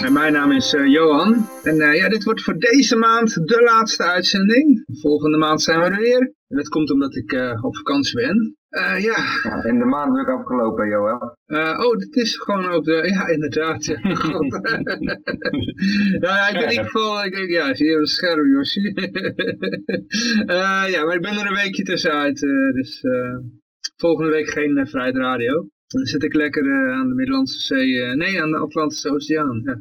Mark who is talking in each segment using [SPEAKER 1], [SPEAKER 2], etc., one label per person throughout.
[SPEAKER 1] en mijn naam is eh, Johan. En eh, ja, dit wordt voor deze maand de laatste uitzending. Volgende maand zijn we er weer. En dat komt omdat ik eh, op vakantie ben. ja.
[SPEAKER 2] ja. En de maand is ook afgelopen, Johan.
[SPEAKER 1] oh, dit is gewoon ook de... Ja, inderdaad. Ja, ja, ik ben in ieder geval... Ik, ja, zie je een scherm, ja, maar ik ben er een weekje tussenuit. dus volgende week geen Vrijheid Radio. Dan zit ik lekker uh, aan de Middellandse Zee, nee, aan de Atlantische Oceaan. Ja.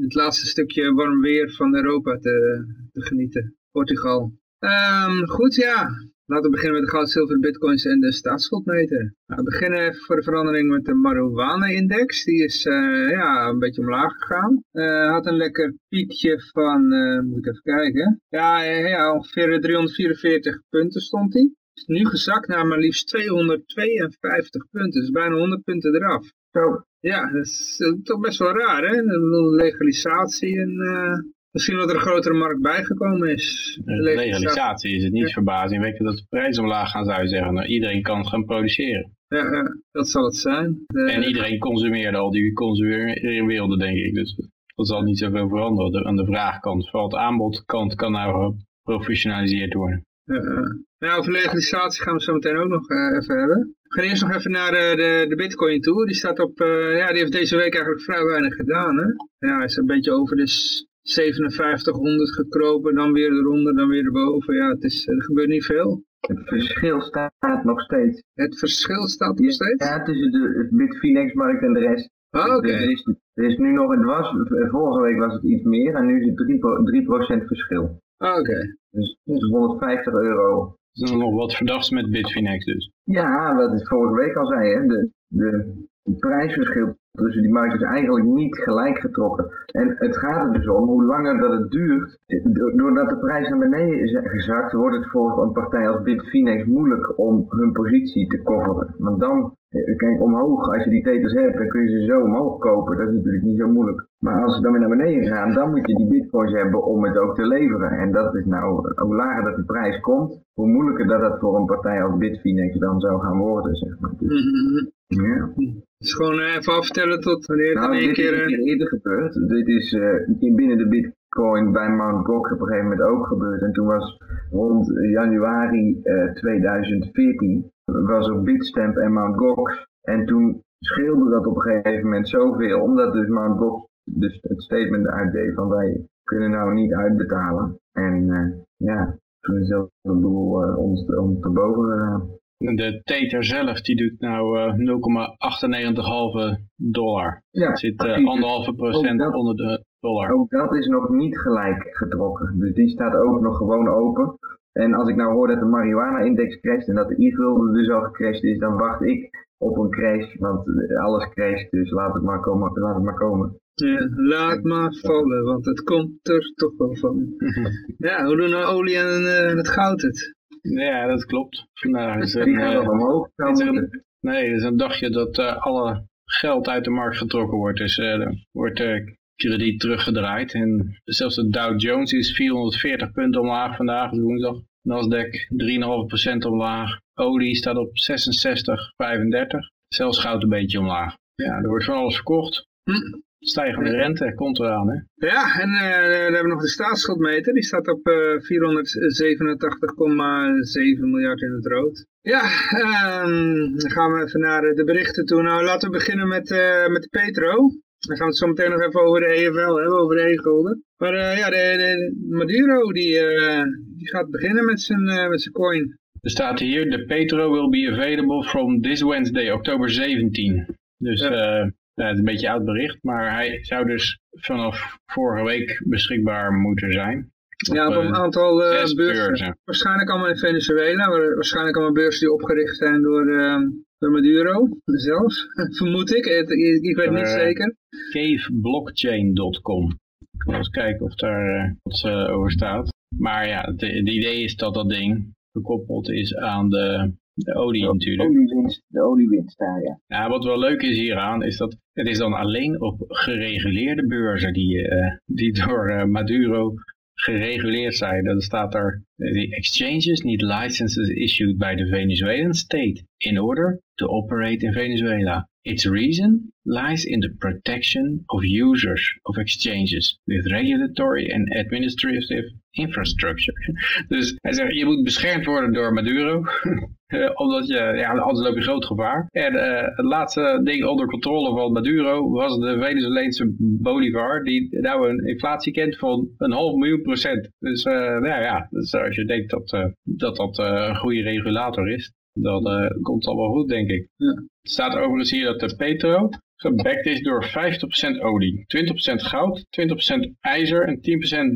[SPEAKER 1] het laatste stukje warm weer van Europa te, te genieten. Portugal. Um, goed, ja. Laten we beginnen met de goud, zilver, bitcoins en de staatsschuldmeter. Nou, we beginnen even voor de verandering met de marijuana-index. Die is uh, ja, een beetje omlaag gegaan. Uh, had een lekker piekje van, moet ik even kijken. Ja, ja ongeveer 344 punten stond hij is nu gezakt naar maar liefst 252 punten. Dus bijna 100 punten eraf. Zo. Ja, dat is uh, toch best wel raar, hè? Legalisatie en uh, misschien dat er een grotere markt bijgekomen is.
[SPEAKER 2] legalisatie, legalisatie is het niet ja. verbazingwekkend dat de prijzen omlaag gaan, zou je zeggen. Nou, iedereen kan gaan produceren.
[SPEAKER 1] Ja, dat zal het zijn.
[SPEAKER 2] De... En iedereen consumeerde al die consumeren wilde, denk ik. Dus dat zal niet zoveel veranderen aan de vraagkant. Vooral de aanbodkant kan nou geprofessionaliseerd worden.
[SPEAKER 1] Nou, over legalisatie gaan we zo meteen ook nog uh, even hebben. We gaan eerst nog even naar de, de, de bitcoin toe. Die staat op, uh, ja, die heeft deze week eigenlijk vrij weinig gedaan. Hè? Ja, hij is een beetje over de 5700 gekropen, dan weer eronder, dan weer erboven. Ja, het is, er gebeurt niet veel.
[SPEAKER 2] Het verschil staat nog steeds.
[SPEAKER 1] Het verschil staat nog steeds?
[SPEAKER 2] Ja, tussen de Bitfinex-markt en de rest.
[SPEAKER 1] Ah, oké.
[SPEAKER 2] er, is, er is nu nog, het was, vorige week was het iets meer en nu is het 3%, 3 verschil.
[SPEAKER 1] Ah, oké.
[SPEAKER 2] Dus, dus 150 euro.
[SPEAKER 3] Er is nog wat verdachts met Bitfinex dus.
[SPEAKER 2] Ja, wat ik vorige week al zei, hè, de, de, de prijsverschil tussen die markten is eigenlijk niet gelijk getrokken. En het gaat er dus om, hoe langer dat het duurt, doordat de prijs naar beneden is gezakt, wordt het voor een partij als Bitfinex moeilijk om hun positie te coveren. Want dan eh, kijk, omhoog, als je die teters hebt, dan kun je ze zo omhoog kopen. Dat is natuurlijk niet zo moeilijk. Maar als ze dan weer naar beneden gaan, dan moet je die bitcoins hebben om het ook te leveren. En dat is nou, hoe lager dat de prijs komt, hoe moeilijker dat dat voor een partij als Bitfinex dan zou gaan worden, zeg maar. Dus,
[SPEAKER 1] mhm. Ja. Dus gewoon eh, even aftellen tot wanneer het nou,
[SPEAKER 2] in één
[SPEAKER 1] keer...
[SPEAKER 2] Dit is uh... eerder gebeurd. Dit is uh, binnen de bitcoin bij Mt. Gox op een gegeven moment ook gebeurd. En toen was rond januari uh, 2014 was op Bitstamp en Mt. Gox. En toen scheelde dat op een gegeven moment zoveel, omdat dus Mt. Gox dus het statement uitdeed van wij kunnen nou niet uitbetalen. En uh, ja, toen is dat het doel uh, ons, ons te boven gegaan.
[SPEAKER 3] De Tether zelf, die doet nou uh, 0,98 dollar. Ja, het zit anderhalve procent onder de dollar.
[SPEAKER 2] Ook dat is nog niet gelijk getrokken. Dus die staat ook nog gewoon open. En als ik nou hoor dat de marihuana-index crasht en dat de e-gulden dus al gecrashed is, dan wacht ik op een crash, want alles crasht, dus laat het maar komen. Laat het maar komen.
[SPEAKER 1] Ja, laat maar vallen, want het komt er toch wel van. ja, hoe doen nou olie en uh, het goud het?
[SPEAKER 3] Ja, dat klopt.
[SPEAKER 2] Vandaag is een, uh, omhoog. Is
[SPEAKER 3] een, nee, is een dagje dat uh, alle geld uit de markt getrokken wordt. Dus er wordt krediet teruggedraaid. En zelfs de Dow Jones is 440 punten omlaag vandaag, woensdag. Nasdaq 3,5% omlaag. Olie staat op 66,35. Zelfs goud een beetje omlaag. Ja, er wordt van alles verkocht. Hm. Stijgende rente komt eraan, hè?
[SPEAKER 1] Ja, en uh, dan hebben we nog de staatsschuldmeter. Die staat op uh, eh, 487,7 miljard in het rood. Ja, um, dan gaan we even naar de berichten toe. Nou, laten we beginnen met, uh, met Petro. Dan gaan we het zo meteen nog even over de EFL hebben, over de e-gulden. Maar uh, ja, de, de, Maduro die, uh, die gaat beginnen met zijn, uh, met zijn coin.
[SPEAKER 3] Er staat hier, de Petro will be available from this Wednesday, oktober 17. Dus ja. Ja het is een beetje oud bericht, maar hij zou dus vanaf vorige week beschikbaar moeten zijn.
[SPEAKER 1] Ja, op een aantal beurzen. beurzen. Waarschijnlijk allemaal in Venezuela, waarschijnlijk allemaal beurzen die opgericht zijn door ehm, door Maduro zelf, vermoed ik. Ik, ik weet niet uh, zeker.
[SPEAKER 3] Caveblockchain.com. Eens kijken of daar uh, wat uh, over staat. Maar ja, het, het idee is dat dat ding gekoppeld is aan de, de olie
[SPEAKER 2] De
[SPEAKER 3] natuurlijk.
[SPEAKER 2] oliewinst, de oliewinst daar, ja.
[SPEAKER 3] Ja, wat wel leuk is hieraan, is dat het is dan alleen op gereguleerde beurzen die, eh, die door eh, Maduro gereguleerd zijn. Dan staat er, eh, the exchanges need licenses issued by the Venezuelan state in order to operate in Venezuela. Its reason lies in the protection of users of exchanges with regulatory and administrative infrastructure. Dus hij zegt, je moet beschermd worden door Maduro, omdat je, ja, anders loop je groot gevaar. En eh, het laatste ding onder controle van Maduro was de Venezoleense bolivar, die nou een inflatie kent van een half miljoen procent. Dus eh, nou ja, dus als je denkt dat eh, dat, dat eh, een goede regulator is, dan eh, komt het allemaal goed, denk ik.
[SPEAKER 1] Ja.
[SPEAKER 3] Het staat overigens hier dat de petro gebackt is door 50% olie, 20% goud, 20% ijzer en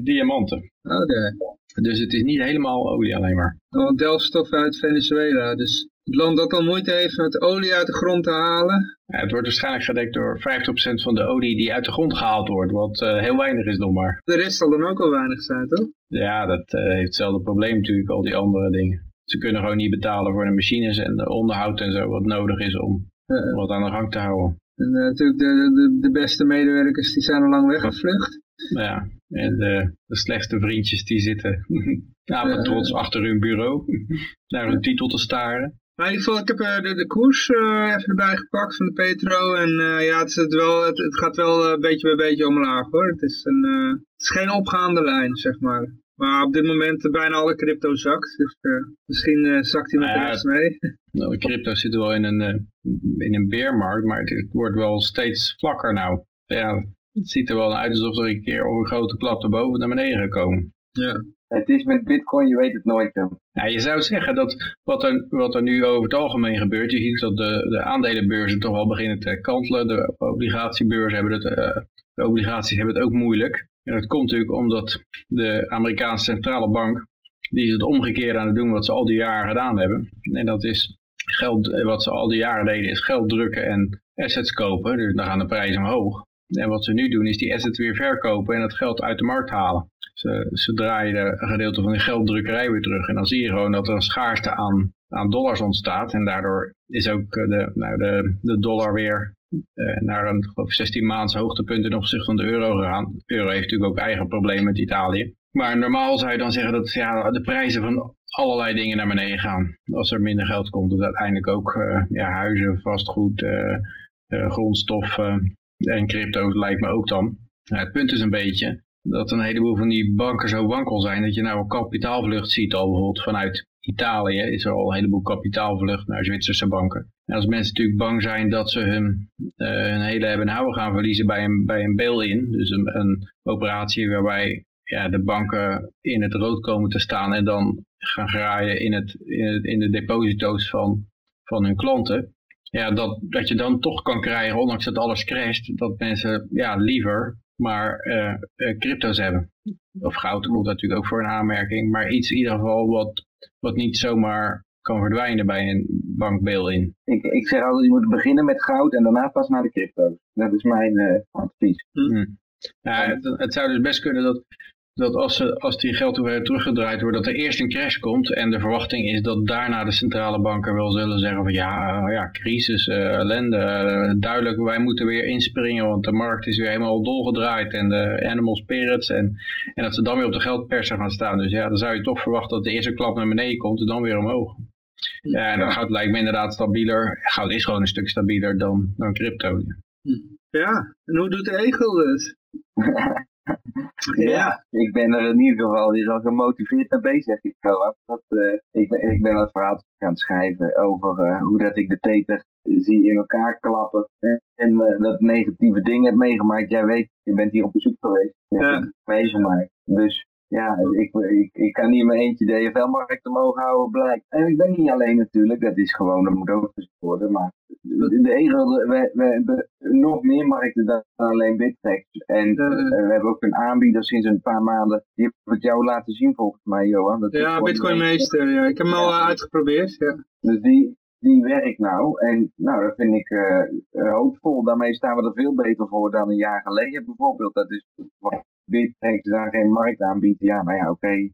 [SPEAKER 3] 10% diamanten.
[SPEAKER 1] Oké.
[SPEAKER 3] Dus het is niet helemaal olie alleen maar.
[SPEAKER 1] Al delfstof uit Venezuela. Dus het land dat al moeite heeft met olie uit de grond te halen.
[SPEAKER 3] Ja, het wordt waarschijnlijk gedekt door 50% van de olie die uit de grond gehaald wordt, wat eh, heel weinig is nog maar.
[SPEAKER 1] De rest zal dan ook al weinig zijn, toch?
[SPEAKER 3] Ja, dat eh, heeft hetzelfde probleem natuurlijk, al die andere dingen. Ze kunnen gewoon niet betalen voor de machines en de onderhoud en zo wat nodig is om wat aan de gang te houden.
[SPEAKER 1] En eh, natuurlijk de, de, de beste medewerkers die zijn al lang weggevlucht.
[SPEAKER 3] Ja, en de, de slechtste vriendjes die zitten ja, trots achter hun bureau naar hun titel te staren.
[SPEAKER 1] Maar in ieder geval, ik heb eh, de, de koers eh, even erbij gepakt van de Petro. En eh, ja, het, is het, wel, het, het gaat wel eh, beetje bij beetje omlaag hoor. Het is, een, eh, het is geen opgaande lijn, zeg maar. Maar op dit moment eh, bijna alle crypto zakt. Dus eh, misschien eh, zakt hij met
[SPEAKER 3] Nou
[SPEAKER 1] de
[SPEAKER 3] ja,
[SPEAKER 1] rest mee.
[SPEAKER 3] Nou, de crypto zit wel in een, eh, in een beermarkt, maar het, het wordt wel steeds vlakker nou. Ja, het ziet er wel uit alsof er een keer op een grote klap erboven naar beneden gaat komen.
[SPEAKER 1] Ja.
[SPEAKER 2] Het is met bitcoin, je weet het nooit. Joh.
[SPEAKER 3] Ja, je zou zeggen dat wat er, wat er nu over het algemeen gebeurt, je ziet dat de, de aandelenbeurzen toch wel beginnen te kantelen. De obligatiebeurzen hebben het, eh, de obligaties hebben het ook moeilijk. En dat komt natuurlijk omdat de Amerikaanse centrale bank, die is het omgekeerde aan het doen wat ze al die jaren gedaan hebben. En dat is geld, wat ze al die jaren deden, is geld drukken en assets kopen. Dus dan gaan de prijzen omhoog. En wat ze nu doen is die assets weer verkopen en dat geld uit de markt halen. Ze, ze draaien een gedeelte van de gelddrukkerij weer terug. En dan zie je gewoon dat er een schaarste aan, aan dollars ontstaat. En daardoor is ook eh, de, nou, de, de dollar weer eh, naar een geloof ik, 16 maands hoogtepunt ten opzichte van de euro gegaan. De euro heeft natuurlijk ook eigen problemen met Italië. Maar normaal zou je dan zeggen dat ja, de prijzen van allerlei dingen naar beneden gaan. Als er minder geld komt. Uiteindelijk ook eh, ja, huizen, vastgoed, grondstoffen en crypto lijkt me ook dan. Het punt is een beetje dat een heleboel van die banken zo wankel zijn dat je nou een kapitaalvlucht ziet al bijvoorbeeld vanuit Italië is er al een heleboel kapitaalvlucht naar Zwitserse banken. En als mensen natuurlijk bang zijn dat ze hun, eh, hun hele hebben en houden gaan verliezen bij een, bij een bail-in, dus een, een operatie waarbij ja, de banken in het rood komen te staan en dan gaan graaien in, in, het, in de deposito's van, van hun klanten. Ja, dat, dat je dan toch kan krijgen, ondanks dat alles crasht, dat mensen ja, liever maar eh, eh, crypto's hebben. Of goud komt natuurlijk ook voor een aanmerking, maar iets in ieder geval wat, wat niet zomaar kan verdwijnen bij een bankbail-in.
[SPEAKER 2] Ik, ik zeg altijd, je moet beginnen met goud en daarna pas naar de crypto's. Dat is mijn eh, advies.
[SPEAKER 3] Ja, het, het zou dus best kunnen dat, dat als, ze, als die geldhoeveelheid teruggedraaid wordt, dat er eerst een crash komt. En de verwachting is dat daarna de centrale banken wel zullen zeggen van ja, eh, ja crisis, eh, ellende. eh, duidelijk, wij moeten weer inspringen, want de markt is weer helemaal dolgedraaid. En de animal spirits. En, en dat ze dan weer op de geldpersen gaan staan. Dus ja, dan zou je toch verwachten dat de eerste klap naar beneden komt en dan weer omhoog. Ja, en dan goud lijkt me inderdaad stabieler. Goud is gewoon een stuk stabieler dan, dan crypto.
[SPEAKER 1] Ja, en hoe doet de egel het?
[SPEAKER 2] Ja, ik ben er in ieder geval is al gemotiveerd mee bezig. Ik, dat, eh, ik, ben, ik ben wat verhaal aan het schrijven over eh, hoe dat ik de tether zie in elkaar klappen. hè, En eh, dat negatieve dingen heb meegemaakt. Jij weet, je bent hier op bezoek geweest. Je hebt
[SPEAKER 1] Ja.
[SPEAKER 2] het meegemaakt. Dus ja, ik, ik, ik kan niet in mijn eentje DFL-markt omhoog houden, blijkt. En ik ben niet alleen natuurlijk, dat is gewoon, dat moet ook gezegd worden. Maar de, de egel, we, we hebben nog meer markten dan alleen Bittrex. En
[SPEAKER 1] Eh,
[SPEAKER 2] we hebben ook een aanbieder sinds een paar maanden. Die heb ik jou laten zien volgens mij, Johan. Dat
[SPEAKER 1] ja, Bitcoin Meester. Ja. Ik heb hem al
[SPEAKER 2] Ja.
[SPEAKER 1] eh, uitgeprobeerd. Ja.
[SPEAKER 2] Dus die, die werkt nou. En nou, dat vind ik eh, hoopvol. Daarmee staan we er veel beter voor dan een jaar geleden bijvoorbeeld. Dat is Bittrex daar geen markt aanbiedt, ja, nou ja, oké.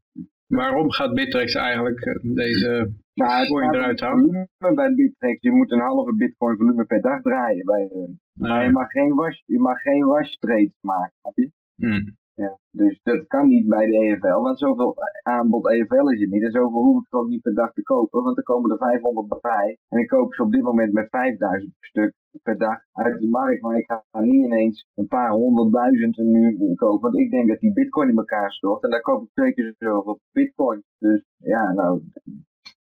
[SPEAKER 3] Waarom gaat Bittrex eigenlijk eh, deze
[SPEAKER 2] Maar het
[SPEAKER 3] bitcoin eruit halen?
[SPEAKER 2] bij Bittrex, je moet een halve bitcoin volume per dag draaien bij hun. Maar je mag geen wash, je mag geen wash trades maken, snap je?
[SPEAKER 3] Hm.
[SPEAKER 2] Ja, dus dat kan niet bij de EFL, want zoveel aanbod EFL is het niet. En zoveel hoef ik ook niet per dag te kopen, want er komen er 500 bij. En ik koop ze op dit moment met 5000 stuk per dag uit de markt. Maar ik ga niet ineens een paar honderdduizend nu kopen, want ik denk dat die bitcoin in elkaar stort. En daar koop ik twee keer zoveel bitcoin. Dus ja, nou,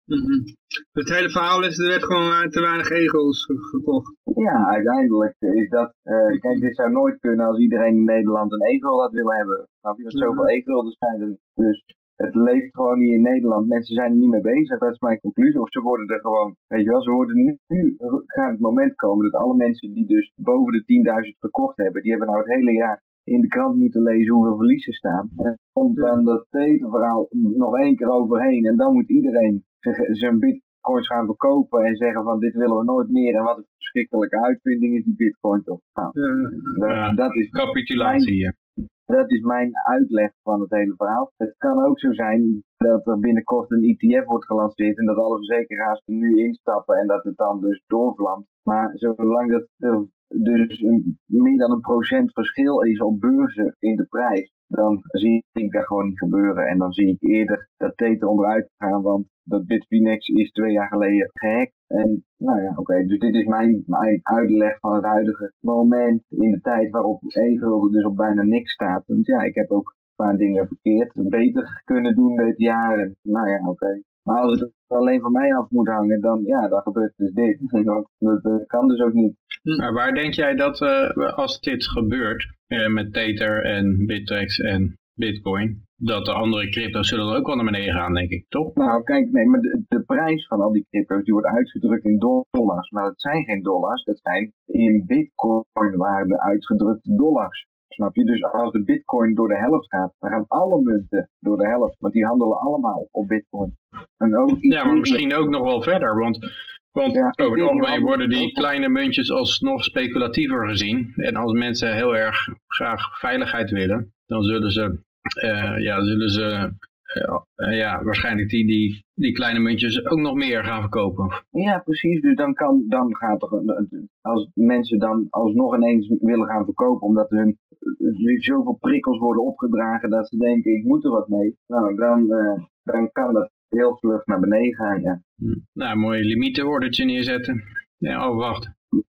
[SPEAKER 1] Mhm. Het hele verhaal is, er werd gewoon eh, te weinig egels ge- gekocht.
[SPEAKER 2] ja, uiteindelijk is dat, eh, kijk, dit zou nooit kunnen als iedereen in Nederland een e-gul had willen hebben. Je, want zoveel e-gulden zijn. Dus het leeft gewoon niet in Nederland. Mensen zijn er niet mee bezig, dat is mijn conclusie. Of ze worden er gewoon, weet je wel, ze worden nu, nu gaat het moment komen dat alle mensen die dus boven de 10.000 verkocht hebben, die hebben nou het hele jaar in de krant moeten lezen hoeveel verliezen staan. En dan komt dan dat verhaal nog één keer overheen en dan moet iedereen zijn bitcoins gaan verkopen en zeggen van dit willen we nooit meer en wat een verschrikkelijke uitvinding is die bitcoin toch. Nou,
[SPEAKER 1] Ja.
[SPEAKER 2] dat,
[SPEAKER 3] Ja.
[SPEAKER 2] dat is
[SPEAKER 3] Capitulatie hier.
[SPEAKER 2] dat is mijn uitleg van het hele verhaal. Het kan ook zo zijn dat er binnenkort een ETF wordt gelanceerd en dat alle verzekeraars er nu instappen en dat het dan dus doorvlamt. Maar zolang dat er dus een, meer dan een procent verschil is op beurzen in de prijs, dan zie ik dat gewoon niet gebeuren. En dan zie ik eerder dat Tether onderuit gaan, want dat Bitfinex is twee jaar geleden gehackt. En nou ja, oké, dus dit is mijn, mijn uitleg van het huidige moment in de tijd waarop e-gulden dus op bijna niks staat. Want ja, ik heb ook een paar dingen verkeerd, beter kunnen doen dit jaar. En, nou ja, oké. Maar als het alleen van mij af moet hangen, dan ja, dan gebeurt dus dit. dat kan dus ook niet.
[SPEAKER 3] Maar waar denk jij dat eh, als dit gebeurt eh, met Tether en Bittrex en Bitcoin, dat de andere crypto's zullen ook wel naar beneden gaan, denk ik, toch?
[SPEAKER 2] Nou, kijk, nee, maar de, de prijs van al die crypto's die wordt uitgedrukt in dollars. Maar dat zijn geen dollars, dat zijn in bitcoin waarde uitgedrukte dollars. Snap je? Dus als de bitcoin door de helft gaat, dan gaan alle munten door de helft. Want die handelen allemaal op bitcoin. En ook
[SPEAKER 3] Ja, maar misschien ook nog wel verder, want, want
[SPEAKER 2] Ja,
[SPEAKER 3] over het algemeen worden die kleine muntjes alsnog speculatiever gezien. En als mensen heel erg graag veiligheid willen, dan zullen ze, eh, ja, zullen ze eh, eh, ja, waarschijnlijk die, die, die kleine muntjes ook nog meer gaan verkopen.
[SPEAKER 2] Ja, precies. Dus dan, kan, dan gaat er, als mensen dan alsnog ineens willen gaan verkopen, omdat hun zoveel prikkels worden opgedragen dat ze denken, ik moet er wat mee. Nou, dan, eh, dan kan dat heel vlug naar beneden gaan, ja.
[SPEAKER 3] Nou, een mooi limietenordertje neerzetten. Ja, oh, wacht.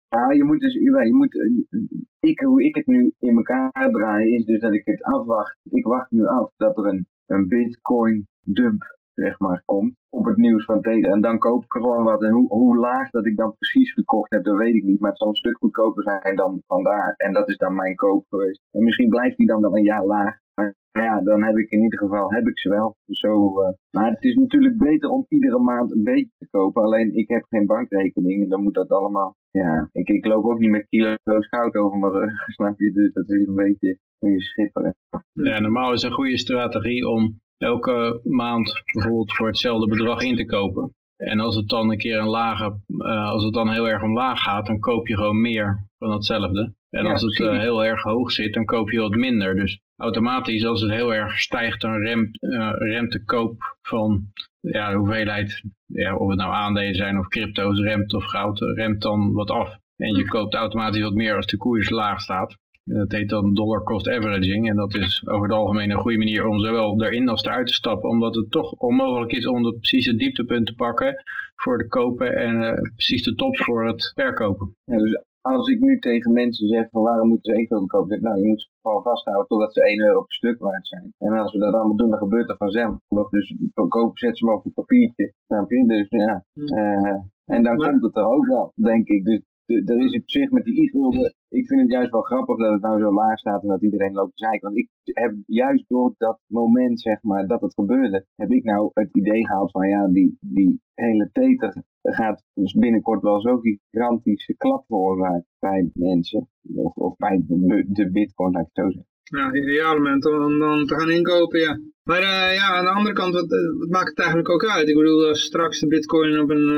[SPEAKER 2] Ja, je moet dus, je moet, eh, ik, hoe ik het nu in elkaar draai, is dus dat ik het afwacht. Ik wacht nu af dat er een, een bitcoin dump, zeg maar, komt op het nieuws van Tether. En dan koop ik gewoon wat. En hoe, hoe laag dat ik dan precies gekocht heb, dat weet ik niet. Maar het zal een stuk goedkoper zijn dan vandaar. En dat is dan mijn koop geweest. En misschien blijft die dan wel een jaar laag. Maar ja, dan heb ik in ieder geval, heb ik ze wel. Zo, eh, maar het is natuurlijk beter om iedere maand een beetje te kopen. Alleen ik heb geen bankrekening en dan moet dat allemaal. Ja, ik, ik loop ook niet met kilo's goud over mijn rug, snap je? Dus dat is een beetje, een beetje schipperen.
[SPEAKER 3] Ja, normaal is een goede strategie om elke maand bijvoorbeeld voor hetzelfde bedrag in te kopen. En als het dan een keer een lage, eh, als het dan heel erg omlaag gaat, dan koop je gewoon meer van hetzelfde. En
[SPEAKER 2] Ja,
[SPEAKER 3] als het eh, heel erg hoog zit, dan koop je wat minder. Dus automatisch, als het heel erg stijgt, dan remt, eh, remt de koop van ja, de hoeveelheid, ja, of het nou aandelen zijn of crypto's, remt of goud, remt dan wat af. En je koopt automatisch wat meer als de koers laag staat. Dat heet dan dollar cost averaging. En dat is over het algemeen een goede manier om zowel erin als eruit te stappen. Omdat het toch onmogelijk is om het precieze dieptepunt te pakken voor het kopen en eh, precies de top voor het verkopen.
[SPEAKER 2] Ja, dus als ik nu tegen mensen zeg van waarom moeten ze evenveel kopen, zeg ik, nou je moet ze gewoon vasthouden totdat ze 1 euro per stuk waard zijn. En als we dat allemaal doen, dan gebeurt dat vanzelf. Dus koop, zet ze maar op een papiertje, snap je? Dus ja, eh, en dan
[SPEAKER 1] Maar-
[SPEAKER 2] komt het er ook wel, denk ik. Dus de- er is op zich met die e-gulden, ik vind het juist wel grappig dat het nou zo laag staat en dat iedereen loopt te zeiken. Want ik heb juist door dat moment, zeg maar, dat het gebeurde, heb ik nou het idee gehaald van ja, die, die hele teter gaat dus binnenkort wel zo'n gigantische klap veroorzaken bij mensen. Of, bij de, de bitcoin, laat ik het zo zeggen.
[SPEAKER 1] Ja, ideaal moment om, te gaan inkopen, ja. Maar eh, ja, aan de andere kant, wat, eh, wat maakt het eigenlijk ook uit? Ik bedoel, als straks de bitcoin op een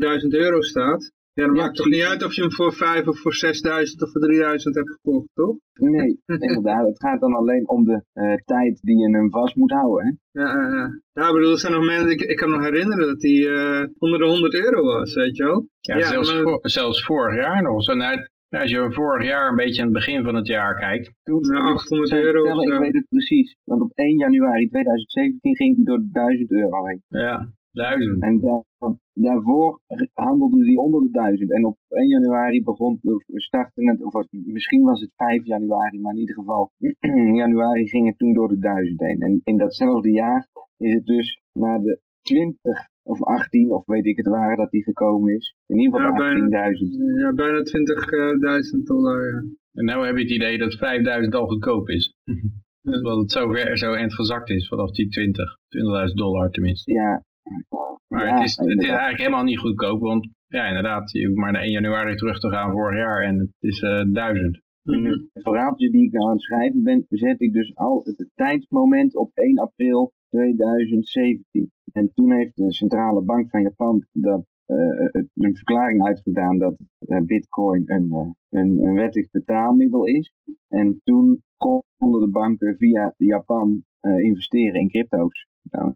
[SPEAKER 1] eh, 100.000 euro staat, Ja, dat
[SPEAKER 2] Ja,
[SPEAKER 1] maakt toch niet uit of je hem voor 5 of voor 6000 of voor 3000 hebt gekocht, toch?
[SPEAKER 2] Nee, inderdaad. Het gaat dan alleen om de eh, tijd die je hem vast moet houden. Hè?
[SPEAKER 1] Ja, ja, ja. ja, ik bedoel, er zijn nog mensen, ik, ik kan me nog herinneren dat die eh, onder de 100 euro was, weet je wel.
[SPEAKER 3] Ja,
[SPEAKER 1] Ja,
[SPEAKER 3] zelfs,
[SPEAKER 1] maar-
[SPEAKER 3] voor- zelfs vorig jaar nog. Zo, nou, als je vorig jaar een beetje aan het begin van het jaar kijkt.
[SPEAKER 2] Toen,
[SPEAKER 1] Ja, 800
[SPEAKER 2] Zeg,
[SPEAKER 1] euro
[SPEAKER 2] Ik weet het precies. Want op 1 januari 2017 ging hij door de 1000 euro heen.
[SPEAKER 3] Ja, duizend.
[SPEAKER 2] En daar- daarvoor handelde die onder de 1000. En op 1 januari begon, of startte het, of misschien was het 5 januari, maar in ieder geval in januari ging het toen door de 1000 heen. En in datzelfde jaar is het dus naar de 20 of 18, of weet ik het waar, dat die gekomen is. In ieder geval
[SPEAKER 1] Ja,
[SPEAKER 2] de
[SPEAKER 1] bijna.
[SPEAKER 2] 18.000.
[SPEAKER 1] Ja, bijna 20.000 dollar, ja.
[SPEAKER 3] En nu heb je het idee dat 5000 al goedkoop is. Dat het zo, ver, zo eind gezakt is vanaf die 20, 20.000 dollar tenminste.
[SPEAKER 2] Ja.
[SPEAKER 3] Maar
[SPEAKER 2] Ja,
[SPEAKER 3] het, is, het is eigenlijk helemaal niet goedkoop, want ja, inderdaad, je hoeft maar naar 1 januari terug te gaan vorig jaar en het is eh 1000.
[SPEAKER 2] In het verhaaltje die ik nou aan het schrijven ben, zet ik dus al het tijdsmoment op 1 april 2017. En toen heeft de centrale bank van Japan dat, eh, een verklaring uitgedaan dat eh, bitcoin een, een, een wettig betaalmiddel is. En toen konden de banken via Japan investeren in crypto's. Nou,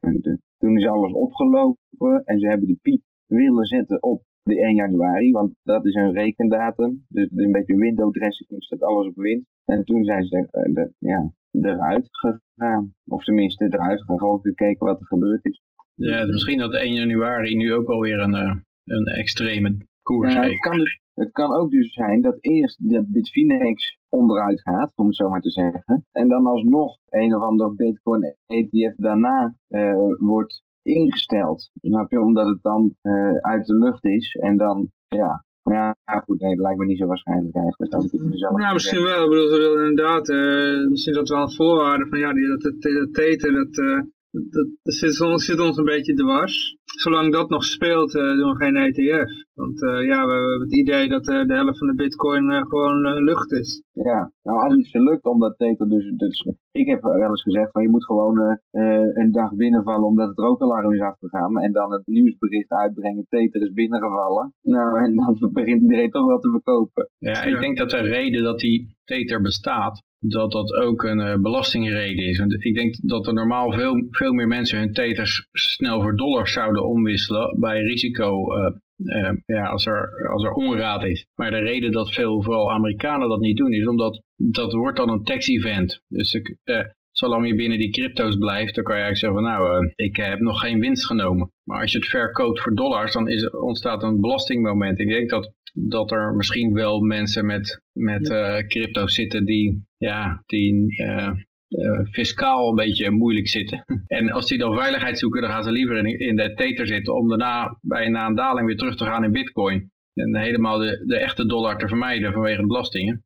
[SPEAKER 2] toen is alles opgelopen en ze hebben de piep willen zetten op de 1 januari, want dat is een rekendatum. Dus een beetje window dressing, dus staat alles op wind. En toen zijn ze eh, ja, eruit gegaan. Of tenminste eruit gegaan, gewoon gekeken wat er gebeurd is.
[SPEAKER 3] Ja, misschien dat 1 januari nu ook alweer een, eh, een extreme koers
[SPEAKER 2] Ja, het, kan dus, het kan ook dus zijn dat eerst dat Bitfinex onderuit gaat, om het zo maar te zeggen. En dan alsnog een of ander Bitcoin ETF daarna eh, wordt ingesteld. Snap je? Omdat het dan eh, uit de lucht is. En dan, ja, ja, goed, nee, dat lijkt me niet zo waarschijnlijk eigenlijk. Mezelf
[SPEAKER 1] Nou, misschien wel. Ik bedoel, inderdaad, eh, misschien dat wel een voorwaarde van, ja, die, dat, dat, dat dat, dat, dat zit, ons, zit ons een beetje dwars. Zolang dat nog speelt, eh, doen we geen ETF. Want eh, ja, we, we hebben het idee dat eh, de helft van de bitcoin eh, gewoon lucht is.
[SPEAKER 2] Ja, nou als het je lukt om dat Tether dus, dus ik heb wel eens gezegd van je moet gewoon een dag binnenvallen omdat het rookalarm is afgegaan en dan het nieuwsbericht uitbrengen, Tether is binnengevallen. Nou en dan begint iedereen toch wel te verkopen.
[SPEAKER 3] Ja,
[SPEAKER 1] Ja.
[SPEAKER 3] ik denk dat de reden dat die Tether bestaat, dat dat ook een eh, belastingreden is. Want ik denk dat er normaal veel, veel meer mensen hun Tethers snel voor dollars zouden omwisselen bij risico. eh, eh, ja, als er, als er onraad is. Maar de reden dat veel, vooral Amerikanen dat niet doen, is omdat dat wordt dan een tax event. Dus zolang je binnen die crypto's blijft, dan kan je eigenlijk zeggen van nou, ik heb nog geen winst genomen. Maar als je het verkoopt voor dollars, dan is, ontstaat een belastingmoment. Ik denk dat, dat er misschien wel mensen met, met eh, crypto's zitten die, ja, die eh, eh, fiscaal een beetje moeilijk zitten. En als die dan veiligheid zoeken, dan gaan ze liever in, in de tether zitten om daarna bij na een daling weer terug te gaan in bitcoin. En helemaal de, de echte dollar te vermijden vanwege de belastingen.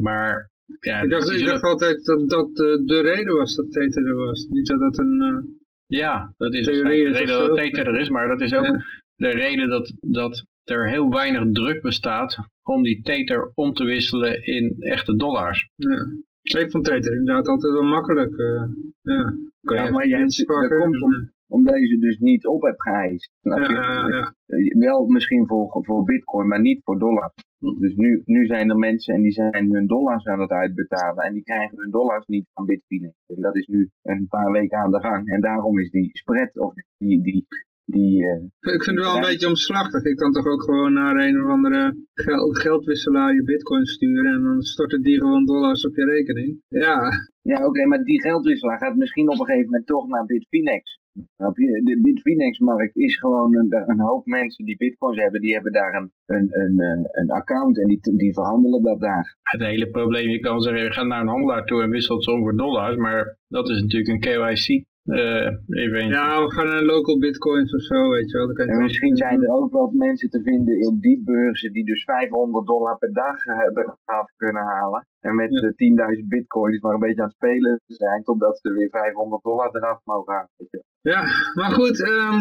[SPEAKER 3] Maar ja,
[SPEAKER 1] Ik dacht, ik altijd dat dat de reden was dat Tether er was. Niet dat dat een...
[SPEAKER 3] Ja, dat is de reden dat. Tether er is, maar dat is ook
[SPEAKER 1] Ja.
[SPEAKER 3] de reden dat, dat er heel weinig druk bestaat om die Tether om te wisselen in echte dollars.
[SPEAKER 1] ja. Ik vond Tether inderdaad altijd wel makkelijk. eh, ja.
[SPEAKER 2] Ja,
[SPEAKER 1] je
[SPEAKER 2] maar jij- dat
[SPEAKER 1] pakken.
[SPEAKER 2] komt om- Omdat je ze dus niet op hebt geëist.
[SPEAKER 1] Ja, ja, ja.
[SPEAKER 2] Eh, Wel misschien voor, voor bitcoin, maar niet voor dollar. Dus nu, nu zijn er mensen en die zijn hun dollars aan het uitbetalen. En die krijgen hun dollars niet van Bitfinex. En dat is nu een paar weken aan de gang. En daarom is die spread of die, die, die eh,
[SPEAKER 1] Ik vind het wel een beetje omslachtig. Ik kan toch ook gewoon naar een of andere gel- geldwisselaar je bitcoin sturen en dan storten die gewoon dollars op je rekening. Ja,
[SPEAKER 2] Ja, oké, maar die geldwisselaar gaat misschien op een gegeven moment toch naar Bitfinex. De Bitfinex-markt is gewoon een, een hoop mensen die bitcoins hebben, die hebben daar een, een, een, een account en die, die verhandelen dat daar.
[SPEAKER 3] Het hele probleem, je kan zeggen, je gaat naar een handelaar toe en wisselt ze om voor dollars, maar dat is natuurlijk een KYC. Eh even
[SPEAKER 1] ja we gaan naar local bitcoins of zo, weet je wel. Dan kan je
[SPEAKER 2] En misschien zijn er ook wel mensen te vinden op die beurzen die dus 500 dollar per dag hebben af kunnen halen. En met
[SPEAKER 1] Ja.
[SPEAKER 2] eh, 10.000 bitcoins maar een beetje aan het spelen zijn totdat ze weer 500 dollar eraf mogen halen. weet je.
[SPEAKER 1] Ja, maar goed, ehm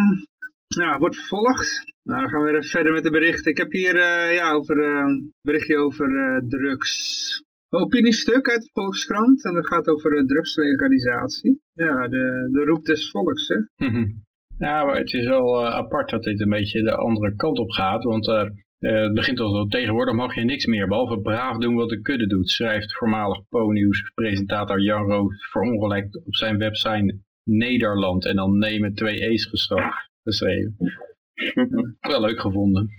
[SPEAKER 1] ja, wordt vervolgd. Nou, dan gaan we weer even verder met de berichten. Ik heb hier eh, ja, over, eh, een berichtje over eh, drugs. Een opiniestuk uit de Volkskrant en dat gaat over eh, drugslegalisatie. Ja, de, de roep des volks, hè.
[SPEAKER 3] Ja, maar het is wel eh, apart dat dit een beetje de andere kant op gaat. Want eh, Uh, het begint al zo, tegenwoordig mag je niks meer, behalve braaf doen wat de kudde doet, schrijft voormalig Po-nieuws presentator Jan Roos verongelijkt op zijn website Nederland en dan nemen twee E's geschreven. Wel leuk gevonden.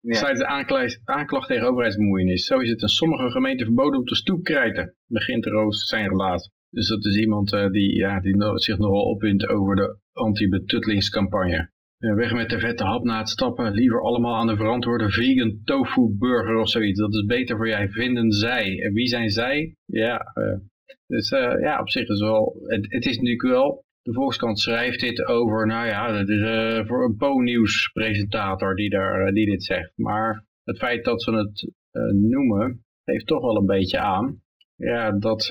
[SPEAKER 3] Ja. Tijdens de aanklacht, aanklacht tegen overheidsbemoeienis. Zo is het in sommige gemeenten verboden om te stoepkrijten, begint Roos zijn relaas. Dus dat is iemand uh, die, ja, die zich nogal opwindt over de anti-betuttelingscampagne. Uh, weg met de vette hap na het stappen. Liever allemaal aan de verantwoorde vegan tofu burger of zoiets. Dat is beter voor jij, vinden zij. En wie zijn zij? Ja, uh, dus ja, op zich is wel... Het, het is natuurlijk wel de Volkskrant schrijft dit over, nou ja, dat is uh, voor een Po-nieuws presentator die, daar, die dit zegt. Maar het feit dat ze het uh, noemen, geeft toch wel een beetje aan ja, dat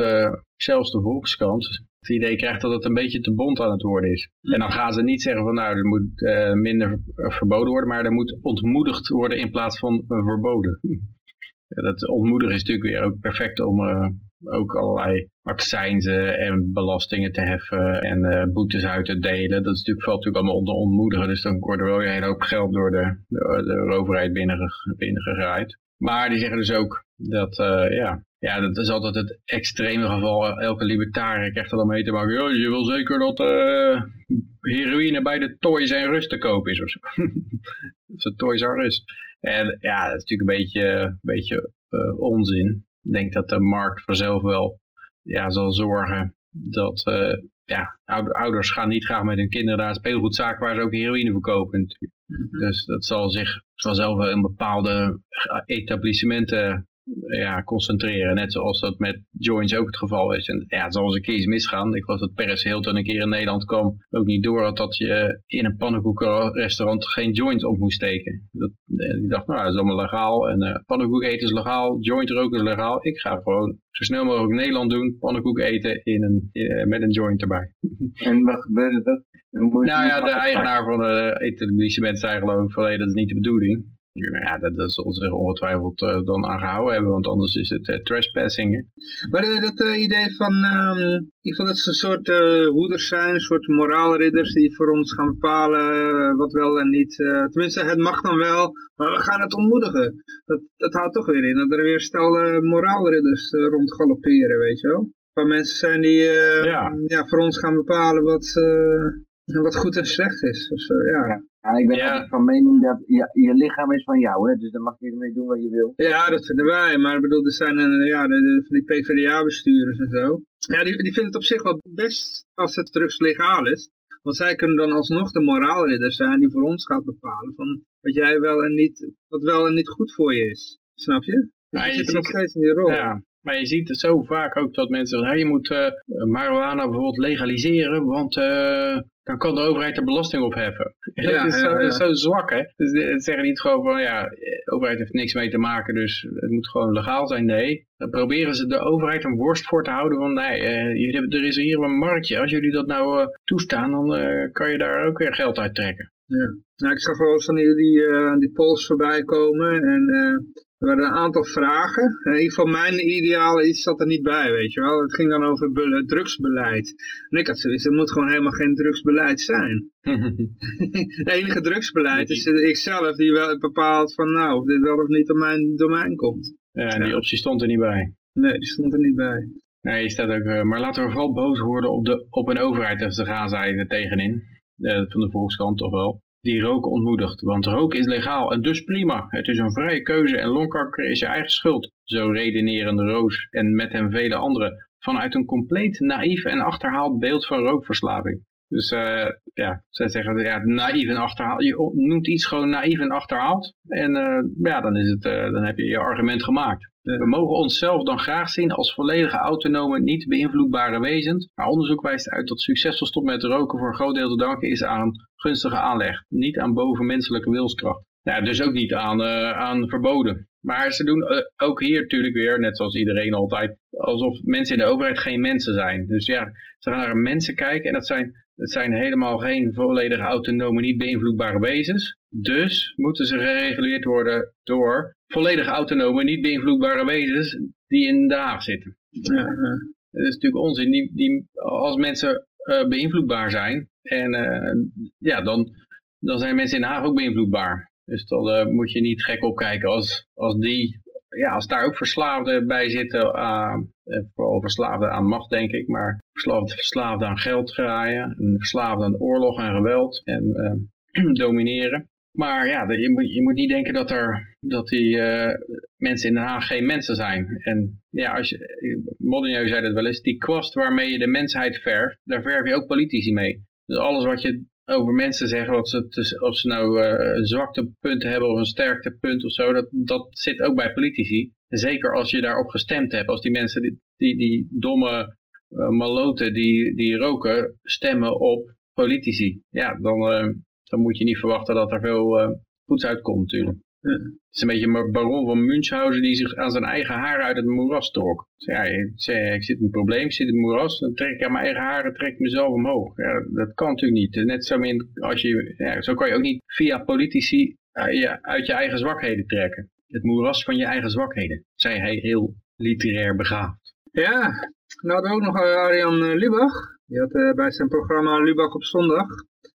[SPEAKER 3] zelfs de Volkskrant het idee krijgt dat het een beetje te bond aan het worden is. En dan gaan ze niet zeggen van nou, er moet uh, minder verboden worden, maar er moet ontmoedigd worden in plaats van verboden. ja, dat ontmoedigen is natuurlijk weer ook perfect om uh, ook allerlei accijnzen en belastingen te heffen en uh, boetes uit te delen. Dat is natuurlijk, valt natuurlijk allemaal onder ontmoedigen, dus dan wordt er wel een hele hoop geld door de, de, de overheid binnengegaaid. Maar die zeggen dus ook dat, ja, ja, dat is altijd het extreme geval. Elke libertariër krijgt er dan mee te maken. Je wil zeker dat uh, heroïne bij de Toys en Rust te koop is of zo. de Toys R Rust. En ja, dat is natuurlijk een beetje, een beetje onzin. Ik denk dat de markt vanzelf wel ja, zal zorgen dat uh, ja, ouders gaan niet graag met hun kinderen naar een speelgoedzaak waar ze ook heroïne verkopen. Natuurlijk. Mhm. Dus dat zal zich vanzelf wel in bepaalde etablissementen ja, concentreren. Net zoals dat met joints ook het geval is. En ja, het zal eens een keer misgaan. Ik geloof dat Paris Hilton een keer in Nederland kwam. Ook niet door had dat je in een pannenkoekenrestaurant geen joint op moest steken. Dat, eh, die dacht, nou dat is allemaal legaal. En uh, pannenkoek eten is legaal, joint roken is legaal. Ik ga gewoon zo snel mogelijk Nederland doen. Pannenkoek eten in een, uh, met een joint erbij.
[SPEAKER 2] En wat gebeurde dat?
[SPEAKER 3] Nou ja, de eigenaar van het etablissement zei geloof ik van dat is niet de bedoeling. Ja, dat, dat zullen ze ongetwijfeld uh, dan aangehouden hebben, want anders is het uh, trespassing.
[SPEAKER 1] Maar uh, dat idee van, in ieder geval dat ze een soort hoeders zijn, een soort moraalridders die voor ons gaan bepalen wat wel en niet. tenminste, het mag dan wel, maar we gaan het ontmoedigen. Dat, dat houdt toch weer in dat er weer stel moraalridders rondgalopperen, weet je wel. Waar mensen zijn die ja. ja. voor ons gaan bepalen wat, wat goed en slecht is. Dus, ja.
[SPEAKER 2] Ja, ik ben ja. van mening dat je, je lichaam is van jou, hè? dus dan mag je ermee doen wat je wil.
[SPEAKER 1] Ja, dat vinden wij, maar ik bedoel, er zijn uh, ja, de, van die PvdA-bestuurders en zo. Ja, die, die vinden het op zich wel best als het drugs legaal is. Want zij kunnen dan alsnog de moraalridder zijn die voor ons gaat bepalen van wat jij wel en niet, wat wel en niet goed voor je is. Snap je? Dus ja, je zit er nog steeds in die rol.
[SPEAKER 3] Ja. Maar je ziet het zo vaak ook dat mensen zeggen, je moet uh, marijuana bijvoorbeeld legaliseren, want uh, dan kan de overheid er belasting op heffen. Ja, dat is zo, zo, zwak, hè? Dus het zeggen niet gewoon van, ja, de overheid heeft niks mee te maken, dus het moet gewoon legaal zijn. Nee, dan proberen ze de overheid een worst voor te houden van, nee, uh, er is hier een marktje. Als jullie dat nou uh, toestaan, dan uh, kan je daar ook weer geld uit trekken.
[SPEAKER 1] Ja, nou, ik zag wel eens van die, die, die polls voorbij komen en er waren een aantal vragen. In ieder geval mijn ideale iets zat er niet bij, weet je wel. Het ging dan over drugsbeleid. En ik had zoiets, er moet gewoon helemaal geen drugsbeleid zijn. het enige drugsbeleid is ikzelf die wel bepaalt van nou, of dit wel of niet op mijn domein komt.
[SPEAKER 3] Ja, en die optie stond er niet bij.
[SPEAKER 1] Nee, die stond er niet bij.
[SPEAKER 3] Nee, je staat ook, uh, maar laten we vooral boos worden op, de, op een overheid, als gaan zij er tegenin. Van de Volkskrant toch wel die roken ontmoedigt. Want roken is legaal en dus prima. Het is een vrije keuze en longkanker is je eigen schuld. Zo redeneren Roos en met hem vele anderen vanuit een compleet naïef en achterhaald beeld van rookverslaving. Dus uh, ja, zij zeggen ja, naïef en achterhaald. Je noemt iets gewoon naïef en achterhaald. En uh, ja, dan, is het, uh, dan heb je je argument gemaakt. We mogen onszelf dan graag zien als volledige autonome, niet beïnvloedbare wezens. Maar onderzoek wijst uit dat succesvol stop met roken voor een groot deel te danken is aan gunstige aanleg. Niet aan bovenmenselijke wilskracht. Ja, dus ook niet aan, uh, aan verboden. Maar ze doen uh, ook hier natuurlijk weer, net zoals iedereen altijd, alsof mensen in de overheid geen mensen zijn. Dus ja, ze gaan naar mensen kijken en dat zijn, dat zijn helemaal geen volledige autonome, niet beïnvloedbare wezens. Dus moeten ze gereguleerd worden door volledige autonome, niet beïnvloedbare wezens die in Den Haag zitten. Ja, Dat is natuurlijk onzin. Die, die, als mensen uh, beïnvloedbaar zijn, en uh, ja, dan, dan zijn mensen in Den Haag ook beïnvloedbaar. Dus dan moet je niet gek opkijken als, als die ja, als daar ook verslaafden bij zitten, aan, vooral verslaafden aan macht denk ik, maar verslaafden aan geld graaien, verslaafden aan oorlog en geweld en domineren. Maar ja, je moet, je moet niet denken dat, er, dat die mensen in Den Haag geen mensen zijn. En ja, als je, Molyneux zei dat wel eens, die kwast waarmee je de mensheid verft, daar verf je ook politici mee. Dus alles wat je over mensen zegt, of ze, ze nou uh, een zwaktepunt hebben of een sterktepunt of zo, dat, dat zit ook bij politici. Zeker als je daarop gestemd hebt, als die mensen, die, die, die domme uh, maloten die, die roken, stemmen op politici. Ja, dan, dan moet je niet verwachten dat er veel goeds uitkomt natuurlijk. Het is een beetje baron van Münchhausen die zich aan zijn eigen haar uit het moeras trok. Dus ja, ik zit in een probleem, ik zit in het moeras, dan trek ik aan mijn eigen haren, trek ik mezelf omhoog. Ja, dat kan natuurlijk niet. Net zo, min als je, ja, zo kan je ook niet via politici uh, uit je eigen zwakheden trekken. Het moeras van je eigen zwakheden, zei hij heel literair begaafd.
[SPEAKER 1] Ja, nou hadden ook nog uh, Arjan Lubach. Die had bij zijn programma Lubach op zondag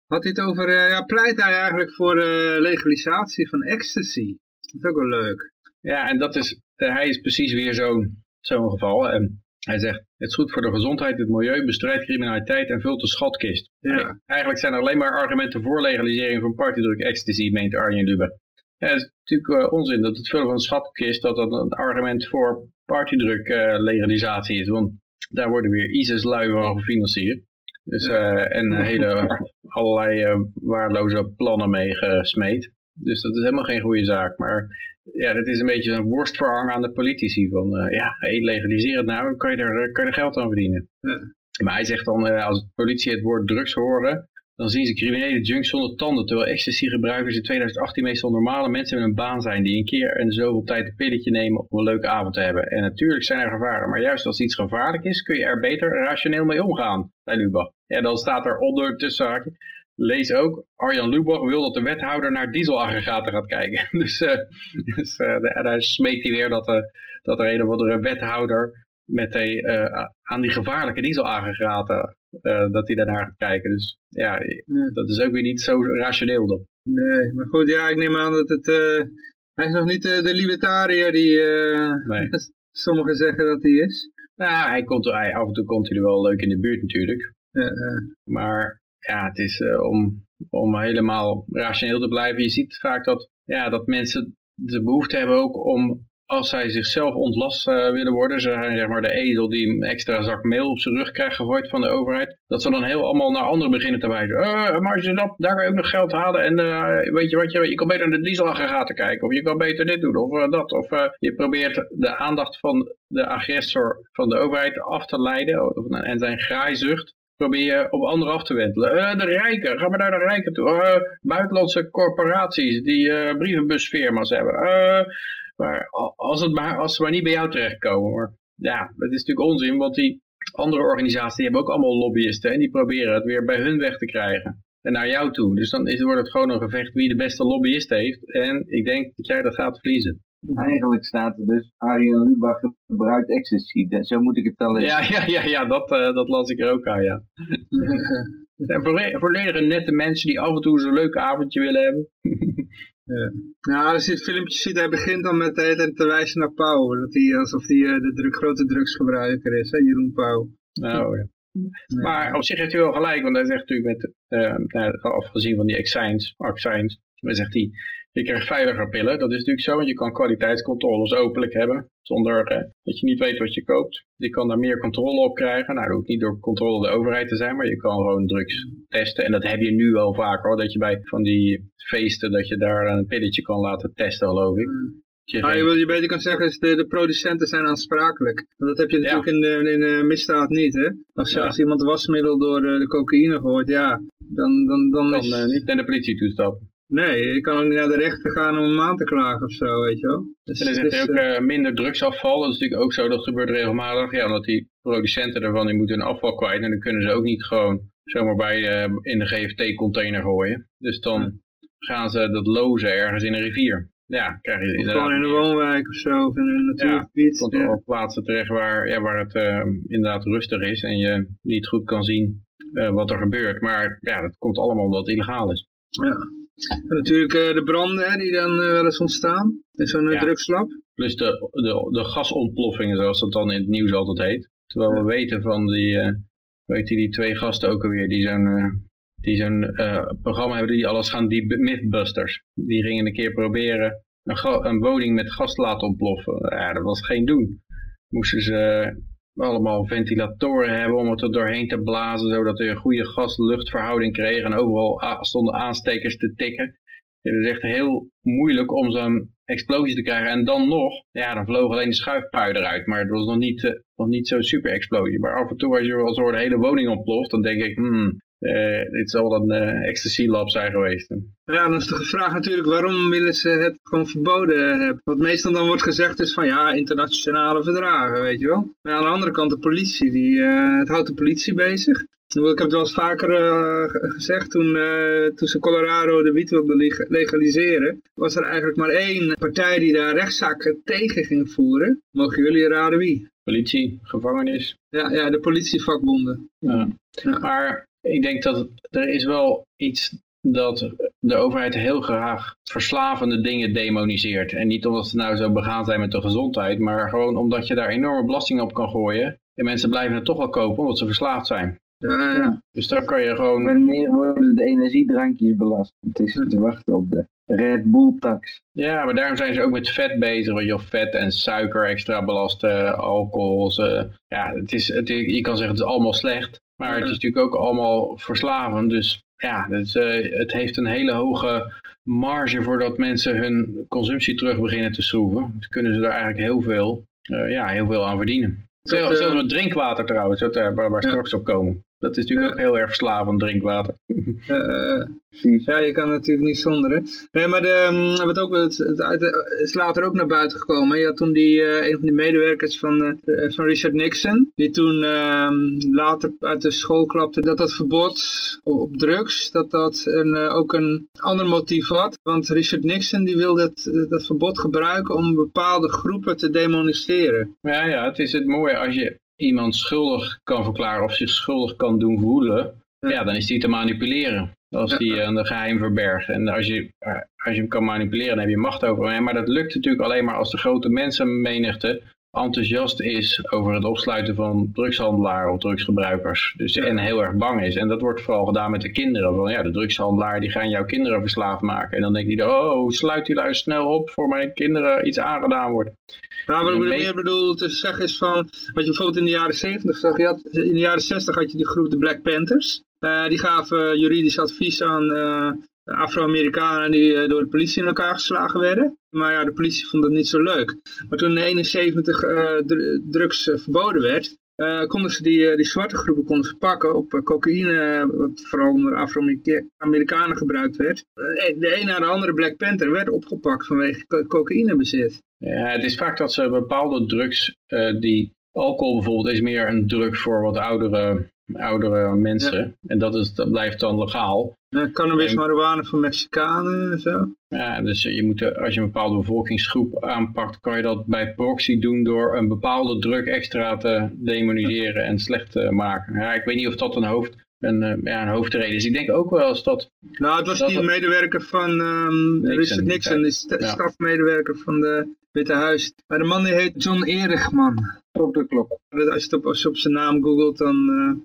[SPEAKER 1] had hij het over, uh, ja, pleit hij eigenlijk voor uh, legalisatie van ecstasy. Dat is ook wel leuk.
[SPEAKER 3] Ja, en dat is, uh, hij is precies weer zo'n zo'n geval. En hij zegt, het is goed voor de gezondheid, het milieu, bestrijdt criminaliteit en vult de schatkist. Ja. Eigenlijk zijn er alleen maar argumenten voor legalisering van partydruk ecstasy, meent Arjen Lubbe. Ja, het is natuurlijk onzin dat het vullen van een schatkist, dat dat een argument voor partydruk legalisatie is. Want daar worden weer ISIS-lui van gefinancierd. Dus, uh, en hele, allerlei uh, waardeloze plannen mee gesmeed. Dus dat is helemaal geen goede zaak. Maar ja, dat is een beetje een worstverhang aan de politici. Van uh, ja, hey, legaliseer het nou, dan kan je er, kan je er geld aan verdienen. Ja. Maar hij zegt dan, als de politie het woord drugs horen, dan zien ze criminele junks zonder tanden, terwijl ecstasy-gebruikers in 2018 meestal normale mensen met een baan zijn, die een keer en zoveel tijd een pilletje nemen om een leuke avond te hebben. En natuurlijk zijn er gevaren, maar juist als iets gevaarlijk is, kun je er beter rationeel mee omgaan, zei Lubach. En dan staat er onder tussen lees ook, Arjan Lubach wil dat de wethouder naar dieselaggregaten gaat kijken. dus, uh, dus uh, daar smeekt hij weer dat, uh, dat er een of andere wethouder met die, aan die gevaarlijke dieselaggregaten dat hij daarnaar gaat kijken. Dus ja, dat is ook weer niet zo rationeel dan.
[SPEAKER 1] Nee, maar goed, ja, ik neem aan dat het... Hij is nog niet de libertariër die nee. sommigen zeggen dat hij is.
[SPEAKER 3] Nou, hij komt, hij, af en toe komt hij er wel leuk in de buurt natuurlijk. Maar ja, het is om, om helemaal rationeel te blijven. Je ziet vaak dat, ja, dat mensen de behoefte hebben ook om als zij zichzelf ontlast uh, willen worden, ze zijn maar de edel die een extra zak meel op zijn rug krijgt gegooid van de overheid, dat ze dan heel allemaal naar anderen beginnen te wijzen. Uh, maar als je dat, daar kan je ook nog geld halen en weet je wat, je, je kan beter naar de dieselaggregaten kijken, of je kan beter dit doen, of dat. Of je probeert de aandacht van de agressor van de overheid af te leiden en zijn graaizucht probeer je op anderen af te wentelen. de rijken, ga maar naar de rijken toe. buitenlandse corporaties die brievenbusfirma's hebben. Maar als, het maar, als ze maar niet bij jou terechtkomen. Maar ja, dat is natuurlijk onzin, want die andere organisaties hebben ook allemaal lobbyisten. En die proberen het weer bij hun weg te krijgen. En naar jou toe. Dus dan is, wordt het gewoon een gevecht wie de beste lobbyist heeft. En ik denk dat jij dat gaat verliezen.
[SPEAKER 2] Eigenlijk staat er dus Arjen Lubach gebruikt ecstasy. Zo moet ik het dan
[SPEAKER 3] lezen. Ja, ja, ja, ja dat, uh, dat las ik er ook aan, ja. en volledig nette mensen die af en toe zo'n leuk avondje willen hebben.
[SPEAKER 1] Ja. Nou, als je het filmpje ziet, hij begint dan met de te wijzen naar Pauw. Dat hij, alsof hij uh, de druk, grote drugsgebruiker is, hè, Jeroen Pauw.
[SPEAKER 3] Nou, ja. Maar op zich heeft hij wel gelijk, want hij zegt natuurlijk met, uh, afgezien van die accijns, accijns, dan zegt hij, je krijgt veiliger pillen. Dat is natuurlijk zo, want je kan kwaliteitscontroles openlijk hebben, zonder eh, dat je niet weet wat je koopt. Je kan daar meer controle op krijgen. Nou, dat hoeft niet door controle de overheid te zijn, maar je kan gewoon drugs testen. En dat heb je nu wel vaak hoor, dat je bij van die feesten, dat je daar een pilletje kan laten testen, geloof ik.
[SPEAKER 1] Mm. Je, ah, je, wil, je beter kan zeggen, is de, de producenten zijn aansprakelijk. Want dat heb je natuurlijk in, de, in de misdaad niet, hè? Als, als iemand wasmiddel door de, de cocaïne gooit, ja, dan, dan, dan
[SPEAKER 3] is... Dan uh, niet naar de politie toestappen.
[SPEAKER 1] Nee, je kan ook niet naar de rechter gaan om een maand te klagen of zo, weet je wel.
[SPEAKER 3] Dus, en er zit dus, ook uh, minder drugsafval. Dat is natuurlijk ook zo, dat gebeurt regelmatig. Ja, omdat die producenten ervan, die moeten hun afval kwijt. En dan kunnen ze ook niet gewoon zomaar bij uh, in de GFT-container gooien. Dus dan gaan ze dat lozen ergens in een rivier. Ja, krijg je
[SPEAKER 1] inderdaad. Gewoon in een woonwijk of zo, of in een natuurgebied.
[SPEAKER 3] Ja, komt op plaatsen terecht waar, ja, waar het uh, inderdaad rustig is en je niet goed kan zien wat er gebeurt. Maar ja, dat komt allemaal omdat het illegaal is.
[SPEAKER 1] Ja. Natuurlijk uh, de branden hè, die dan uh, wel eens ontstaan in zo'n
[SPEAKER 3] Ja.
[SPEAKER 1] drugslab.
[SPEAKER 3] Plus de, de, de gasontploffingen, zoals dat dan in het nieuws altijd heet. Terwijl we weten van die, eh weet je, die twee gasten ook alweer, die zo'n eh, die zo'n eh, programma hebben die alles gaan, die Mythbusters. Die gingen een keer proberen een, een woning met gas te laten ontploffen. Ja, dat was geen doen. Moesten ze eh, allemaal ventilatoren hebben om het er doorheen te blazen, zodat we een goede gas-luchtverhouding kregen en overal stonden aanstekers te tikken. Het is echt heel moeilijk om zo'n explosie te krijgen. En dan nog, ja, dan vloog alleen de schuifpui eruit. Maar het was nog niet, eh, nog niet zo'n super explosie. Maar af en toe als je wel zo de hele woning ontploft, dan denk ik, hmm, dit zal een eh, ecstasy lab zijn geweest.
[SPEAKER 1] Ja, dan is de vraag natuurlijk waarom willen ze het gewoon verboden hebben. Wat meestal dan wordt gezegd is van ja, internationale verdragen, weet je wel. Maar aan de andere kant de politie, die, eh, het houdt de politie bezig. Ik heb het wel eens vaker eh, ge- gezegd, toen, eh, toen ze Colorado de wiet wilden leg- legaliseren, was er eigenlijk maar één partij die daar rechtszaken tegen ging voeren. Mogen jullie raden wie?
[SPEAKER 3] Politie, gevangenis.
[SPEAKER 1] Ja, ja de politievakbonden.
[SPEAKER 3] Ja.
[SPEAKER 1] Ja.
[SPEAKER 3] Maar ik denk dat er is wel iets dat de overheid heel graag verslavende dingen demoniseert. En niet omdat ze nou zo begaan zijn met de gezondheid, maar gewoon omdat je daar enorme belasting op kan gooien. En mensen blijven het toch wel kopen omdat ze verslaafd zijn.
[SPEAKER 1] Ja.
[SPEAKER 3] Dus daar kan je gewoon...
[SPEAKER 2] Wanneer worden de energiedrankjes belast? Het is te wachten op de Red Bull tax.
[SPEAKER 3] Ja, maar daarom zijn ze ook met vet bezig. Want je of vet en suiker extra belasten, alcohol. ze- ja, het is, het, je kan zeggen het is allemaal slecht. Maar het is natuurlijk ook allemaal verslavend. Dus ja, het, eh, het heeft een hele hoge marge voordat mensen hun consumptie terug beginnen te schroeven. Dus kunnen ze daar eigenlijk heel veel, eh, ja, heel veel aan verdienen.
[SPEAKER 1] Eh,
[SPEAKER 3] zelfs met drinkwater trouwens, dat, waar we
[SPEAKER 1] Ja.
[SPEAKER 3] straks op komen. Dat is natuurlijk ook heel erg verslavend, drinkwater.
[SPEAKER 1] Eh,
[SPEAKER 2] Precies.
[SPEAKER 1] Ja, je kan natuurlijk niet zonder. Hè. Nee, maar de, mm, wat ook, het, is later ook naar buiten gekomen. Je had toen die, eh, een van die medewerkers van, eh, van Richard Nixon, die toen ehm, later uit de school klapte dat dat verbod op, op drugs, dat dat een, ook een ander motief had. Want Richard Nixon die wilde het, dat verbod gebruiken om bepaalde groepen te demoniseren.
[SPEAKER 3] Ja, ja, het is het mooie als je iemand schuldig kan verklaren of zich schuldig kan doen voelen,
[SPEAKER 1] Ja.
[SPEAKER 3] ja, dan is die te manipuleren. Als die een geheim verbergt. En als je, eh, als je hem kan manipuleren, dan heb je macht over hem. Maar dat lukt natuurlijk alleen maar als de grote mensenmenigte enthousiast is over het opsluiten van drugshandelaren of drugsgebruikers. Dus,
[SPEAKER 1] Ja.
[SPEAKER 3] En heel erg bang is. En dat wordt vooral gedaan met de kinderen. Van, ja, de drugshandelaar die gaan jouw kinderen verslaafd maken. En dan denk je, oh, sluit die lui snel op voor mijn kinderen iets aangedaan wordt.
[SPEAKER 1] Nou, wat ik meer bedoel te zeggen is van, wat je bijvoorbeeld in de jaren 70 zag, je had, in de jaren 60 had je die groep de Black Panthers. Eh, die gaven juridisch advies aan eh, Afro-Amerikanen die eh, door de politie in elkaar geslagen werden. Maar ja, de politie vond dat niet zo leuk. Maar toen in 71 eh, dr- drugs eh, verboden werd, konden ze die, die zwarte groepen konden ze pakken op cocaïne, wat vooral onder Afro-Amerikanen gebruikt werd. De een na de andere Black Panther werd opgepakt vanwege co- cocaïnebezit.
[SPEAKER 3] Ja, het is vaak dat ze bepaalde drugs, die alcohol bijvoorbeeld is meer een drug voor wat oudere, oudere mensen. En dat, is, dat blijft dan legaal.
[SPEAKER 1] Uh, cannabis, marijuana voor Mexicanen en zo.
[SPEAKER 3] Ja, dus je moet, als je een bepaalde bevolkingsgroep aanpakt, kan je dat bij proxy doen door een bepaalde drug extra te demoniseren en slecht te maken. Ja, ik weet niet of dat een, hoofd, een, eh, ja, een hoofdreden is. Ik denk ook wel eens dat
[SPEAKER 1] Nou, het was die
[SPEAKER 3] het-
[SPEAKER 1] medewerker van Richard Nixon, die sta-
[SPEAKER 3] Ja.
[SPEAKER 1] stafmedewerker van de Witte Huis. Maar de man die heet John Erichman.
[SPEAKER 2] Op de klok.
[SPEAKER 1] Dat- Als je, het op, als je op zijn naam googelt, dan...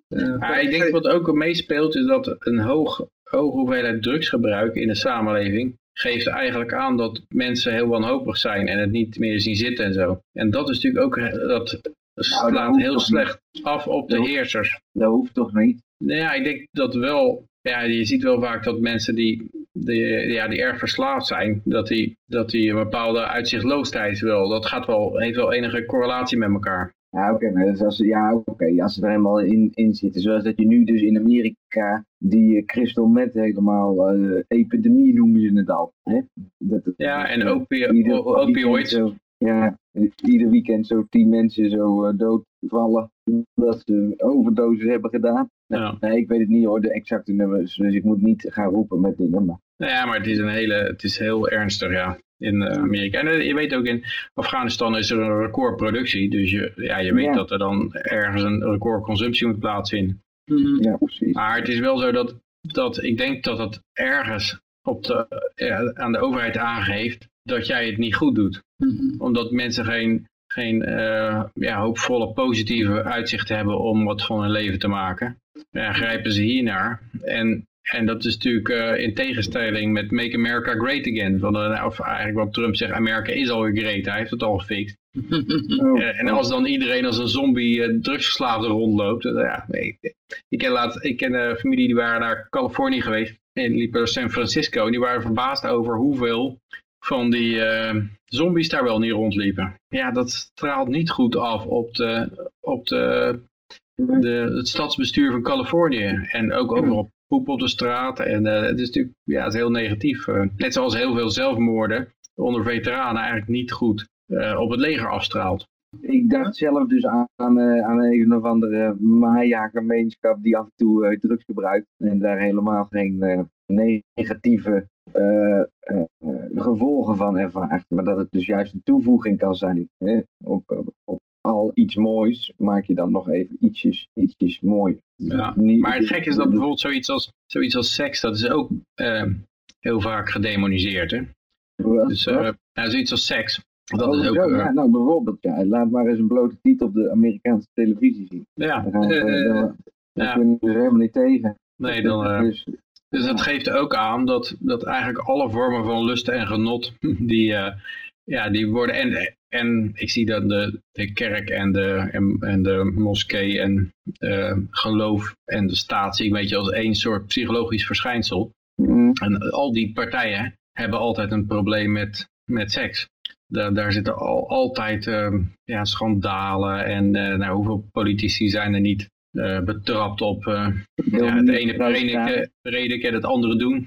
[SPEAKER 1] eh, eh,
[SPEAKER 3] Ja, ik denk wat ook meespeelt is dat een hoog, hoge hoeveelheid drugsgebruik in de samenleving geeft eigenlijk aan dat mensen heel wanhopig zijn en het niet meer zien zitten en zo. En dat is natuurlijk ook, eh, dat slaat
[SPEAKER 2] hoeft
[SPEAKER 3] heel slecht af op de heersers.
[SPEAKER 2] Dat hoeft toch niet?
[SPEAKER 3] Nou ja, ik denk dat wel, ja, je ziet wel vaak dat mensen die, die, ja, die erg verslaafd zijn, dat die, dat die een bepaalde uitzichtloosheid wel, dat gaat wel, heeft wel enige correlatie met elkaar.
[SPEAKER 2] Ja, oké, maar is als, ja, oké, als ze er helemaal in, in zitten. Zoals dat je nu dus in Amerika die eh, crystal meth helemaal, eh, epidemie noemen ze het al. Hè? Dat, dat-
[SPEAKER 3] Ja, en opi
[SPEAKER 2] ieder weekend
[SPEAKER 3] opioids.
[SPEAKER 2] Ja, ieder weekend zo tien mensen zo eh, doodvallen omdat ze een overdosis hebben gedaan.
[SPEAKER 3] Ja.
[SPEAKER 2] Nee, ik weet het niet hoor, de exacte nummers, dus ik moet niet gaan roepen met dingen. Maar
[SPEAKER 3] Nou ja, maar het is een hele, het is heel ernstig, ja, in eh, Amerika. En eh, je weet ook, in Afghanistan is er een recordproductie, dus je, ja, je weet
[SPEAKER 2] Ja.
[SPEAKER 3] dat er dan ergens een recordconsumptie moet plaatsvinden.
[SPEAKER 1] mhm.
[SPEAKER 2] ja, precies.
[SPEAKER 3] Maar het is wel zo dat, dat ik denk dat het ergens op de, ja, aan de overheid aangeeft dat jij het niet goed doet.
[SPEAKER 1] Mhm.
[SPEAKER 3] Omdat mensen geen, geen eh, ja, hoopvolle positieve uitzichten hebben om wat van hun leven te maken. Ja, grijpen ze hiernaar. En, en dat is natuurlijk eh, in tegenstelling met Make America Great Again. Van, eh, of eigenlijk wat Trump zegt, Amerika is alweer great. Hij heeft het al gefixt.
[SPEAKER 2] Oh,
[SPEAKER 3] Eh, en als dan iedereen als een zombie uh, drugsverslaafde rondloopt. Uh, ja, nee. Ik ken, laat, ik ken een familie die waren naar Californië geweest. En liepen naar San Francisco. En die waren verbaasd over hoeveel van die uh, zombies daar wel niet rondliepen. Ja, dat straalt niet goed af op, de, op de, de, het stadsbestuur van Californië. En ook overal poep op de straat. En uh, het is natuurlijk ja, het is heel negatief. Uh, net zoals heel veel zelfmoorden onder veteranen eigenlijk niet goed uh, op het leger afstraalt.
[SPEAKER 4] Ik dacht zelf dus aan, aan, aan een of andere Maya-gemeenschap die af en toe drugs gebruikt en daar helemaal geen negatieve gevolgen van ervaart. Maar dat het dus juist een toevoeging kan zijn. Hè? Op, op, al iets moois maak je dan nog even ietsjes, ietsjes mooi.
[SPEAKER 3] Ja, maar het gek is dat bijvoorbeeld zoiets als, zoiets als seks, dat is ook heel vaak gedemoniseerd. Hè? Dus ja, zoiets als seks. Dat
[SPEAKER 4] oh,
[SPEAKER 3] is ook,
[SPEAKER 4] zo, ja, nou bijvoorbeeld, ja, laat maar eens een blote titel op de Amerikaanse televisie zien.
[SPEAKER 3] Ja.
[SPEAKER 4] Dan, gaan we, ja. kunnen we er helemaal niet tegen.
[SPEAKER 3] Nee, dan, uh, dus, dus dat geeft ook aan dat, dat eigenlijk alle vormen van lust en genot, die, uh, ja, die worden, en, en ik zie dat de, de kerk en de, en, en de moskee en uh, geloof en de staat zie ik een beetje als één soort psychologisch verschijnsel.
[SPEAKER 4] mm,
[SPEAKER 3] En al die partijen hebben altijd een probleem met, met seks. Daar, daar zitten al, altijd uh, ja, schandalen en uh, nou, hoeveel politici zijn er niet betrapt op ja, het ene prediken, prediken en het andere doen.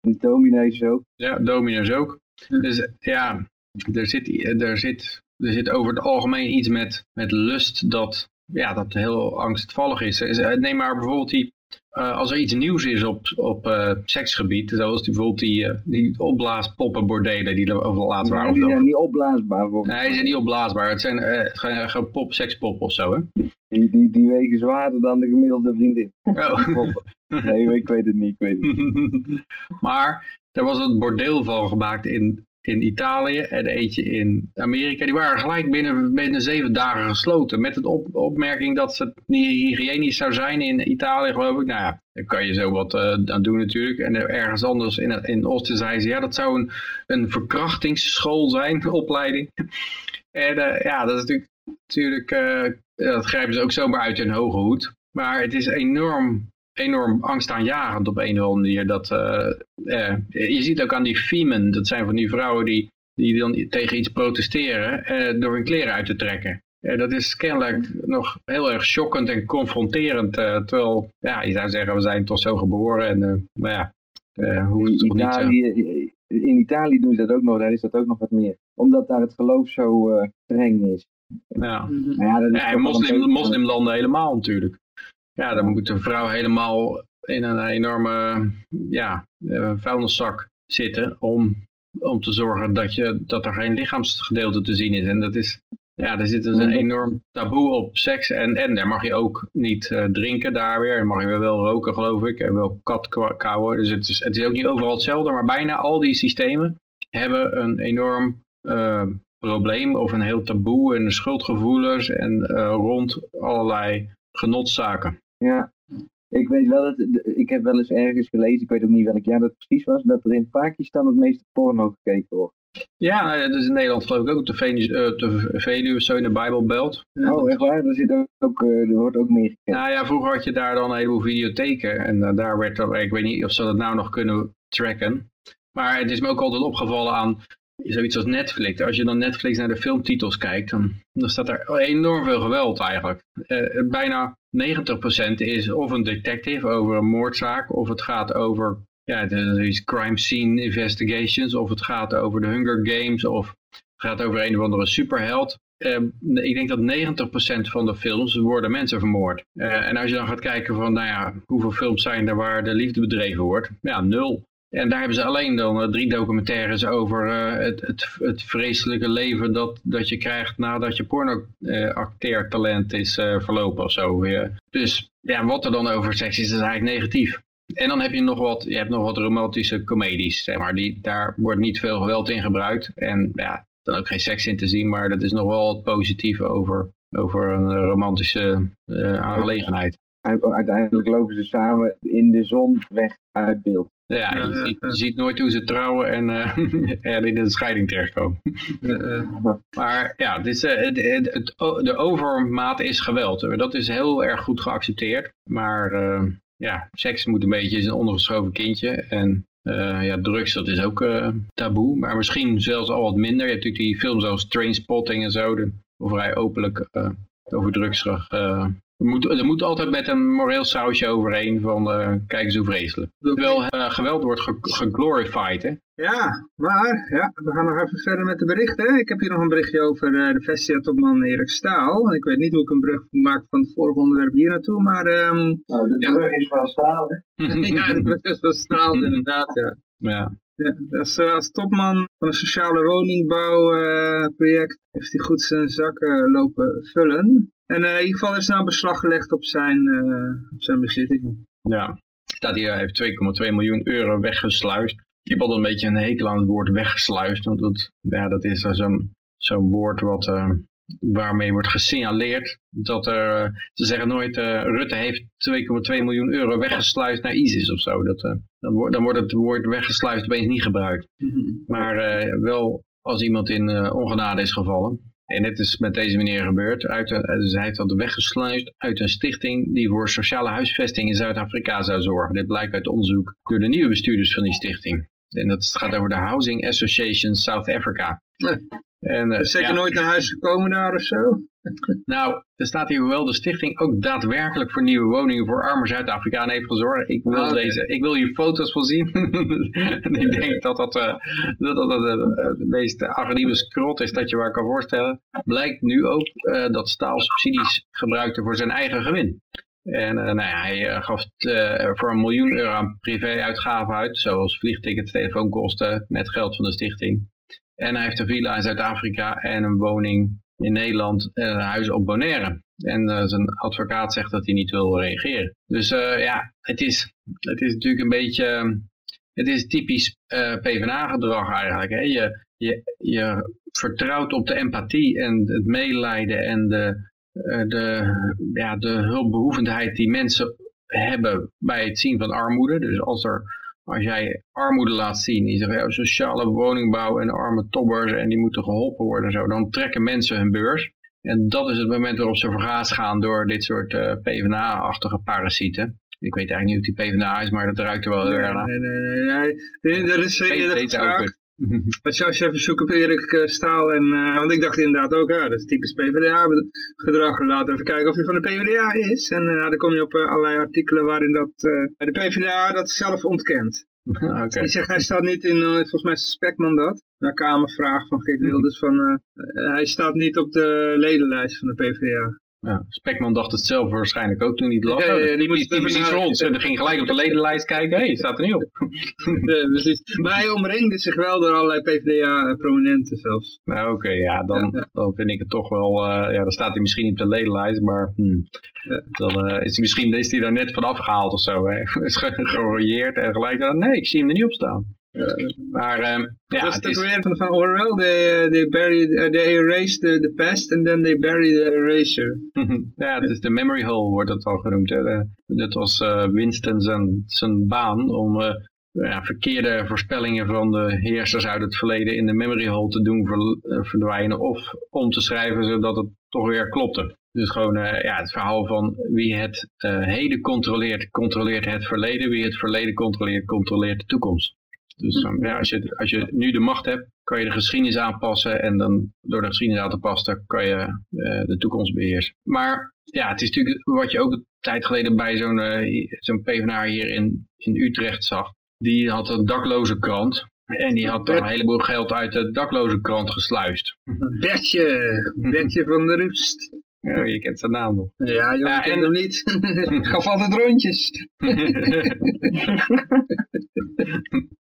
[SPEAKER 4] Dominees ook.
[SPEAKER 3] Ja, dominees ook. Dus ja, er zit, er zit, er zit over het algemeen iets met, met lust dat, ja, dat heel angstvallig is. Neem maar bijvoorbeeld die, uh, als er iets nieuws is op, op uh, seksgebied, zoals die, bijvoorbeeld die, uh, die opblaaspoppenbordelen die er over laatst waren.
[SPEAKER 4] Nee, die zijn niet opblaasbaar.
[SPEAKER 3] Nee, die zijn niet opblaasbaar. Het zijn gewoon pop, sekspop of zo, hè?
[SPEAKER 4] Die, die, die wegen zwaarder dan de gemiddelde vriendin.
[SPEAKER 3] Oh.
[SPEAKER 4] nee, ik weet het niet, ik weet het niet.
[SPEAKER 3] maar er was een bordeel van gemaakt in, in Italië en eentje in Amerika. Die waren gelijk binnen, binnen zeven dagen gesloten. Met het op, opmerking dat het niet hygiënisch zou zijn in Italië, geloof ik. Nou ja, daar kan je zo wat uh, aan doen natuurlijk. En ergens anders in, in Oosten zei ze, ja, dat zou een, een verkrachtingsschool zijn, opleiding. en uh, ja, dat is natuurlijk, natuurlijk uh, dat grijpen ze ook zomaar uit hun hoge hoed. Maar het is enorm enorm angstaanjagend op een of andere manier. Dat, uh, uh, je ziet ook aan die femen, dat zijn van die vrouwen die, die dan tegen iets protesteren uh, door hun kleren uit te trekken. dat is kennelijk nog heel erg shockend en confronterend. terwijl, ja, je zou zeggen, we zijn toch zo geboren. En, maar ja, hoe het toch niet zo.
[SPEAKER 4] In Italië doen ze dat ook nog, daar is dat ook nog wat meer. Omdat daar het geloof zo streng is.
[SPEAKER 3] Ja, maar ja, dat is ja moslim, moslimlanden helemaal natuurlijk. Ja, dan moet een vrouw helemaal in een enorme ja, vuilniszak zitten om, om te zorgen dat, je, dat er geen lichaamsgedeelte te zien is. En dat is, ja, er zit dus een enorm taboe op seks. En, en daar mag je ook niet uh, drinken daar weer. Dan mag je wel roken, geloof ik. En wel kat kauwen. Dus het is, het is ook niet overal hetzelfde. Maar bijna al die systemen hebben een enorm uh, probleem of een heel taboe en schuldgevoelens en uh, rond allerlei genotzaken.
[SPEAKER 4] Ja, ik weet wel dat, ik heb wel eens ergens gelezen, ik weet ook niet welk jaar dat precies was, dat er in Pakistan het meeste porno gekeken wordt.
[SPEAKER 3] Ja, dat is in Nederland geloof ik ook, de Veluwe, de Veluwe zo in de Bijbelbelt.
[SPEAKER 4] Oh, echt waar? Er, zit ook, er wordt ook meer gekeken.
[SPEAKER 3] Nou ja, vroeger had je daar dan een heleboel videotheken en uh, daar werd, er, ik weet niet of ze dat nou nog kunnen tracken. Maar het is me ook altijd opgevallen aan zoiets als Netflix. Als je dan Netflix naar de filmtitels kijkt, dan, dan staat er enorm veel geweld eigenlijk. Uh, bijna 90% is of een detective over een moordzaak, of het gaat over ja, de, crime scene investigations, of het gaat over de Hunger Games, of het gaat over een of andere superheld. Uh, ik denk dat 90% van de films worden mensen vermoord. Uh, en als je dan gaat kijken van, nou ja, hoeveel films zijn er waar de liefde bedreven wordt? Ja, nul. En daar hebben ze alleen dan uh, drie documentaires over uh, het, het, het vreselijke leven dat, dat je krijgt nadat je porno-acteertalent is verlopen of zo. dus ja, wat er dan over seks is, is eigenlijk negatief. En dan heb je nog wat, je hebt nog wat romantische comedies, zeg maar. Die, daar wordt niet veel geweld in gebruikt. En ja, dan ook geen seks in te zien, maar dat is nog wel het positieve over, over een romantische uh, aangelegenheid.
[SPEAKER 4] Uiteindelijk lopen ze samen in de zon weg uit beeld.
[SPEAKER 3] Ja, je, ziet, je, ziet, nooit hoe ze trouwen en uh, in de scheiding terechtkomen. maar ja, het is, het, het, het, de overmaat is geweld. Dat is heel erg goed geaccepteerd. Maar ja, seks moet een beetje een ondergeschoven kindje. En uh, ja, drugs, dat is ook taboe. Maar misschien zelfs al wat minder. Je hebt natuurlijk die films zoals Trainspotting en zo. De, vrij openlijk over drugs er moet, er moet altijd met een moreel sausje overheen van uh, kijk eens hoe vreselijk. Terwijl uh, geweld wordt geglorified, hè?
[SPEAKER 1] Ja, maar ja, we gaan nog even verder met de berichten. Ik heb hier nog een berichtje over uh, de Vestia-topman Erik Staal. Ik weet niet hoe ik een brug maak van het vorige onderwerp hier naartoe, maar... Um,
[SPEAKER 2] nou, de brug is van Staal, hè?
[SPEAKER 1] ja, de brug is van Staal, inderdaad, ja.
[SPEAKER 3] Ja.
[SPEAKER 1] Ja, als, als topman van een sociale woningbouwproject heeft hij goed zijn zakken lopen vullen. En uh, in ieder geval is nou beslag gelegd op zijn, uh, op zijn bezittingen.
[SPEAKER 3] Ja, staat hier, hij heeft 2,2 miljoen euro weggesluist. Ik heb altijd een beetje een hekel aan het woord weggesluist. Want dat, ja, dat is zo'n zo'n woord wat, uh, waarmee wordt gesignaleerd dat er, ze zeggen nooit, Rutte heeft 2,2 miljoen euro weggesluist naar ISIS of zo. Dat, dan, wordt, dan wordt het woord weggesluist opeens niet gebruikt. Mhm. Maar wel als iemand in ongenade is gevallen. En dit is met deze meneer gebeurd. Uit dus hij heeft dat weggesluist uit een stichting die voor sociale huisvesting in Zuid-Afrika zou zorgen. Dit blijkt uit onderzoek door de nieuwe bestuurders van die stichting. En dat gaat over de Housing Association South Africa.
[SPEAKER 1] En, uh, zeker nooit naar huis gekomen daar of zo?
[SPEAKER 3] Nou, er staat hier hoewel de stichting ook daadwerkelijk voor nieuwe woningen voor arme Zuid-Afrikanen heeft gezorgd. Ik wil, ah, deze, ik wil hier foto's van zien. en ik denk dat dat, uh, dat, dat, uh, de meest agressieve skrot is dat je maar kan voorstellen. Blijkt nu ook uh, dat Staal subsidies gebruikte voor zijn eigen gewin. En nou ja, hij gaf voor een miljoen euro aan privé-uitgaven uit, zoals vliegtickets, telefoonkosten, met geld van de stichting. En hij heeft een villa in Zuid-Afrika en een woning in Nederland en een huis op Bonaire. En uh, zijn advocaat zegt dat hij niet wil reageren. Dus uh, ja, het is, het is natuurlijk een beetje, het is typisch uh, PvdA-gedrag eigenlijk. Hè? Je, je, je vertrouwt op de empathie en het medelijden en de, de, ja, de hulpbehoevendheid die mensen hebben bij het zien van armoede. Dus als er als jij armoede laat zien, die zeggen ja, sociale woningbouw en arme tobbers en die moeten geholpen worden zo, dan trekken mensen hun beurs. En dat is het moment waarop ze vergaas gaan door dit soort uh, eh, PvdA-achtige parasieten. Ik weet eigenlijk niet of die PvdA is, maar dat ruikt er wel heel erg naar.
[SPEAKER 1] Nee, nee, nee. nee. is eerder als je, als je even zoekt op Erik uh, Staal, en, uh, want ik dacht inderdaad ook, ja, dat is typisch PvdA-gedrag. Laten even kijken of hij van de PvdA is. En uh, dan kom je op allerlei artikelen waarin dat, de PvdA dat zelf ontkent. okay. Die zegt, hij staat niet in, volgens mij is Spekman dat, naar Kamervraag van Geert Wilders, van, hij staat niet op de ledenlijst van de PvdA.
[SPEAKER 3] Ja, Spekman dacht het zelf waarschijnlijk ook toen hij het las. Ja, ja, die moest precies rond. En ging gelijk op de ledenlijst kijken. Hé, hey, staat er niet op.
[SPEAKER 1] ja, precies. Maar hij omringde zich wel door allerlei PvdA-prominenten zelfs.
[SPEAKER 3] Nou oké, ja, dan, dan vind ik het toch wel... Uh, ja, dan staat hij misschien niet op de ledenlijst, maar... Hmm, dan uh, is hij misschien is hij daar net van afgehaald of zo. Hè. Is gerooieerd en gelijk... nee, ik zie hem er niet op staan. Uh, maar um, ja,
[SPEAKER 1] dat is weer van, van Orwell. They, uh, they, buried, uh, they erased the, the past and then they buried the eraser.
[SPEAKER 3] ja, het is de memory hole wordt het al genoemd. Hè. Dat was Winston zijn, zijn baan om ja, verkeerde voorspellingen van de heersers uit het verleden in de memory hole te doen verdwijnen of om te schrijven zodat het toch weer klopte. Dus gewoon uh, ja, het verhaal van wie het uh, heden controleert, controleert het verleden. Wie het verleden controleert, controleert de toekomst. Dus um, ja, als, je, als je nu de macht hebt, kan je de geschiedenis aanpassen. En dan door de geschiedenis aan te passen, kan je uh, de toekomst beheersen. Maar ja, het is natuurlijk wat je ook een tijd geleden bij zo'n uh, zo'n PvdA hier in, in Utrecht zag. Die had een dakloze krant. En die had een heleboel geld uit de dakloze krant gesluist.
[SPEAKER 1] Bertje, Bertje van de Rust.
[SPEAKER 3] Ja, je kent zijn naam nog.
[SPEAKER 1] Ja, je ja, kent hem niet. Gaf altijd rondjes.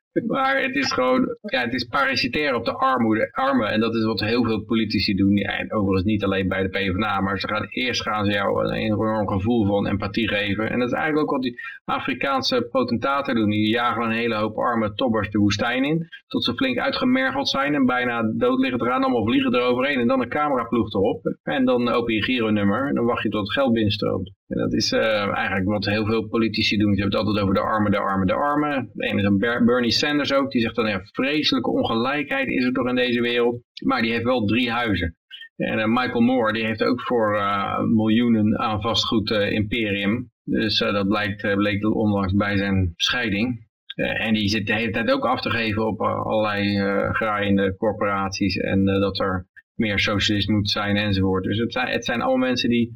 [SPEAKER 3] Maar het is gewoon, ja, het is parasiteren op de armoede, armen. En dat is wat heel veel politici doen. Ja, en overigens niet alleen bij de PvdA, maar ze gaan, eerst gaan ze jou een enorm gevoel van empathie geven. En dat is eigenlijk ook wat die Afrikaanse potentaten doen. Die jagen een hele hoop arme tobbers de woestijn in. Tot ze flink uitgemergeld zijn en bijna dood liggen te gaan. Allemaal vliegen eroverheen en dan een cameraploeg erop. En dan open je Giro-nummer en dan wacht je tot het geld binnenstroomt. En dat is uh, eigenlijk wat heel veel politici doen. Ze hebben het altijd over de armen, de armen, de armen. De ene is een Bernie Sanders ook. Die zegt dan, ja, vreselijke ongelijkheid is er toch in deze wereld. Maar die heeft wel drie huizen. En uh, Michael Moore, die heeft ook voor uh, miljoenen aan vastgoed imperium. Dus dat blijkt, bleek onlangs bij zijn scheiding. en die zit de hele tijd ook af te geven op allerlei graaiende corporaties. En dat er meer socialist moet zijn enzovoort. Dus het zijn, het zijn allemaal mensen die,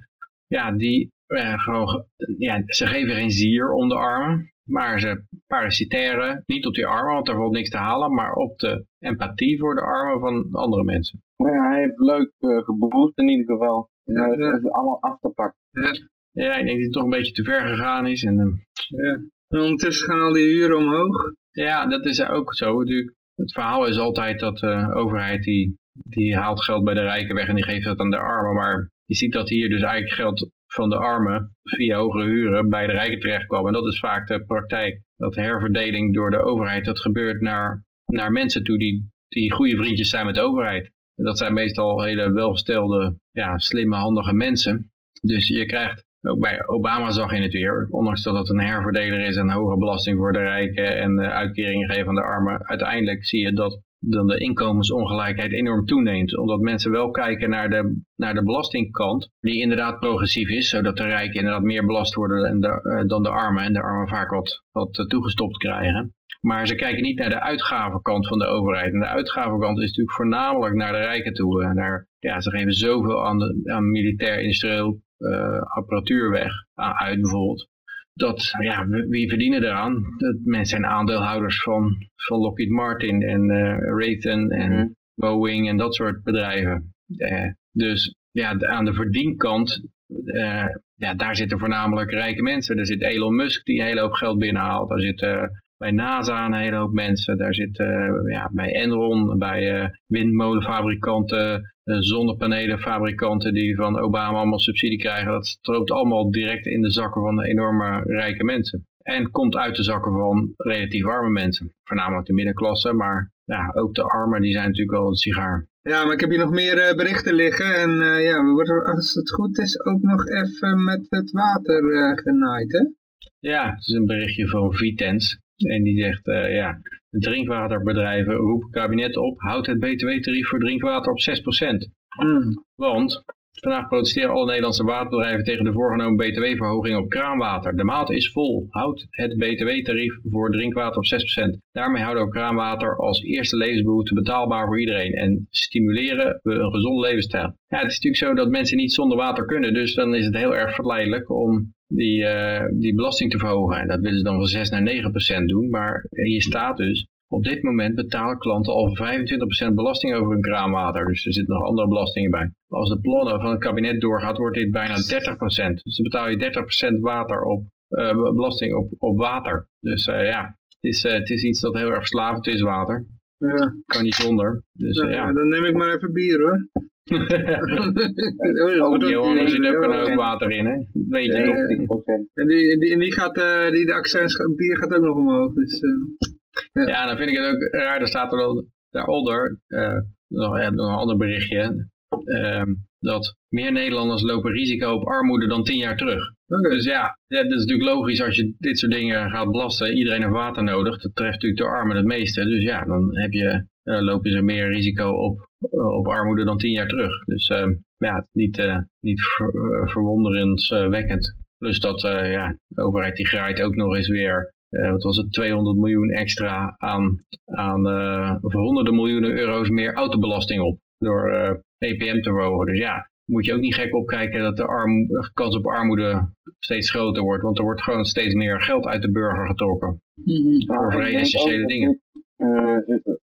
[SPEAKER 3] ja, die gewoon, ja, ze geven geen zier om de armen, maar ze parasiteren niet op die armen, want er valt niks te halen, maar op de empathie voor de armen van andere mensen.
[SPEAKER 4] Ja, hij heeft leuk uh, geboost in ieder geval. Ja, dat is allemaal afgepakt.
[SPEAKER 3] Ja. ja, ik denk dat hij toch een beetje te ver gegaan is. En, uh,
[SPEAKER 1] ja. en ondertussen gaan al die huren omhoog.
[SPEAKER 3] Ja, dat is ook zo natuurlijk. Het verhaal is altijd dat de uh, overheid die, die haalt geld bij de rijken weg en die geeft dat aan de armen. Maar je ziet dat hier dus eigenlijk geld van de armen via hogere huren bij de rijken terechtkomen. En dat is vaak de praktijk. Dat herverdeling door de overheid, dat gebeurt naar, naar mensen toe die, die goede vriendjes zijn met de overheid. En dat zijn meestal hele welgestelde, ja, slimme, handige mensen. Dus je krijgt, ook bij Obama zag je het weer, ondanks dat het een herverdeler is en hoge belasting voor de rijken en uitkeringen geven aan de armen. Uiteindelijk zie je dat dan de inkomensongelijkheid enorm toeneemt. Omdat mensen wel kijken naar de, naar de belastingkant, die inderdaad progressief is, zodat de rijken inderdaad meer belast worden dan de, uh, dan de armen en de armen vaak wat, wat uh, toegestopt krijgen. Maar ze kijken niet naar de uitgavenkant van de overheid. En de uitgavenkant is natuurlijk voornamelijk naar de rijken toe. Eh, naar, ja, ze geven zoveel aan, de, aan militair-industrieel apparatuur weg, uit bijvoorbeeld dat, ja, wie verdienen eraan? Dat mensen zijn aandeelhouders van, van Lockheed Martin en uh, Raytheon en mhm. Boeing en dat soort bedrijven. Uh, dus ja, aan de verdienkant, uh, ja, daar zitten voornamelijk rijke mensen. Er zit Elon Musk die een hele hoop geld binnenhaalt. Daar zitten bij NASA een hele hoop mensen. Daar zitten ja, bij Enron, bij windmolenfabrikanten, zonnepanelenfabrikanten die van Obama allemaal subsidie krijgen, dat stroomt allemaal direct in de zakken van de enorme rijke mensen. En komt uit de zakken van relatief arme mensen. Voornamelijk de middenklasse, maar ja, ook de armen die zijn natuurlijk wel een sigaar.
[SPEAKER 1] Ja, maar ik heb hier nog meer uh, berichten liggen. En uh, ja, we worden, als het goed is, ook nog even met het water uh, genaaid, hè?
[SPEAKER 3] Ja, het is een berichtje van Vitens. En die zegt, ja, drinkwaterbedrijven roepen kabinet op, houdt het btw-tarief voor drinkwater op 6%. Mm. Want vandaag protesteren alle Nederlandse waterbedrijven tegen de voorgenomen btw-verhoging op kraanwater. De maat is vol, houdt het btw-tarief voor drinkwater op 6%. Daarmee houden we kraanwater als eerste levensbehoefte betaalbaar voor iedereen en stimuleren we een gezonde levensstijl. Ja, het is natuurlijk zo dat mensen niet zonder water kunnen, dus dan is het heel erg verleidelijk om die, uh, die belasting te verhogen. En dat willen ze dan van 6 naar 9 procent doen. Maar hier staat dus, op dit moment betalen klanten al 25% belasting over hun kraanwater. Dus er zitten nog andere belastingen bij. Als de plannen van het kabinet doorgaat, wordt dit bijna 30 procent. Dus dan betaal je 30 procent water op, uh, belasting op, op water. Dus uh, ja, het is, het is iets dat heel erg verslavend is, water. Ja. Kan niet zonder. Dus, ja, ja.
[SPEAKER 1] Dan neem ik maar even bier hoor.
[SPEAKER 3] Oh, Johan, er zit ook een hoop water in, hè? Weet je
[SPEAKER 1] toch? En die, die, die gaat, uh, die, de accent bier gaat ook nog omhoog. Dus, uh,
[SPEAKER 3] ja. ja. dan vind ik het ook raar. Er staat er wel daaronder, uh, nog, ja, nog een ander berichtje, uh, dat meer Nederlanders lopen risico op armoede dan tien jaar terug. Okay. Dus ja, dat is natuurlijk logisch als je dit soort dingen gaat belasten. Iedereen heeft water nodig. Dat treft natuurlijk de armen het meeste. Dus ja, dan heb je, lopen ze meer risico op eh, op armoede dan tien jaar terug. Dus uh, ja, niet, uh, niet ver, uh, verwonderenswekkend. Plus dat ja, de overheid die graait ook nog eens weer, wat was het, 200 miljoen extra aan, aan of honderden miljoenen euro's meer autobelasting op. Door EPM te verhogen. Dus ja, moet je ook niet gek opkijken dat de arm, kans op armoede steeds groter wordt. Want er wordt gewoon steeds meer geld uit de burger getrokken. Mm -hmm. Voor vrij essentiële dingen.
[SPEAKER 4] Uh,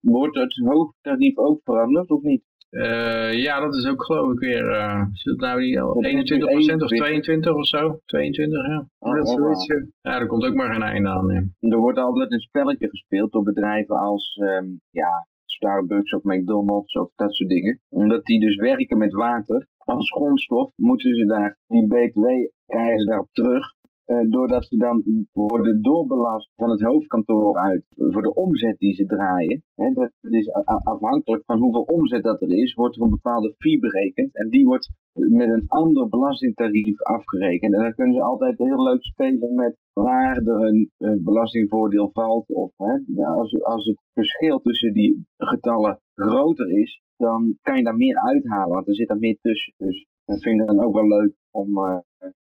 [SPEAKER 4] wordt het hoogtarief ook veranderd of niet?
[SPEAKER 3] Eh, ja, dat is ook geloof ik weer, uh, is het nou die 21% of 22 of zo? 22, ja.
[SPEAKER 1] Oh, dat is zoiets, ja.
[SPEAKER 3] Ja, er komt ook maar geen einde aan. Ja.
[SPEAKER 2] Er wordt altijd een spelletje gespeeld door bedrijven als um, ja, Starbucks of McDonald's of dat soort dingen. Omdat die dus werken met water als grondstof, moeten ze daar die BTW krijgen ze daarop terug. Uh, doordat ze dan worden doorbelast van het hoofdkantoor uit voor de omzet die ze draaien. Hè, dat is afhankelijk van hoeveel omzet dat er is, wordt er een bepaalde fee berekend. En die wordt met een ander belastingtarief afgerekend. En dan kunnen ze altijd heel leuk spelen met waar er een, belastingvoordeel valt. Of hè, als, als het verschil tussen die getallen groter is, dan kan je daar meer uithalen, want er zit er meer tussen. Dus dat vind ik dan ook wel leuk om uh,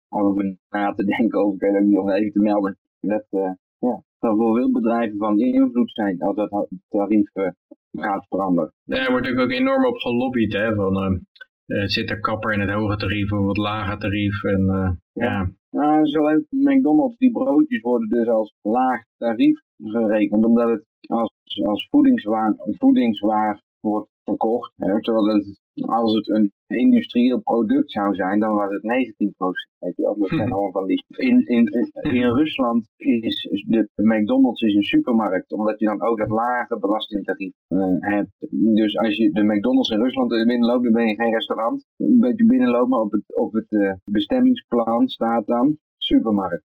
[SPEAKER 2] over na te denken over, ik weet niet om even te melden, dat uh, ja, dat voor veel bedrijven van invloed zijn als dat tarief uh, gaat veranderen.
[SPEAKER 3] Ja, er wordt ook enorm op gelobbyd, hè, van zit er kapper in het hoge tarief of het lage tarief. En, ja. ja.
[SPEAKER 2] Nou, zo heeft McDonald's, die broodjes worden dus als laag tarief gerekend, omdat het als, als voedingswaar, voedingswaar wordt verkocht. Hè, terwijl het, als het een industrieel product zou zijn, dan was het 19 Weet je, dat zijn allemaal van die. In, in, in, Rusland is de, McDonald's is een supermarkt, omdat je dan ook dat lage belastingtarief uh, hebt. Dus als je de McDonald's in Rusland binnenloopt, dan ben je geen restaurant. Een beetje binnenlopen op het, op het uh, bestemmingsplan staat dan supermarkt.